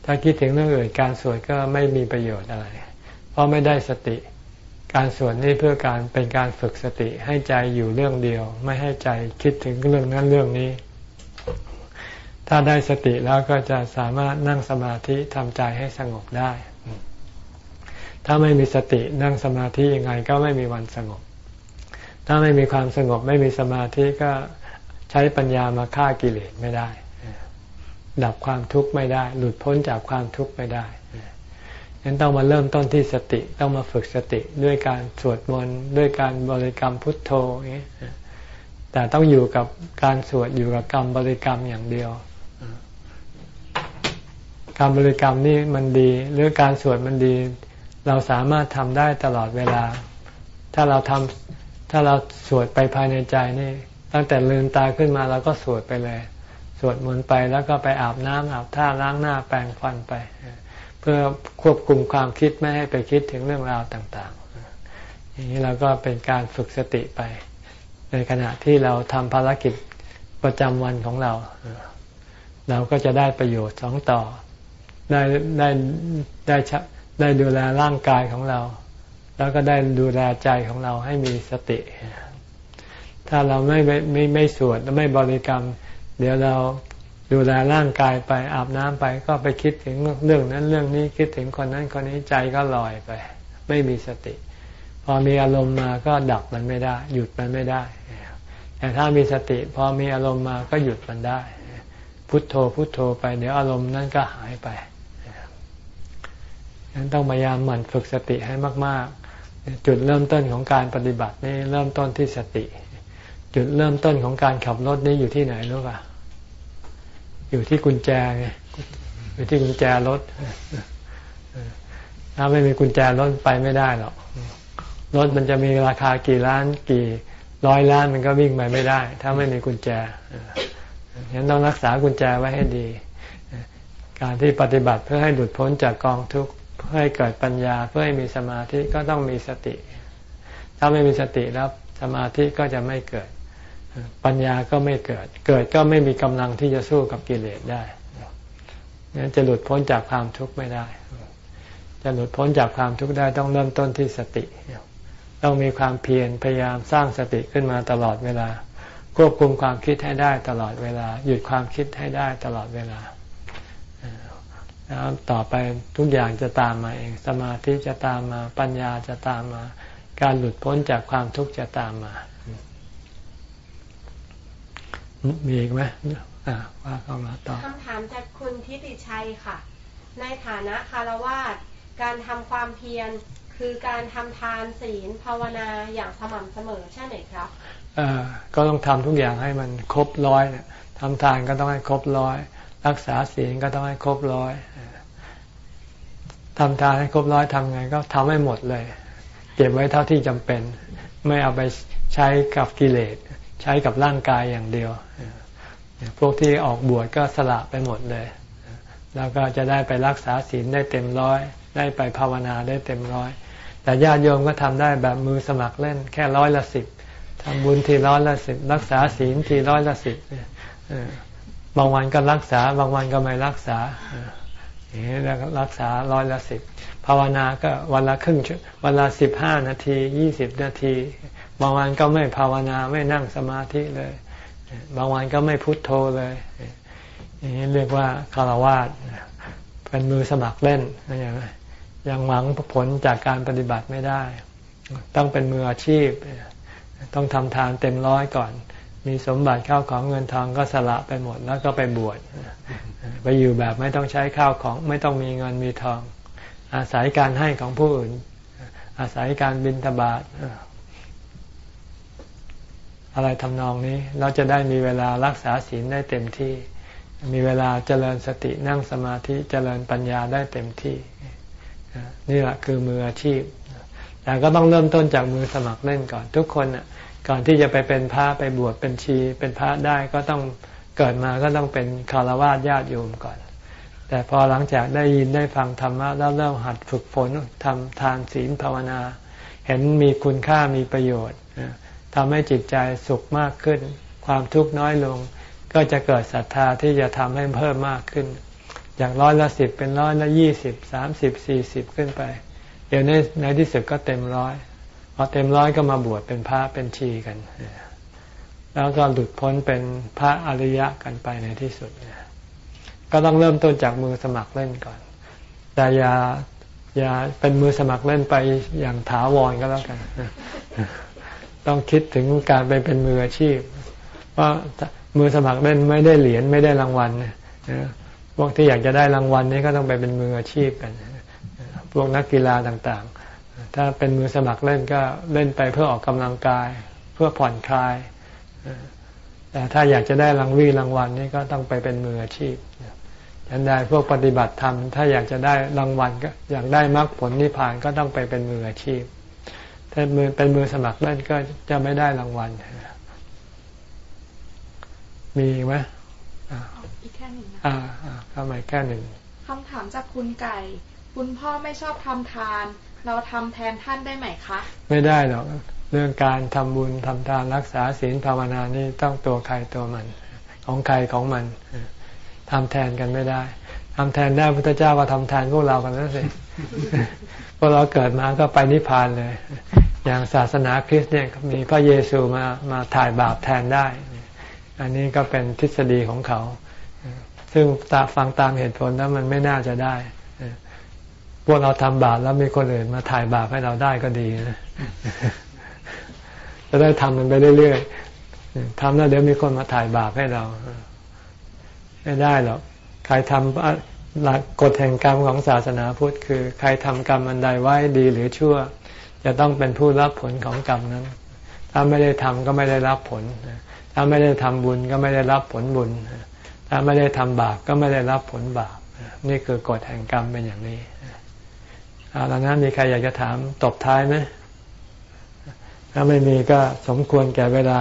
ถ้าคิดถึงเรื่องอื่น การสวดก็ไม่มีประโยชน์อะไร เพราะไม่ได้สติ การสวดนี่เพื่อการเป็นการฝึกสติให้ใจอยู่เรื่องเดียว ไม่ให้ใจคิดถึงเรื่องนั้นเรื่องนี้ ถ้าได้สติแล้วก็จะสามารถนั่งสมาธิทำใจให้สงบได้ ถ้าไม่มีสตินั่งสมาธิยังไงก็ไม่มีวันสงบ ถ้าไม่มีความสงบไม่มีสมาธิก็ใช้ปัญญามาฆ่ากิเลสไม่ได้ ดับความทุกข์ไม่ได้ หลุดพ้นจากความทุกข์ไม่ได้ งั้นต้องมาเริ่มต้นที่สติต้องมาฝึกสติด้วยการสวดมนต์ด้วยการบริกรรมพุทโธอย่างนี้แต่ต้องอยู่กับการสวดอยู่กับกรรมบริกรรมอย่างเดียวการบริกรรมนี่มันดี หรือการสวดมันดี เราสามารถทำได้ตลอดเวลา ถ้าเราทำถ้าเราสวดไปภายในใจนี่ ตั้งแต่ลืมตาขึ้นมาเราก็สวดไปเลย สวดมนต์ไปแล้วก็ไปอาบน้ำอาบท่าล้างหน้าแปรงฟันไป เพื่อควบคุมความคิดไม่ให้ไปคิดถึงเรื่องราวต่างๆ อย่างนี้เราก็เป็นการฝึกสติไป ในขณะที่เราทำภารกิจประจำวันของเรา เราก็จะได้ประโยชน์สองต่อ ได้ได้ได้ได้ดูแลร่างกายของเรา แล้วก็ได้ดูแลใจของเราให้มีสติ ถ้าเราไม่ไม่ไม่ไม่สวดไม่บริกรรม เดี๋ยวเรา ดูแลร่างกายไปอาบน้ำไปก็ไปคิดถึงเรื่องนั้นเรื่องนี้คิดถึงคนนั้นคนนี้ใจก็ลอยไป ไม่มีสติ พอมีอารมณ์มาก็ดับมันไม่ได้ หยุดมันไม่ได้ แต่ถ้ามีสติ พอมีอารมณ์มาก็หยุดมันได้ พุทโธพุทโธไปเดี๋ยวอารมณ์นั้นก็หายไปนั้นต้องพยายามหมั่นฝึกสติให้มาก ๆ จุดเริ่มต้นของการปฏิบัตินี่เริ่มต้นที่สติ จุดเริ่มต้นของการขับรถนี่อยู่ที่ไหนรู้ป่ะ อยู่ที่กุญแจไงอยู่ที่กุญแจรถถ้าไม่มีกุญแจรถไปไม่ได้หรอกรถมันจะมีราคากี่ล้านกี่ร้อยล้านมันก็วิ่งไปไม่ได้ ถ้าไม่มีกุญแจฉะนั้นต้องรักษากุญแจไว้ให้ดี การที่ปฏิบัติเพื่อให้หลุดพ้นจากกองทุกข์เพื่อให้เกิดปัญญา เพื่อให้มีสมาธิก็ต้องมีสติ ถ้าไม่มีสติแล้วสมาธิก็จะไม่เกิด ปัญญาก็ไม่เกิด เกิดก็ไม่มีกำลังที่จะสู้กับกิเลสได้นั้นจะหลุดพ้นจากความทุกข์ไม่ได้ จะหลุดพ้นจากความทุกข์ได้ต้องเริ่มต้นที่สติ ต้องมีความเพียรพยายามสร้างสติขึ้นมาตลอดเวลา ควบคุมความคิดให้ได้ตลอดเวลา หยุดความคิดให้ได้ตลอดเวลาแล้วต่อไปทุกอย่างจะตามมาเอง สมาธิจะตามมา ปัญญาจะตามมา การหลุดพ้นจากความทุกข์จะตามมา มีอีกไหมว่าเข้ามาต่อคำถามจากคุณทิติชัยค่ะ ในฐานะคารวาสการทำความเพียรคือการทำทานศีลภาวนาอย่างสม่ำเสมอใช่ไหมครับก็ต้องทำทุกอย่างให้มันครบร้อยเนี่ยทำทานก็ต้องให้ครบร้อย รักษาศีลก็ต้องให้ครบร้อยทำทานให้ครบร้อยทำไง ก็ทำให้หมดเลย เก็บไว้เท่าที่จำเป็น ไม่เอาไปใช้กับกิเลส ใช้กับร่างกายอย่างเดียว พวกที่ออกบวชก็สละไปหมดเลย แล้วก็จะได้ไปรักษาศีลได้เต็มร้อย ได้ไปภาวนาได้เต็มร้อย แต่ญาติโยมก็ทำได้แบบมือสมัครเล่น แค่ร้อยละสิบทำบุญทีร้อยละสิบรักษาศีลทีร้อยละสิบบางวันก็รักษา บางวันก็ไม่รักษาอย่างนี้รักษาร้อยละสิบภาวนาก็วันละครึ่งวันละสิบห้านาทียี่สิบนาที บางวันก็ไม่ภาวนาไม่นั่งสมาธิเลย บางวันก็ไม่พุทโธเลยอย่างนี้เรียกว่าคารวาสเป็นมือสมัครเล่นอย่างยังหวังผลจากการปฏิบัติไม่ได้ ต้องเป็นมืออาชีพ ต้องทำทานเต็มร้อยก่อน มีสมบัติข้าวของเงินทองก็สละไปหมดแล้วก็ไปบวชไปอยู่แบบไม่ต้องใช้ข้าวของ ไม่ต้องมีเงินมีทอง อาศัยการให้ของผู้อื่น อาศัยการบินทบาท อะไรทำนองนี้ เราจะได้มีเวลารักษาศีลได้เต็มที่ มีเวลาเจริญสตินั่งสมาธิเจริญปัญญาได้เต็มที่ นี่แหละคือมืออาชีพ แต่ก็ต้องเริ่มต้นจากมือสมัครเล่นก่อน ทุกคนก่อนที่จะไปเป็นพระไปบวชเป็นชี เป็นพระได้ก็ต้องเกิดมาก็ต้องเป็นคารวะญาติโยมก่อน แต่พอหลังจากได้ยินได้ฟังธรรมะแล้วเริ่มหัดฝึกฝนทำทานศีลภาวนา เห็นมีคุณค่ามีประโยชน์ ทำให้จิตใจสุขมากขึ้น ความทุกข์น้อยลง ก็จะเกิดศรัทธาที่จะทำให้เพิ่มมากขึ้นอย่างร้อยละสิบเป็นร้อยละยี่สิบสามสิบสี่สิบขึ้นไป เดี๋ยวในในที่สุดก็เต็มร้อยพอเต็มร้อยก็มาบวชเป็นพระเป็นชีกัน แล้วก็หลุดพ้นเป็นพระอริยะกันไปในที่สุดก็ต้องเริ่มต้นจากมือสมัครเล่นก่อน แต่อย่าอย่าเป็นมือสมัครเล่นไปอย่างถาวรก็แล้วกัน ต้องคิดถึงการไปเป็นมืออาชีพว่ามือสมัครเล่นไม่ได้เหรียญไม่ได้รางวัลนะพวกที่อยากจะได้รางวัลนี้ก็ต้องไปเป็นมืออาชีพกัน พวกนักกีฬาต่างๆ ถ้าเป็นมือสมัครเล่นก็เล่นไปเพื่อออกกำลังกาย เพื่อผ่อนคลาย แต่ถ้าอยากจะได้รางวีรางวัลนี่ก็ต้องไปเป็นมืออาชีพฉันได้พวกปฏิบัติธรรมถ้าอยากจะได้รางวัลก็อยากได้มรรคผลนิพพานก็ต้องไปเป็นมืออาชีพ ถ้ามือเป็นมือสมัครเล่นก็จะไม่ได้รางวัล มีไหมอีกแค่หนึ่งนะอ่าเข้ามาแค่หนึ่งคำถามจากคุณไก่ คุณพ่อไม่ชอบทำทาน เราทำแทนท่านได้ไหมคะ ไม่ได้หรอก เรื่องการทำบุญทำทานรักษาศีลภาวนานี่ต้องตัวใครตัวมัน ของใครของมันทำแทนกันไม่ได้ทำแทนได้พุทธเจ้าก็ทำแทนพวกเรากันแล้วสิพ วกเราเกิดมาก็ไปนิพพานเลย อย่างศาสนาคริสต์เนี่ยมีพระเยซูมามาถ่ายบาปแทนได้ อันนี้ก็เป็นทฤษฎีของเขา ซึ่งตาฟังตามเหตุผลแล้วมันไม่น่าจะได้ พวกเราทำบาปแล้วมีคนอื่นมาถ่ายบาปให้เราได้ก็ดีนะจะได้ทำมันไปเรื่อยๆทำแล้วเดี๋ยวมีคนมาถ่ายบาปให้เรา ไม่ได้หรอก ใครทำ หลักกฎแห่งกรรมของศาสนาพุทธคือ ใครทำกรรมอันใดไว้ดีหรือชั่ว จะต้องเป็นผู้รับผลของกรรมนั้น ถ้าไม่ได้ทำก็ไม่ได้รับผล ถ้าไม่ได้ทำบุญก็ไม่ได้รับผลบุญ ถ้าไม่ได้ทำบาปก็ไม่ได้รับผลบาป นี่คือกฎแห่งกรรมเป็นอย่างนี้เอาแล้วนะมีใครอยากจะถามตบท้ายไหมถ้าไม่มีก็สมควรแก่เวลา